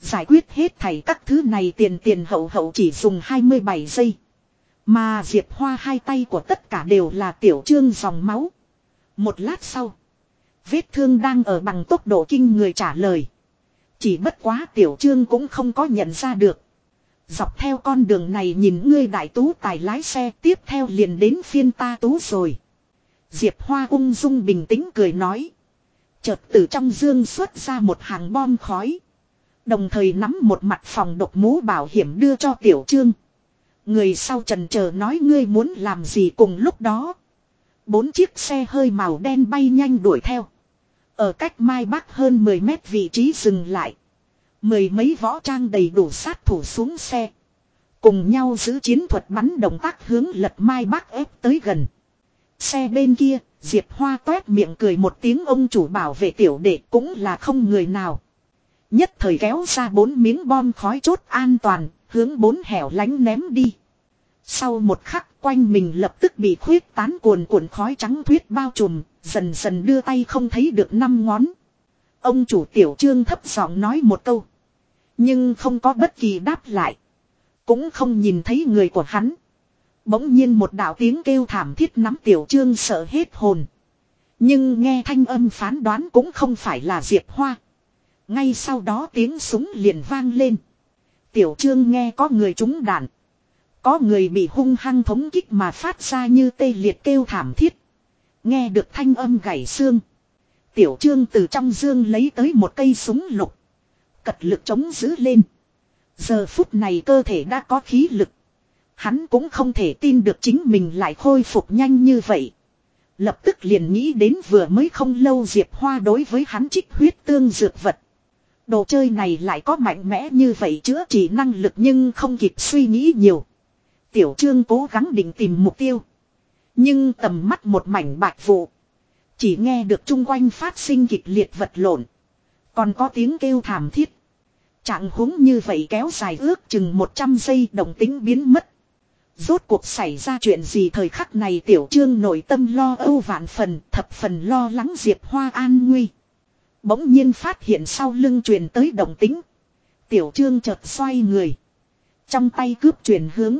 Giải quyết hết thảy các thứ này tiền tiền hậu hậu chỉ dùng 27 giây. Mà Diệp Hoa hai tay của tất cả đều là tiểu trương dòng máu. Một lát sau. Vết thương đang ở bằng tốc độ kinh người trả lời. Chỉ bất quá tiểu trương cũng không có nhận ra được. Dọc theo con đường này nhìn ngươi đại tú tài lái xe, tiếp theo liền đến phiên ta tú rồi. Diệp Hoa ung dung bình tĩnh cười nói. Chợt từ trong dương xuất ra một hàng bom khói. Đồng thời nắm một mặt phòng độc mũ bảo hiểm đưa cho tiểu trương. Người sau trần chờ nói ngươi muốn làm gì cùng lúc đó. Bốn chiếc xe hơi màu đen bay nhanh đuổi theo. Ở cách Mai Bắc hơn 10 mét vị trí dừng lại. Mười mấy võ trang đầy đủ sát thủ xuống xe. Cùng nhau giữ chiến thuật bắn động tác hướng lật Mai Bắc ép tới gần. Xe bên kia, Diệp Hoa toét miệng cười một tiếng ông chủ bảo vệ tiểu đệ cũng là không người nào. Nhất thời kéo ra bốn miếng bom khói chốt an toàn, hướng bốn hẻo lánh ném đi. Sau một khắc quanh mình lập tức bị khuyết tán cuồn cuộn khói trắng thuyết bao trùm, dần dần đưa tay không thấy được năm ngón. Ông chủ tiểu trương thấp giọng nói một câu. Nhưng không có bất kỳ đáp lại. Cũng không nhìn thấy người của hắn. Bỗng nhiên một đạo tiếng kêu thảm thiết nắm tiểu trương sợ hết hồn. Nhưng nghe thanh âm phán đoán cũng không phải là Diệp Hoa. Ngay sau đó tiếng súng liền vang lên. Tiểu trương nghe có người trúng đạn. Có người bị hung hăng thống kích mà phát ra như tê liệt kêu thảm thiết. Nghe được thanh âm gãy xương. Tiểu trương từ trong dương lấy tới một cây súng lục. Cật lực chống giữ lên. Giờ phút này cơ thể đã có khí lực. Hắn cũng không thể tin được chính mình lại khôi phục nhanh như vậy. Lập tức liền nghĩ đến vừa mới không lâu Diệp Hoa đối với hắn trích huyết tương dược vật. Đồ chơi này lại có mạnh mẽ như vậy chữa trị năng lực nhưng không kịp suy nghĩ nhiều. Tiểu trương cố gắng định tìm mục tiêu. Nhưng tầm mắt một mảnh bạch vụ. Chỉ nghe được chung quanh phát sinh kịch liệt vật lộn. Còn có tiếng kêu thảm thiết. Trạng huống như vậy kéo dài ước chừng 100 giây đồng tính biến mất. Rốt cuộc xảy ra chuyện gì thời khắc này tiểu trương nội tâm lo âu vạn phần, thập phần lo lắng Diệp Hoa an nguy. Bỗng nhiên phát hiện sau lưng truyền tới đồng tính. Tiểu trương chợt xoay người. Trong tay cướp truyền hướng.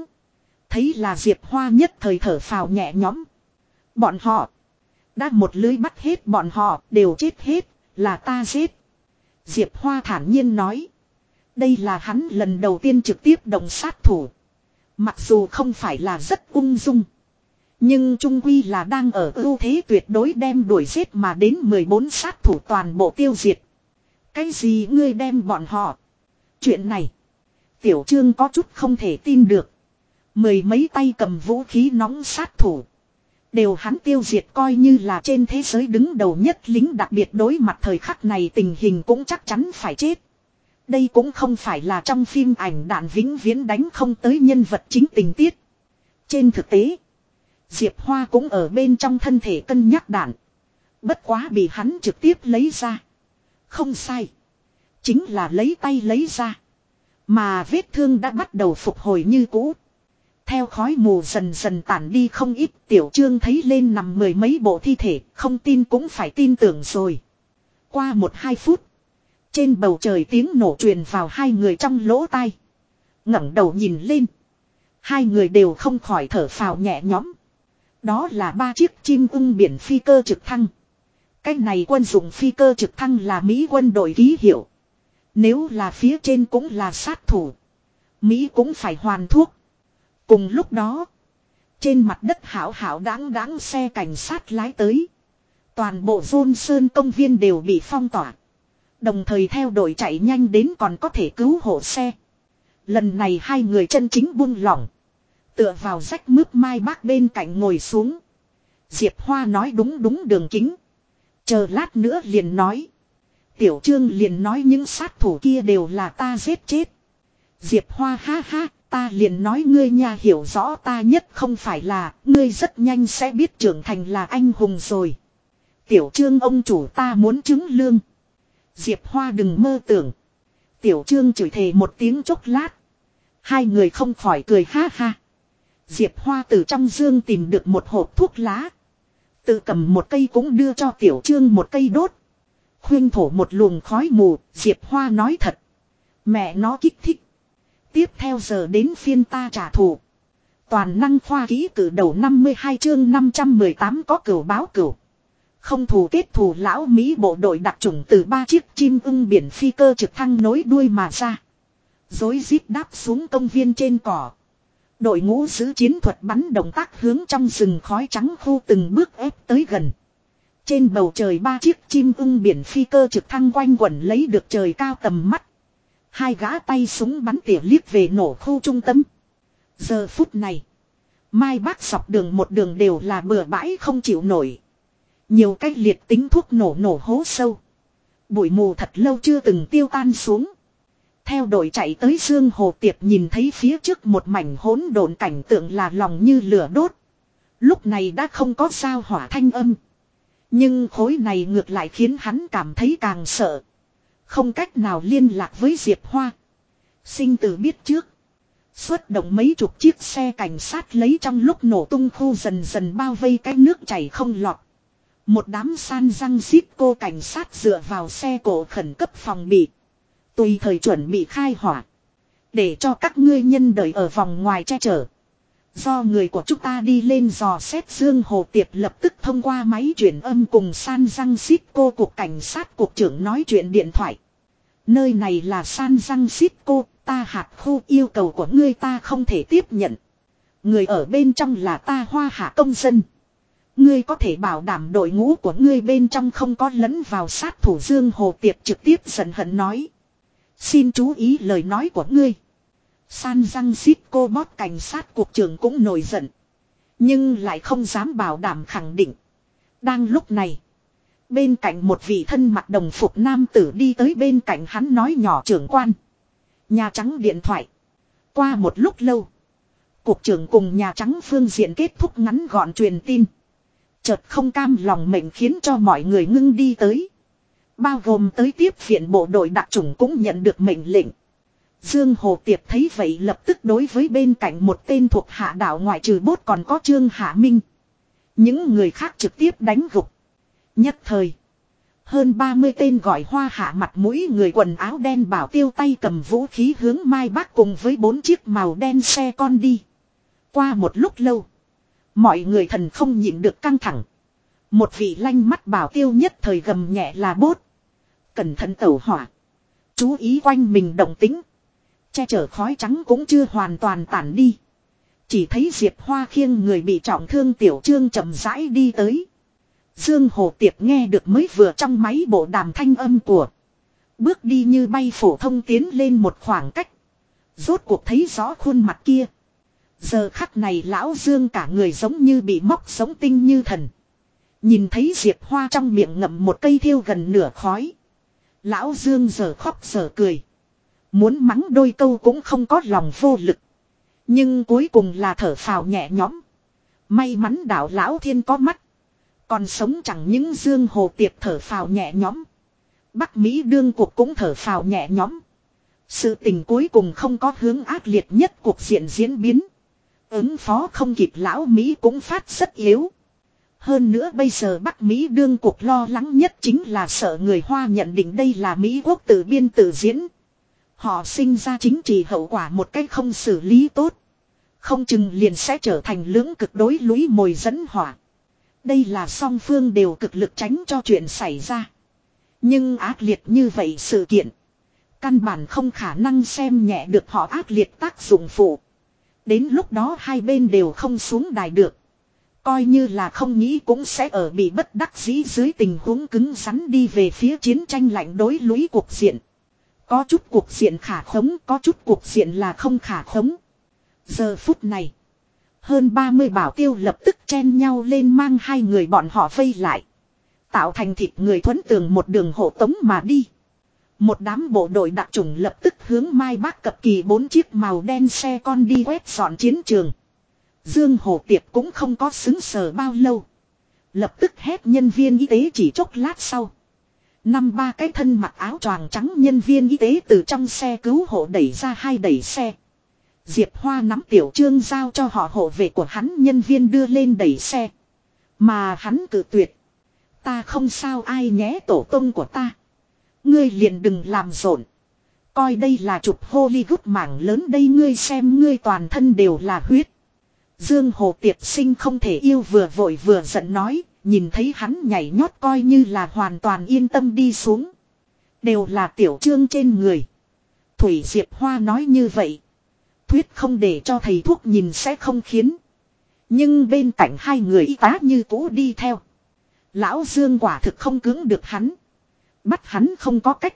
Thấy là Diệp Hoa nhất thời thở phào nhẹ nhõm. Bọn họ. Đã một lưới bắt hết bọn họ, đều chết hết. Là ta giết. Diệp Hoa thản nhiên nói. Đây là hắn lần đầu tiên trực tiếp động sát thủ. Mặc dù không phải là rất ung dung. Nhưng Trung Quy là đang ở ưu thế tuyệt đối đem đuổi giết mà đến 14 sát thủ toàn bộ tiêu diệt. Cái gì ngươi đem bọn họ? Chuyện này. Tiểu Trương có chút không thể tin được. Mười mấy tay cầm vũ khí nóng sát thủ. Đều hắn tiêu diệt coi như là trên thế giới đứng đầu nhất lính đặc biệt đối mặt thời khắc này tình hình cũng chắc chắn phải chết. Đây cũng không phải là trong phim ảnh đạn vĩnh viễn đánh không tới nhân vật chính tình tiết. Trên thực tế, Diệp Hoa cũng ở bên trong thân thể cân nhắc đạn. Bất quá bị hắn trực tiếp lấy ra. Không sai. Chính là lấy tay lấy ra. Mà vết thương đã bắt đầu phục hồi như cũ. Theo khói mù dần dần tản đi không ít, tiểu trương thấy lên nằm mười mấy bộ thi thể, không tin cũng phải tin tưởng rồi. Qua một hai phút. Trên bầu trời tiếng nổ truyền vào hai người trong lỗ tai. ngẩng đầu nhìn lên. Hai người đều không khỏi thở phào nhẹ nhõm. Đó là ba chiếc chim ưng biển phi cơ trực thăng. Cái này quân dụng phi cơ trực thăng là Mỹ quân đội ký hiệu. Nếu là phía trên cũng là sát thủ. Mỹ cũng phải hoàn thuốc. Cùng lúc đó. Trên mặt đất hảo hảo đáng đáng xe cảnh sát lái tới. Toàn bộ rôn Sơn công viên đều bị phong tỏa. Đồng thời theo đội chạy nhanh đến còn có thể cứu hộ xe. Lần này hai người chân chính buông lỏng. Tựa vào rách mướp mai bác bên cạnh ngồi xuống. Diệp Hoa nói đúng đúng đường kính. Chờ lát nữa liền nói. Tiểu Trương liền nói những sát thủ kia đều là ta giết chết. Diệp Hoa ha ha, ta liền nói ngươi nha hiểu rõ ta nhất không phải là, ngươi rất nhanh sẽ biết trưởng thành là anh hùng rồi. Tiểu Trương ông chủ ta muốn chứng lương. Diệp Hoa đừng mơ tưởng. Tiểu Trương chửi thề một tiếng chốc lát. Hai người không khỏi cười ha ha. Diệp Hoa từ trong dương tìm được một hộp thuốc lá. Tự cầm một cây cũng đưa cho Tiểu Trương một cây đốt. Khuyên thổ một luồng khói mù, Diệp Hoa nói thật. Mẹ nó kích thích. Tiếp theo giờ đến phiên ta trả thù. Toàn năng khoa ký cử đầu 52 chương 518 có cửu báo cửu. Không thù kết thù lão Mỹ bộ đội đặc trùng từ ba chiếc chim ưng biển phi cơ trực thăng nối đuôi mà ra. Dối rít đáp xuống công viên trên cỏ. Đội ngũ giữ chiến thuật bắn động tác hướng trong rừng khói trắng khu từng bước ép tới gần. Trên bầu trời ba chiếc chim ưng biển phi cơ trực thăng quanh quẩn lấy được trời cao tầm mắt. Hai gã tay súng bắn tỉa liếc về nổ khu trung tâm. Giờ phút này. Mai bác sọc đường một đường đều là bừa bãi không chịu nổi. Nhiều cách liệt tính thuốc nổ nổ hố sâu. Bụi mù thật lâu chưa từng tiêu tan xuống. Theo đội chạy tới Dương Hồ Tiệp nhìn thấy phía trước một mảnh hỗn độn cảnh tượng là lòng như lửa đốt. Lúc này đã không có sao hỏa thanh âm. Nhưng khối này ngược lại khiến hắn cảm thấy càng sợ. Không cách nào liên lạc với Diệp Hoa. Sinh tử biết trước. Xuất động mấy chục chiếc xe cảnh sát lấy trong lúc nổ tung khu dần dần bao vây cái nước chảy không lọt. Một đám san răng xít cô cảnh sát dựa vào xe cổ khẩn cấp phòng bị. Tùy thời chuẩn bị khai hỏa. Để cho các ngươi nhân đời ở vòng ngoài che chở. Do người của chúng ta đi lên dò xét Dương Hồ Tiệp lập tức thông qua máy chuyển âm cùng San Răng Xít cô cục cảnh sát cục trưởng nói chuyện điện thoại. Nơi này là San Răng Xít cô, ta hạt khu yêu cầu của ngươi ta không thể tiếp nhận. Người ở bên trong là ta hoa hạ công dân. Ngươi có thể bảo đảm đội ngũ của ngươi bên trong không có lẫn vào sát thủ Dương Hồ Tiệp trực tiếp giận hận nói. Xin chú ý lời nói của ngươi. San răng xít cô bót cảnh sát cuộc trưởng cũng nổi giận. Nhưng lại không dám bảo đảm khẳng định. Đang lúc này. Bên cạnh một vị thân mặc đồng phục nam tử đi tới bên cạnh hắn nói nhỏ trưởng quan. Nhà Trắng điện thoại. Qua một lúc lâu. Cục trưởng cùng Nhà Trắng phương diện kết thúc ngắn gọn truyền tin. Chợt không cam lòng mệnh khiến cho mọi người ngưng đi tới. Bao gồm tới tiếp viện bộ đội đặc chủng cũng nhận được mệnh lệnh. Dương Hồ Tiệp thấy vậy lập tức đối với bên cạnh một tên thuộc hạ đảo ngoại trừ bốt còn có Trương Hạ Minh. Những người khác trực tiếp đánh gục. Nhất thời. Hơn 30 tên gọi hoa hạ mặt mũi người quần áo đen bảo tiêu tay cầm vũ khí hướng Mai bắc cùng với bốn chiếc màu đen xe con đi. Qua một lúc lâu. Mọi người thần không nhịn được căng thẳng. Một vị lanh mắt bảo tiêu nhất thời gầm nhẹ là bốt. Cẩn thận tẩu hỏa. Chú ý quanh mình động tính. Che chở khói trắng cũng chưa hoàn toàn tản đi. Chỉ thấy Diệp Hoa khiêng người bị trọng thương tiểu trương chậm rãi đi tới. Dương Hồ Tiệp nghe được mới vừa trong máy bộ đàm thanh âm của. Bước đi như bay phổ thông tiến lên một khoảng cách. Rốt cuộc thấy rõ khuôn mặt kia. Giờ khắc này lão Dương cả người giống như bị móc sống tinh như thần. Nhìn thấy Diệp Hoa trong miệng ngậm một cây thiêu gần nửa khói. Lão Dương giờ khóc giờ cười. Muốn mắng đôi câu cũng không có lòng vô lực. Nhưng cuối cùng là thở phào nhẹ nhõm. May mắn đạo lão thiên có mắt. Còn sống chẳng những dương hồ tiệp thở phào nhẹ nhõm. Bắc Mỹ đương cuộc cũng thở phào nhẹ nhõm. Sự tình cuối cùng không có hướng ác liệt nhất cuộc diện diễn biến. Ứng phó không kịp lão Mỹ cũng phát rất yếu. Hơn nữa bây giờ Bắc Mỹ đương cuộc lo lắng nhất chính là sợ người Hoa nhận định đây là Mỹ quốc tự biên tự diễn. Họ sinh ra chính trị hậu quả một cách không xử lý tốt. Không chừng liền sẽ trở thành lưỡng cực đối lũy mồi dẫn hỏa. Đây là song phương đều cực lực tránh cho chuyện xảy ra. Nhưng ác liệt như vậy sự kiện. Căn bản không khả năng xem nhẹ được họ ác liệt tác dụng phụ. Đến lúc đó hai bên đều không xuống đài được. Coi như là không nghĩ cũng sẽ ở bị bất đắc dĩ dưới tình huống cứng rắn đi về phía chiến tranh lạnh đối lũy cuộc diện. Có chút cuộc diện khả khống, có chút cuộc diện là không khả khống. Giờ phút này, hơn 30 bảo tiêu lập tức chen nhau lên mang hai người bọn họ vây lại. Tạo thành thịt người thuấn tường một đường hộ tống mà đi. Một đám bộ đội đặc trùng lập tức hướng Mai bắc cập kỳ bốn chiếc màu đen xe con đi quét dọn chiến trường. Dương Hồ Tiệp cũng không có xứng sờ bao lâu. Lập tức hét nhân viên y tế chỉ chốc lát sau. Năm ba cái thân mặc áo choàng trắng nhân viên y tế từ trong xe cứu hộ đẩy ra hai đẩy xe. Diệp Hoa nắm tiểu trương giao cho họ hộ vệ của hắn nhân viên đưa lên đẩy xe. Mà hắn cự tuyệt. Ta không sao ai nhé tổ tông của ta. Ngươi liền đừng làm rộn. Coi đây là chụp Hollywood mảng lớn đây ngươi xem ngươi toàn thân đều là huyết. Dương Hồ Tiệp Sinh không thể yêu vừa vội vừa giận nói, nhìn thấy hắn nhảy nhót coi như là hoàn toàn yên tâm đi xuống. Đều là tiểu trương trên người. Thủy Diệp Hoa nói như vậy. Thuyết không để cho thầy thuốc nhìn sẽ không khiến. Nhưng bên cạnh hai người y tá như cũ đi theo. Lão Dương quả thực không cứng được hắn. Bắt hắn không có cách.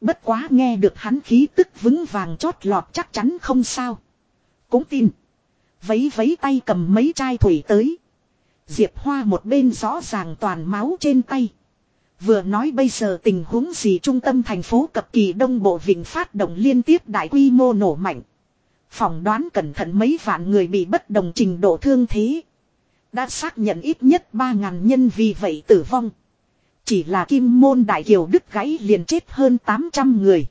Bất quá nghe được hắn khí tức vững vàng chót lọt chắc chắn không sao. Cũng tin. Vấy vấy tay cầm mấy chai thủy tới. Diệp Hoa một bên rõ ràng toàn máu trên tay. Vừa nói bây giờ tình huống gì trung tâm thành phố cập kỳ đông bộ vịnh phát động liên tiếp đại quy mô nổ mạnh. Phỏng đoán cẩn thận mấy vạn người bị bất đồng trình độ thương thế. Đã xác nhận ít nhất 3.000 nhân vì vậy tử vong. Chỉ là kim môn đại kiều đứt gãy liền chết hơn 800 người.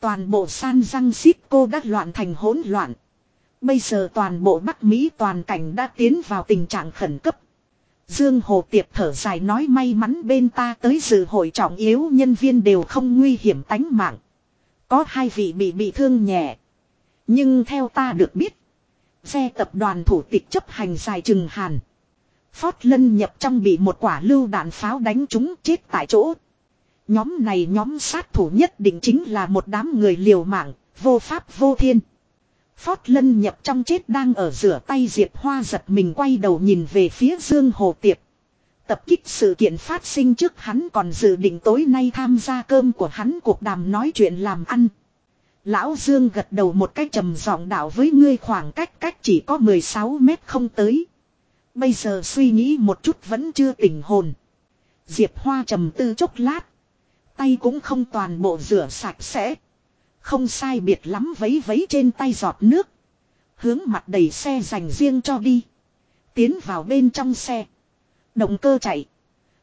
Toàn bộ San Răng Xít cô đã loạn thành hỗn loạn. Bây giờ toàn bộ Bắc Mỹ toàn cảnh đã tiến vào tình trạng khẩn cấp. Dương Hồ Tiệp thở dài nói may mắn bên ta tới dự hội trọng yếu nhân viên đều không nguy hiểm tánh mạng. Có hai vị bị bị thương nhẹ. Nhưng theo ta được biết. Xe tập đoàn thủ tịch chấp hành dài trừng hàn. Phót lân nhập trong bị một quả lưu đạn pháo đánh trúng chết tại chỗ. Nhóm này nhóm sát thủ nhất định chính là một đám người liều mạng, vô pháp vô thiên. Phót lân nhập trong chết đang ở rửa tay Diệp Hoa giật mình quay đầu nhìn về phía Dương Hồ Tiệp. Tập kích sự kiện phát sinh trước hắn còn dự định tối nay tham gia cơm của hắn cuộc đàm nói chuyện làm ăn. Lão Dương gật đầu một cách trầm giọng đạo với ngươi khoảng cách cách chỉ có 16 mét không tới. Bây giờ suy nghĩ một chút vẫn chưa tỉnh hồn. Diệp Hoa trầm tư chốc lát. Tay cũng không toàn bộ rửa sạch sẽ. Không sai biệt lắm vấy vấy trên tay giọt nước. Hướng mặt đầy xe dành riêng cho đi. Tiến vào bên trong xe. Động cơ chạy.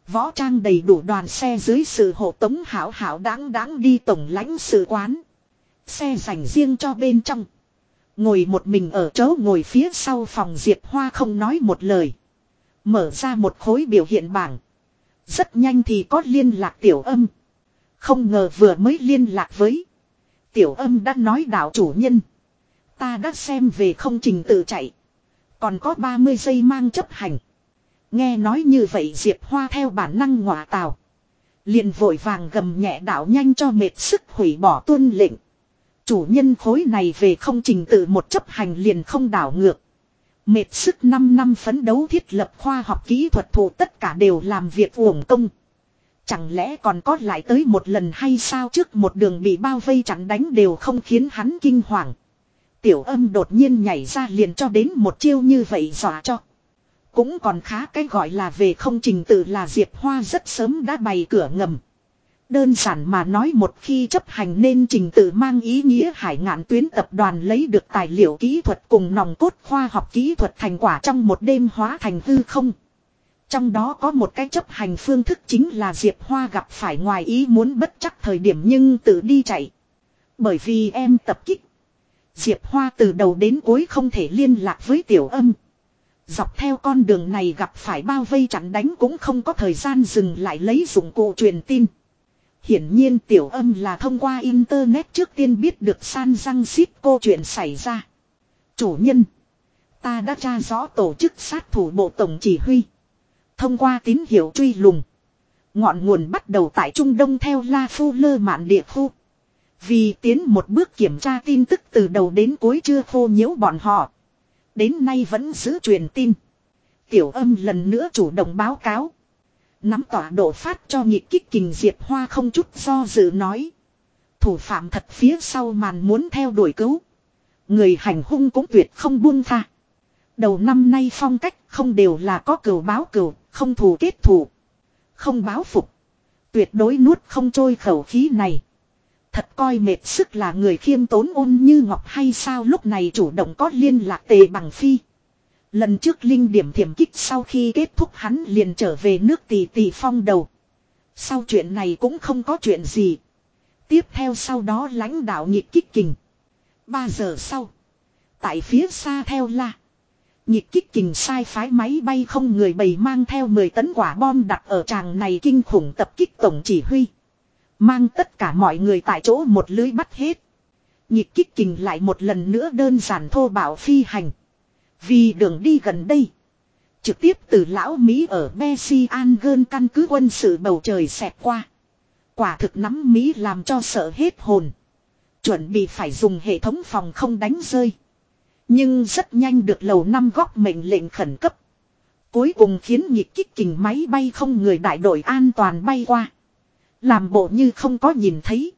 Võ trang đầy đủ đoàn xe dưới sự hộ tống hảo hảo đáng đáng đi tổng lãnh sự quán. Xe dành riêng cho bên trong. Ngồi một mình ở chỗ ngồi phía sau phòng Diệp Hoa không nói một lời. Mở ra một khối biểu hiện bảng. Rất nhanh thì có liên lạc tiểu âm. Không ngờ vừa mới liên lạc với. Tiểu âm đã nói đạo chủ nhân. Ta đã xem về không trình tự chạy. Còn có 30 giây mang chấp hành. Nghe nói như vậy Diệp Hoa theo bản năng ngọa tào. Liền vội vàng gầm nhẹ đạo nhanh cho mệt sức hủy bỏ tuân lệnh. Chủ nhân khối này về không trình tự một chấp hành liền không đảo ngược. Mệt sức 5 năm phấn đấu thiết lập khoa học kỹ thuật thủ tất cả đều làm việc uổng công. Chẳng lẽ còn có lại tới một lần hay sao trước một đường bị bao vây chặn đánh đều không khiến hắn kinh hoàng. Tiểu âm đột nhiên nhảy ra liền cho đến một chiêu như vậy dọa cho. Cũng còn khá cái gọi là về không trình tự là Diệp Hoa rất sớm đã bày cửa ngầm. Đơn giản mà nói một khi chấp hành nên trình tự mang ý nghĩa hải ngạn tuyến tập đoàn lấy được tài liệu kỹ thuật cùng nòng cốt khoa học kỹ thuật thành quả trong một đêm hóa thành hư không. Trong đó có một cái chấp hành phương thức chính là Diệp Hoa gặp phải ngoài ý muốn bất chắc thời điểm nhưng tự đi chạy. Bởi vì em tập kích. Diệp Hoa từ đầu đến cuối không thể liên lạc với tiểu âm. Dọc theo con đường này gặp phải bao vây chặn đánh cũng không có thời gian dừng lại lấy dụng cụ truyền tin. Hiển nhiên tiểu âm là thông qua internet trước tiên biết được san răng xít cô chuyện xảy ra. Chủ nhân. Ta đã tra rõ tổ chức sát thủ bộ tổng chỉ huy. Thông qua tín hiệu truy lùng. Ngọn nguồn bắt đầu tại Trung Đông theo La Phu Lơ Mạn địa khu. Vì tiến một bước kiểm tra tin tức từ đầu đến cuối chưa khô nhiễu bọn họ. Đến nay vẫn giữ truyền tin. Tiểu âm lần nữa chủ động báo cáo. Nắm tỏa độ phát cho nhị kích kình Diệp Hoa không chút do dự nói. Thủ phạm thật phía sau màn muốn theo đuổi cứu. Người hành hung cũng tuyệt không buông tha. Đầu năm nay phong cách không đều là có cửu báo cửu, không thù kết thù. Không báo phục. Tuyệt đối nuốt không trôi khẩu khí này. Thật coi mệt sức là người khiêm tốn ôn như ngọc hay sao lúc này chủ động có liên lạc tề bằng phi. Lần trước linh điểm thiểm kích sau khi kết thúc hắn liền trở về nước tỷ tỷ phong đầu. Sau chuyện này cũng không có chuyện gì. Tiếp theo sau đó lãnh đạo nhịp kích kình. Ba giờ sau. Tại phía xa theo la. Nhịp kích kình sai phái máy bay không người bầy mang theo 10 tấn quả bom đặt ở tràng này kinh khủng tập kích tổng chỉ huy. Mang tất cả mọi người tại chỗ một lưới bắt hết. Nhịp kích kình lại một lần nữa đơn giản thô bảo phi hành. Vì đường đi gần đây. Trực tiếp từ lão Mỹ ở Messian gơn căn cứ quân sự bầu trời xẹt qua. Quả thực nắm Mỹ làm cho sợ hết hồn. Chuẩn bị phải dùng hệ thống phòng không đánh rơi. Nhưng rất nhanh được lầu năm góc mệnh lệnh khẩn cấp. Cuối cùng khiến nhịp kích kình máy bay không người đại đội an toàn bay qua. Làm bộ như không có nhìn thấy.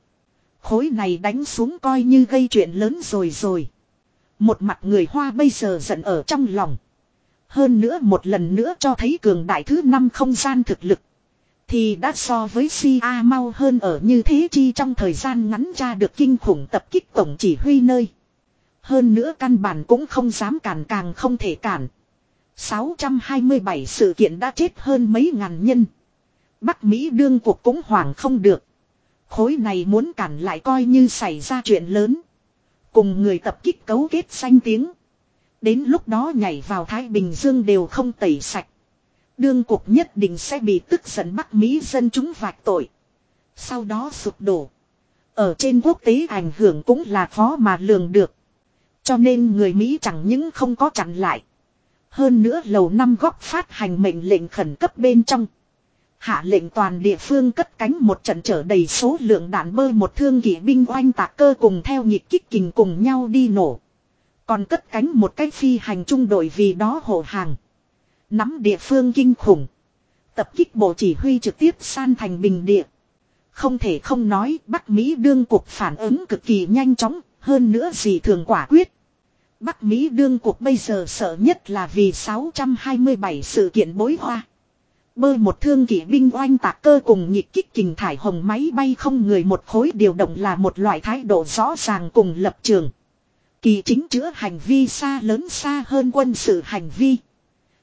Khối này đánh xuống coi như gây chuyện lớn rồi rồi. Một mặt người Hoa bây giờ giận ở trong lòng. Hơn nữa một lần nữa cho thấy cường đại thứ năm không gian thực lực. Thì đã so với Si A mau hơn ở như thế chi trong thời gian ngắn ra được kinh khủng tập kích tổng chỉ huy nơi. Hơn nữa căn bản cũng không dám cản càng không thể cản. 627 sự kiện đã chết hơn mấy ngàn nhân. Bắc Mỹ đương cuộc cũng hoảng không được. Khối này muốn cản lại coi như xảy ra chuyện lớn. Cùng người tập kích cấu kết xanh tiếng. Đến lúc đó nhảy vào Thái Bình Dương đều không tẩy sạch. Đương cuộc nhất định sẽ bị tức giận Bắc Mỹ dân chúng vạch tội. Sau đó sụp đổ. Ở trên quốc tế ảnh hưởng cũng là khó mà lường được. Cho nên người Mỹ chẳng những không có chặn lại. Hơn nữa lầu năm góc phát hành mệnh lệnh khẩn cấp bên trong. Hạ lệnh toàn địa phương cất cánh một trận trở đầy số lượng đạn bơi một thương kỵ binh oanh tạc cơ cùng theo nhịp kích kình cùng nhau đi nổ. Còn cất cánh một cái phi hành trung đội vì đó hộ hàng. Nắm địa phương kinh khủng. Tập kích bộ chỉ huy trực tiếp san thành bình địa. Không thể không nói Bắc Mỹ đương cuộc phản ứng cực kỳ nhanh chóng, hơn nữa gì thường quả quyết. Bắc Mỹ đương cuộc bây giờ sợ nhất là vì 627 sự kiện bối hoa. Bơ một thương kỵ binh oanh tạc cơ cùng nhịp kích kình thải hồng máy bay không người một khối điều động là một loại thái độ rõ ràng cùng lập trường. Kỳ chính chữa hành vi xa lớn xa hơn quân sự hành vi.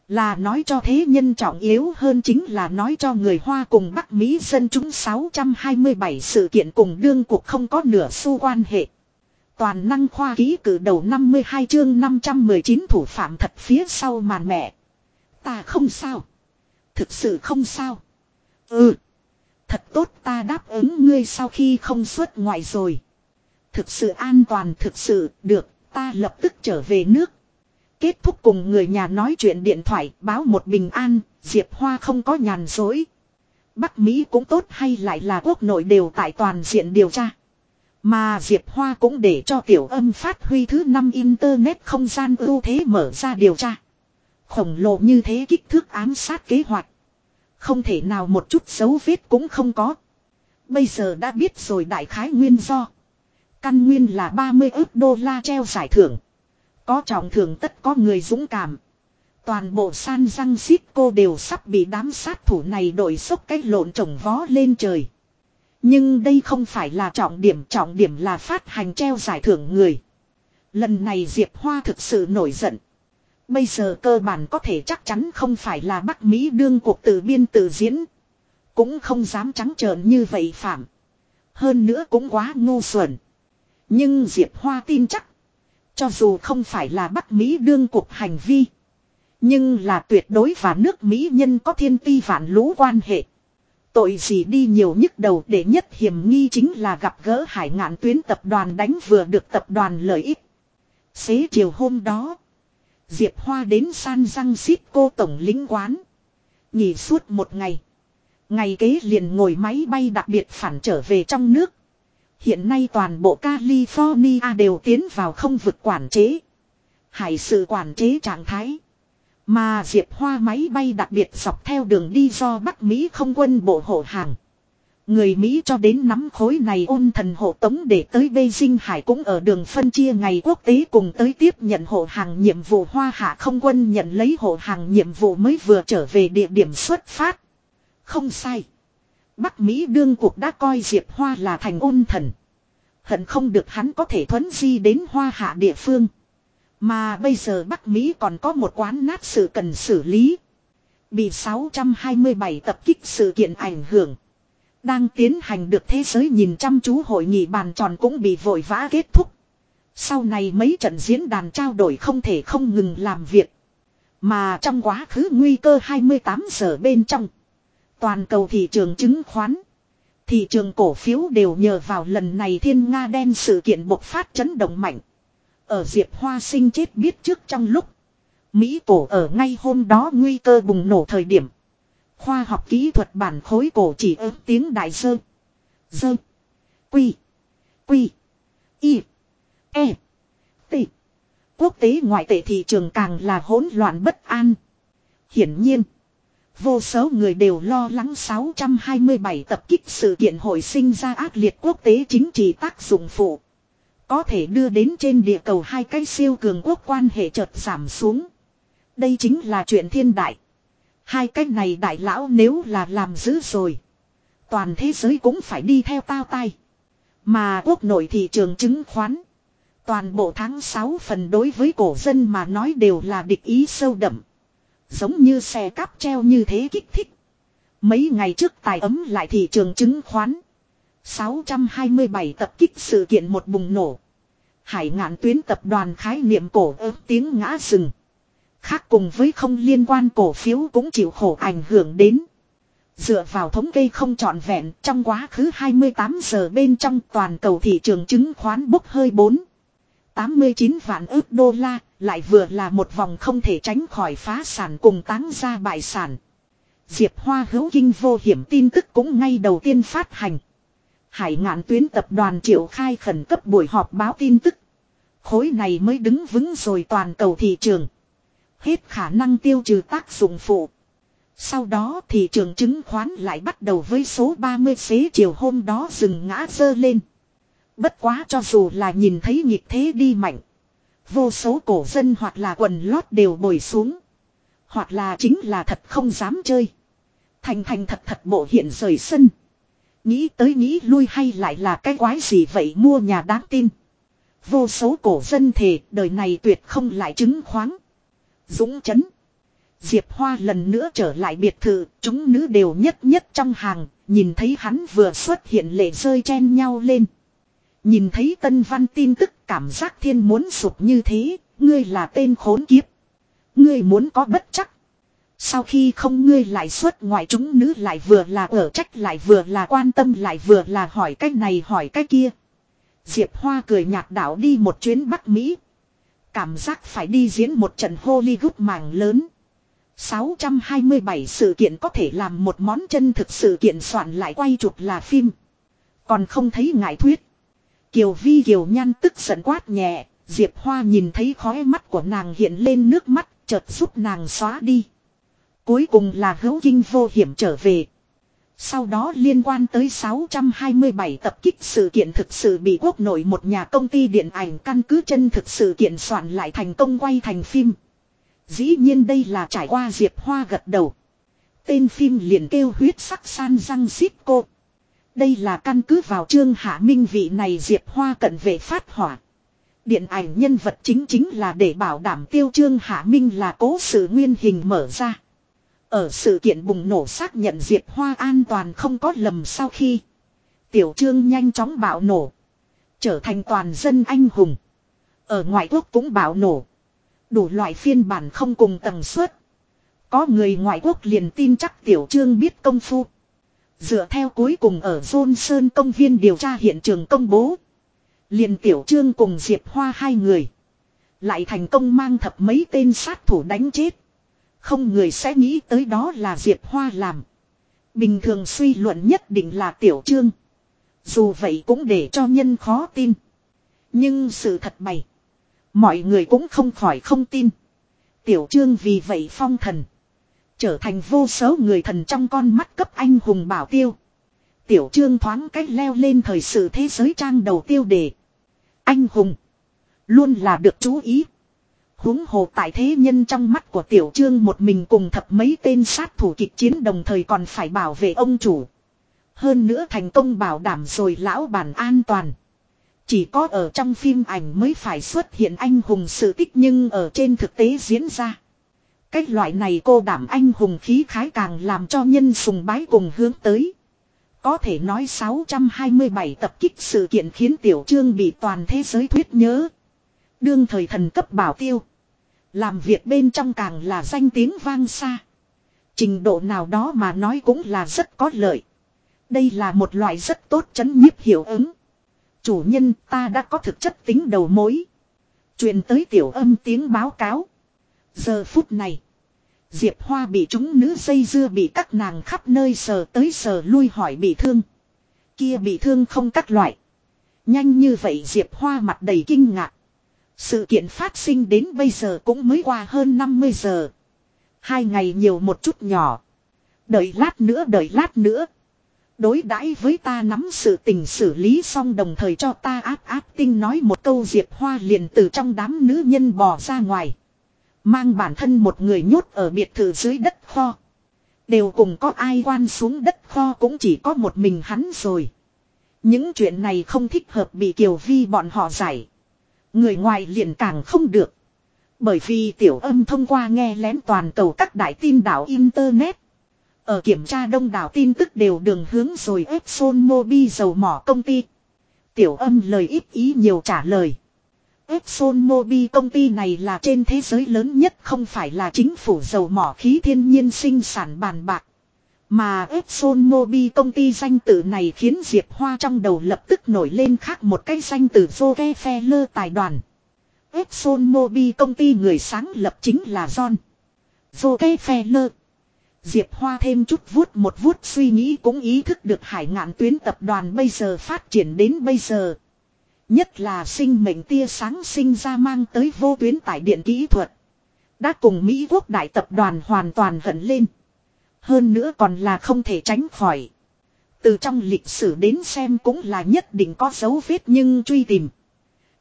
Là nói cho thế nhân trọng yếu hơn chính là nói cho người Hoa cùng Bắc Mỹ dân chúng 627 sự kiện cùng đương cuộc không có nửa xu quan hệ. Toàn năng khoa ký cử đầu 52 chương 519 thủ phạm thật phía sau màn mẹ. Ta không sao. Thực sự không sao. Ừ. Thật tốt ta đáp ứng ngươi sau khi không xuất ngoại rồi. Thực sự an toàn thực sự được ta lập tức trở về nước. Kết thúc cùng người nhà nói chuyện điện thoại báo một bình an, Diệp Hoa không có nhàn dối. Bắc Mỹ cũng tốt hay lại là quốc nội đều tại toàn diện điều tra. Mà Diệp Hoa cũng để cho tiểu âm phát huy thứ năm Internet không gian ưu thế mở ra điều tra. Khổng lồ như thế kích thước ám sát kế hoạch. Không thể nào một chút dấu vết cũng không có. Bây giờ đã biết rồi đại khái nguyên do. Căn nguyên là 30 ức đô la treo giải thưởng. Có trọng thưởng tất có người dũng cảm. Toàn bộ san Francisco cô đều sắp bị đám sát thủ này đổi sốc cái lộn trồng vó lên trời. Nhưng đây không phải là trọng điểm, trọng điểm là phát hành treo giải thưởng người. Lần này Diệp Hoa thực sự nổi giận. Bây giờ cơ bản có thể chắc chắn không phải là Bắc Mỹ đương cuộc tự biên tự diễn. Cũng không dám trắng trợn như vậy phạm. Hơn nữa cũng quá ngu xuẩn. Nhưng Diệp Hoa tin chắc. Cho dù không phải là Bắc Mỹ đương cuộc hành vi. Nhưng là tuyệt đối và nước Mỹ nhân có thiên ti vạn lũ quan hệ. Tội gì đi nhiều nhức đầu để nhất hiểm nghi chính là gặp gỡ hải ngạn tuyến tập đoàn đánh vừa được tập đoàn lợi ích. Xế chiều hôm đó. Diệp Hoa đến San Răng Xít cô tổng lính quán. Nghỉ suốt một ngày. Ngày kế liền ngồi máy bay đặc biệt phản trở về trong nước. Hiện nay toàn bộ California đều tiến vào không vực quản chế. Hải sự quản chế trạng thái. Mà Diệp Hoa máy bay đặc biệt dọc theo đường đi do Bắc Mỹ không quân bộ hộ hàng. Người Mỹ cho đến nắm khối này ôn thần hộ tống để tới Beijing Hải cũng ở đường phân chia ngày quốc tế cùng tới tiếp nhận hộ hàng nhiệm vụ Hoa Hạ không quân nhận lấy hộ hàng nhiệm vụ mới vừa trở về địa điểm xuất phát. Không sai. Bắc Mỹ đương cuộc đã coi Diệp Hoa là thành ôn thần. Hận không được hắn có thể thuấn di đến Hoa Hạ địa phương. Mà bây giờ Bắc Mỹ còn có một quán nát sự cần xử lý. Bị 627 tập kích sự kiện ảnh hưởng. Đang tiến hành được thế giới nhìn chăm chú hội nghị bàn tròn cũng bị vội vã kết thúc. Sau này mấy trận diễn đàn trao đổi không thể không ngừng làm việc. Mà trong quá khứ nguy cơ 28 giờ bên trong. Toàn cầu thị trường chứng khoán. Thị trường cổ phiếu đều nhờ vào lần này thiên Nga đen sự kiện bộc phát chấn động mạnh. Ở Diệp Hoa sinh chết biết trước trong lúc. Mỹ cổ ở ngay hôm đó nguy cơ bùng nổ thời điểm. Khoa học kỹ thuật bản khối cổ chỉ ớt tiếng đại sơ. Sơ. Quy. Quy. Y. E. T. Quốc tế ngoại tệ thị trường càng là hỗn loạn bất an. Hiển nhiên. Vô số người đều lo lắng 627 tập kích sự kiện hồi sinh ra ác liệt quốc tế chính trị tác dụng phụ. Có thể đưa đến trên địa cầu hai cái siêu cường quốc quan hệ chợt giảm xuống. Đây chính là chuyện thiên đại. Hai cái này đại lão nếu là làm dữ rồi. Toàn thế giới cũng phải đi theo tao tay. Mà quốc nội thị trường chứng khoán. Toàn bộ tháng 6 phần đối với cổ dân mà nói đều là địch ý sâu đậm. Giống như xe cáp treo như thế kích thích. Mấy ngày trước tài ấm lại thị trường chứng khoán. 627 tập kích sự kiện một bùng nổ. Hải ngạn tuyến tập đoàn khái niệm cổ ớt tiếng ngã rừng. Khác cùng với không liên quan cổ phiếu cũng chịu khổ ảnh hưởng đến. Dựa vào thống kê không trọn vẹn, trong quá khứ 28 giờ bên trong toàn cầu thị trường chứng khoán bốc hơi 4. 89 vạn ước đô la, lại vừa là một vòng không thể tránh khỏi phá sản cùng táng ra bại sản. Diệp Hoa hữu kinh vô hiểm tin tức cũng ngay đầu tiên phát hành. Hải ngạn tuyến tập đoàn triệu khai khẩn cấp buổi họp báo tin tức. Khối này mới đứng vững rồi toàn cầu thị trường. Hết khả năng tiêu trừ tác dụng phụ. Sau đó thị trường chứng khoán lại bắt đầu với số 30 xế chiều hôm đó dừng ngã dơ lên. Bất quá cho dù là nhìn thấy nhịp thế đi mạnh. Vô số cổ dân hoặc là quần lót đều bồi xuống. Hoặc là chính là thật không dám chơi. Thành thành thật thật bộ hiện rời sân. Nghĩ tới nghĩ lui hay lại là cái quái gì vậy mua nhà đáng tin. Vô số cổ dân thề đời này tuyệt không lại chứng khoáng. Dũng chấn. Diệp Hoa lần nữa trở lại biệt thự, chúng nữ đều nhất nhất trong hàng, nhìn thấy hắn vừa xuất hiện lệ rơi chen nhau lên. Nhìn thấy tân văn tin tức cảm giác thiên muốn sụp như thế, ngươi là tên khốn kiếp. Ngươi muốn có bất chắc. Sau khi không ngươi lại xuất ngoại chúng nữ lại vừa là ở trách lại vừa là quan tâm lại vừa là hỏi cách này hỏi cái kia. Diệp Hoa cười nhạt đảo đi một chuyến Bắc Mỹ. Cảm giác phải đi diễn một trận Hollywood màng lớn. 627 sự kiện có thể làm một món chân thực sự kiện soạn lại quay chụp là phim. Còn không thấy ngại thuyết. Kiều Vi Kiều Nhan tức giận quát nhẹ, Diệp Hoa nhìn thấy khóe mắt của nàng hiện lên nước mắt, chợt giúp nàng xóa đi. Cuối cùng là hữu kinh vô hiểm trở về. Sau đó liên quan tới 627 tập kích sự kiện thực sự bị quốc nội một nhà công ty điện ảnh căn cứ chân thực sự kiện soạn lại thành công quay thành phim. Dĩ nhiên đây là trải qua Diệp Hoa gật đầu. Tên phim liền kêu huyết sắc san răng xít cô. Đây là căn cứ vào trương hạ minh vị này Diệp Hoa cận vệ phát hỏa. Điện ảnh nhân vật chính chính là để bảo đảm tiêu trương hạ minh là cố sự nguyên hình mở ra. Ở sự kiện bùng nổ xác nhận Diệp Hoa an toàn không có lầm sau khi. Tiểu trương nhanh chóng bạo nổ. Trở thành toàn dân anh hùng. Ở ngoại quốc cũng bạo nổ. Đủ loại phiên bản không cùng tầng suất. Có người ngoại quốc liền tin chắc tiểu trương biết công phu. Dựa theo cuối cùng ở Johnson công viên điều tra hiện trường công bố. Liền tiểu trương cùng Diệp Hoa hai người. Lại thành công mang thập mấy tên sát thủ đánh chết. Không người sẽ nghĩ tới đó là Diệp Hoa làm. Bình thường suy luận nhất định là tiểu trương. Dù vậy cũng để cho nhân khó tin. Nhưng sự thật bày. Mọi người cũng không khỏi không tin. Tiểu trương vì vậy phong thần. Trở thành vô số người thần trong con mắt cấp anh hùng bảo tiêu. Tiểu trương thoáng cách leo lên thời sự thế giới trang đầu tiêu đề. Anh hùng. Luôn là được chú ý huống hồ tại thế nhân trong mắt của tiểu trương một mình cùng thập mấy tên sát thủ kịch chiến đồng thời còn phải bảo vệ ông chủ. Hơn nữa thành công bảo đảm rồi lão bản an toàn. Chỉ có ở trong phim ảnh mới phải xuất hiện anh hùng sự tích nhưng ở trên thực tế diễn ra. Cách loại này cô đảm anh hùng khí khái càng làm cho nhân sùng bái cùng hướng tới. Có thể nói 627 tập kích sự kiện khiến tiểu trương bị toàn thế giới thuyết nhớ. Đương thời thần cấp bảo tiêu. Làm việc bên trong càng là danh tiếng vang xa. Trình độ nào đó mà nói cũng là rất có lợi. Đây là một loại rất tốt chấn nhiếp hiệu ứng. Chủ nhân ta đã có thực chất tính đầu mối. truyền tới tiểu âm tiếng báo cáo. Giờ phút này. Diệp Hoa bị chúng nữ dây dưa bị các nàng khắp nơi sờ tới sờ lui hỏi bị thương. Kia bị thương không các loại. Nhanh như vậy Diệp Hoa mặt đầy kinh ngạc. Sự kiện phát sinh đến bây giờ cũng mới qua hơn 50 giờ. Hai ngày nhiều một chút nhỏ. Đợi lát nữa, đợi lát nữa. Đối đãi với ta nắm sự tình xử lý xong đồng thời cho ta áp áp tinh nói một câu Diệp Hoa liền từ trong đám nữ nhân bò ra ngoài. Mang bản thân một người nhốt ở biệt thự dưới đất kho. Đều cùng có ai quan xuống đất kho cũng chỉ có một mình hắn rồi. Những chuyện này không thích hợp bị Kiều Vi bọn họ giải. Người ngoài liền càng không được. Bởi vì tiểu âm thông qua nghe lén toàn cầu các đại tin đảo Internet. Ở kiểm tra đông đảo tin tức đều đường hướng rồi Epson Mobi dầu mỏ công ty. Tiểu âm lời ít ý nhiều trả lời. Epson Mobi công ty này là trên thế giới lớn nhất không phải là chính phủ dầu mỏ khí thiên nhiên sinh sản bàn bạc. Mà Epson Mobi công ty danh tử này khiến Diệp Hoa trong đầu lập tức nổi lên khác một cái danh từ Rockefeller tài đoàn. Epson Mobi công ty người sáng lập chính là John. Rockefeller. Diệp Hoa thêm chút vuốt một vuốt suy nghĩ cũng ý thức được hải ngạn tuyến tập đoàn bây giờ phát triển đến bây giờ. Nhất là sinh mệnh tia sáng sinh ra mang tới vô tuyến tải điện kỹ thuật. Đã cùng Mỹ quốc đại tập đoàn hoàn toàn hận lên. Hơn nữa còn là không thể tránh khỏi. Từ trong lịch sử đến xem cũng là nhất định có dấu vết nhưng truy tìm.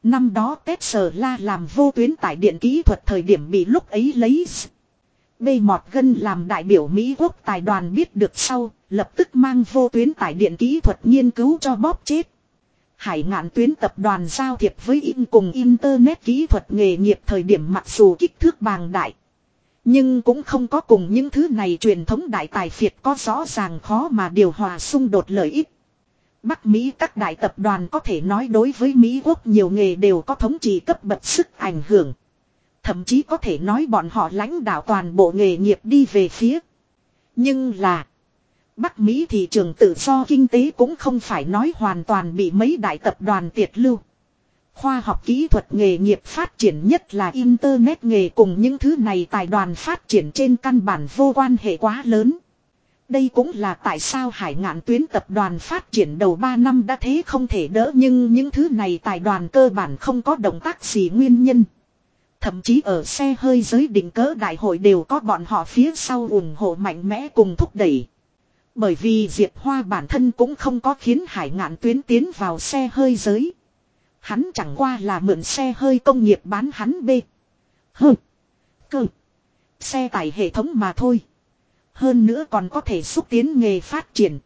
Năm đó Tesla làm vô tuyến tải điện kỹ thuật thời điểm bị lúc ấy lấy B Mọt Gân làm đại biểu Mỹ quốc tài đoàn biết được sau, lập tức mang vô tuyến tải điện kỹ thuật nghiên cứu cho bóp chết. Hải ngạn tuyến tập đoàn giao thiệp với in cùng Internet kỹ thuật nghề nghiệp thời điểm mặc dù kích thước bàng đại. Nhưng cũng không có cùng những thứ này truyền thống đại tài phiệt có rõ ràng khó mà điều hòa xung đột lợi ích. Bắc Mỹ các đại tập đoàn có thể nói đối với Mỹ quốc nhiều nghề đều có thống trị cấp bậc sức ảnh hưởng. Thậm chí có thể nói bọn họ lãnh đạo toàn bộ nghề nghiệp đi về phía. Nhưng là. Bắc Mỹ thị trường tự do kinh tế cũng không phải nói hoàn toàn bị mấy đại tập đoàn tiệt lưu. Khoa học kỹ thuật nghề nghiệp phát triển nhất là Internet nghề cùng những thứ này tài đoàn phát triển trên căn bản vô quan hệ quá lớn. Đây cũng là tại sao hải ngạn tuyến tập đoàn phát triển đầu 3 năm đã thế không thể đỡ nhưng những thứ này tài đoàn cơ bản không có động tác gì nguyên nhân. Thậm chí ở xe hơi giới định cỡ đại hội đều có bọn họ phía sau ủng hộ mạnh mẽ cùng thúc đẩy. Bởi vì Diệp Hoa bản thân cũng không có khiến hải ngạn tuyến tiến vào xe hơi giới. Hắn chẳng qua là mượn xe hơi công nghiệp bán hắn bê. Hừ. Cơ. Xe tải hệ thống mà thôi. Hơn nữa còn có thể xúc tiến nghề phát triển.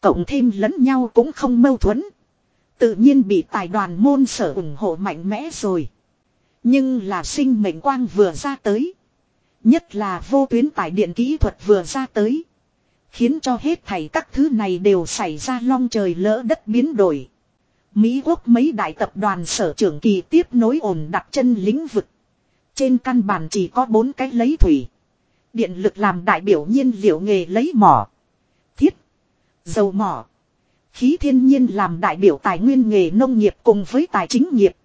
Cộng thêm lẫn nhau cũng không mâu thuẫn. Tự nhiên bị tài đoàn môn sở ủng hộ mạnh mẽ rồi. Nhưng là sinh mệnh quang vừa ra tới. Nhất là vô tuyến tải điện kỹ thuật vừa ra tới. Khiến cho hết thảy các thứ này đều xảy ra long trời lỡ đất biến đổi. Mỹ quốc mấy đại tập đoàn sở trưởng kỳ tiếp nối ổn đặt chân lĩnh vực. Trên căn bản chỉ có bốn cái lấy thủy. Điện lực làm đại biểu nhiên liệu nghề lấy mỏ. Thiết. Dầu mỏ. Khí thiên nhiên làm đại biểu tài nguyên nghề nông nghiệp cùng với tài chính nghiệp.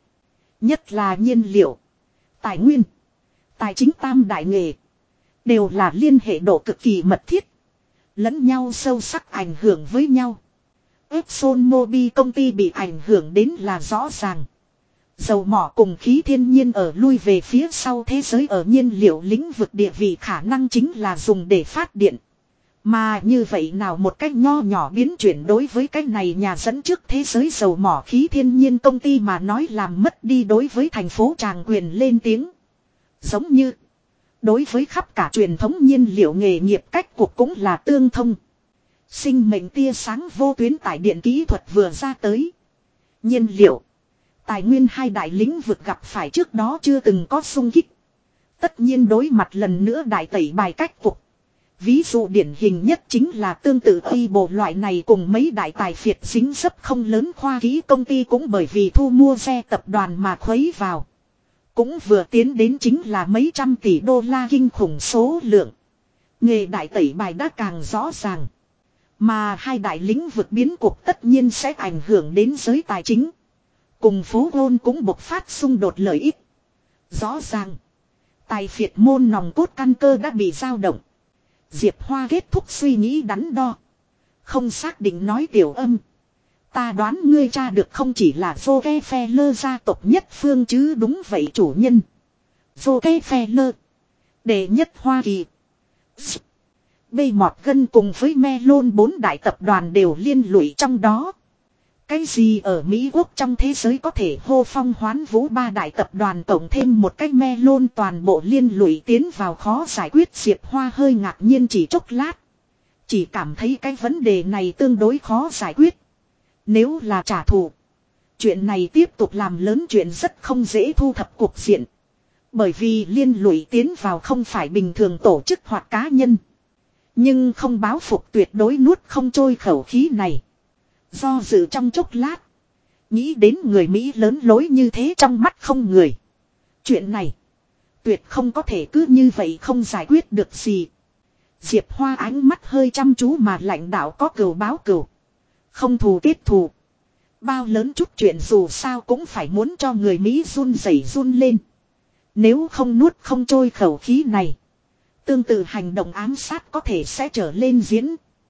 Nhất là nhiên liệu. Tài nguyên. Tài chính tam đại nghề. Đều là liên hệ độ cực kỳ mật thiết. Lẫn nhau sâu sắc ảnh hưởng với nhau. Exxon Mobil công ty bị ảnh hưởng đến là rõ ràng. Dầu mỏ cùng khí thiên nhiên ở lui về phía sau thế giới ở nhiên liệu lĩnh vực địa vị khả năng chính là dùng để phát điện. Mà như vậy nào một cách nho nhỏ biến chuyển đối với cái này nhà dẫn trước thế giới dầu mỏ khí thiên nhiên công ty mà nói làm mất đi đối với thành phố tràng quyền lên tiếng. Giống như, đối với khắp cả truyền thống nhiên liệu nghề nghiệp cách cuộc cũng là tương thông. Sinh mệnh tia sáng vô tuyến tải điện kỹ thuật vừa ra tới. Nhiên liệu. Tài nguyên hai đại lĩnh vực gặp phải trước đó chưa từng có sung kích. Tất nhiên đối mặt lần nữa đại tẩy bài cách cục. Ví dụ điển hình nhất chính là tương tự khi bộ loại này cùng mấy đại tài phiệt dính dấp không lớn khoa ký công ty cũng bởi vì thu mua xe tập đoàn mà khuấy vào. Cũng vừa tiến đến chính là mấy trăm tỷ đô la kinh khủng số lượng. Nghề đại tẩy bài đã càng rõ ràng. Mà hai đại lĩnh vực biến cuộc tất nhiên sẽ ảnh hưởng đến giới tài chính. Cùng phố hôn cũng bộc phát xung đột lợi ích. Rõ ràng. Tài phiệt môn nòng cốt căn cơ đã bị dao động. Diệp Hoa kết thúc suy nghĩ đắn đo. Không xác định nói tiểu âm. Ta đoán ngươi cha được không chỉ là vô ke phe lơ gia tộc nhất phương chứ đúng vậy chủ nhân. Vô ke phe lơ. Đệ nhất Hoa Kỳ. Bê mọt gân cùng với me lôn bốn đại tập đoàn đều liên lụy trong đó. Cái gì ở Mỹ Quốc trong thế giới có thể hô phong hoán vũ ba đại tập đoàn tổng thêm một cách me lôn toàn bộ liên lụy tiến vào khó giải quyết Diệp Hoa hơi ngạc nhiên chỉ chốc lát. Chỉ cảm thấy cái vấn đề này tương đối khó giải quyết. Nếu là trả thù. Chuyện này tiếp tục làm lớn chuyện rất không dễ thu thập cuộc diện. Bởi vì liên lụy tiến vào không phải bình thường tổ chức hoặc cá nhân. Nhưng không báo phục tuyệt đối nuốt không trôi khẩu khí này. Do dự trong chốc lát. Nghĩ đến người Mỹ lớn lối như thế trong mắt không người. Chuyện này. Tuyệt không có thể cứ như vậy không giải quyết được gì. Diệp Hoa ánh mắt hơi chăm chú mà lãnh đạo có cửu báo cửu. Không thù kết thù. Bao lớn chút chuyện dù sao cũng phải muốn cho người Mỹ run rẩy run lên. Nếu không nuốt không trôi khẩu khí này. Tương tự hành động ám sát có thể sẽ trở lên diễn.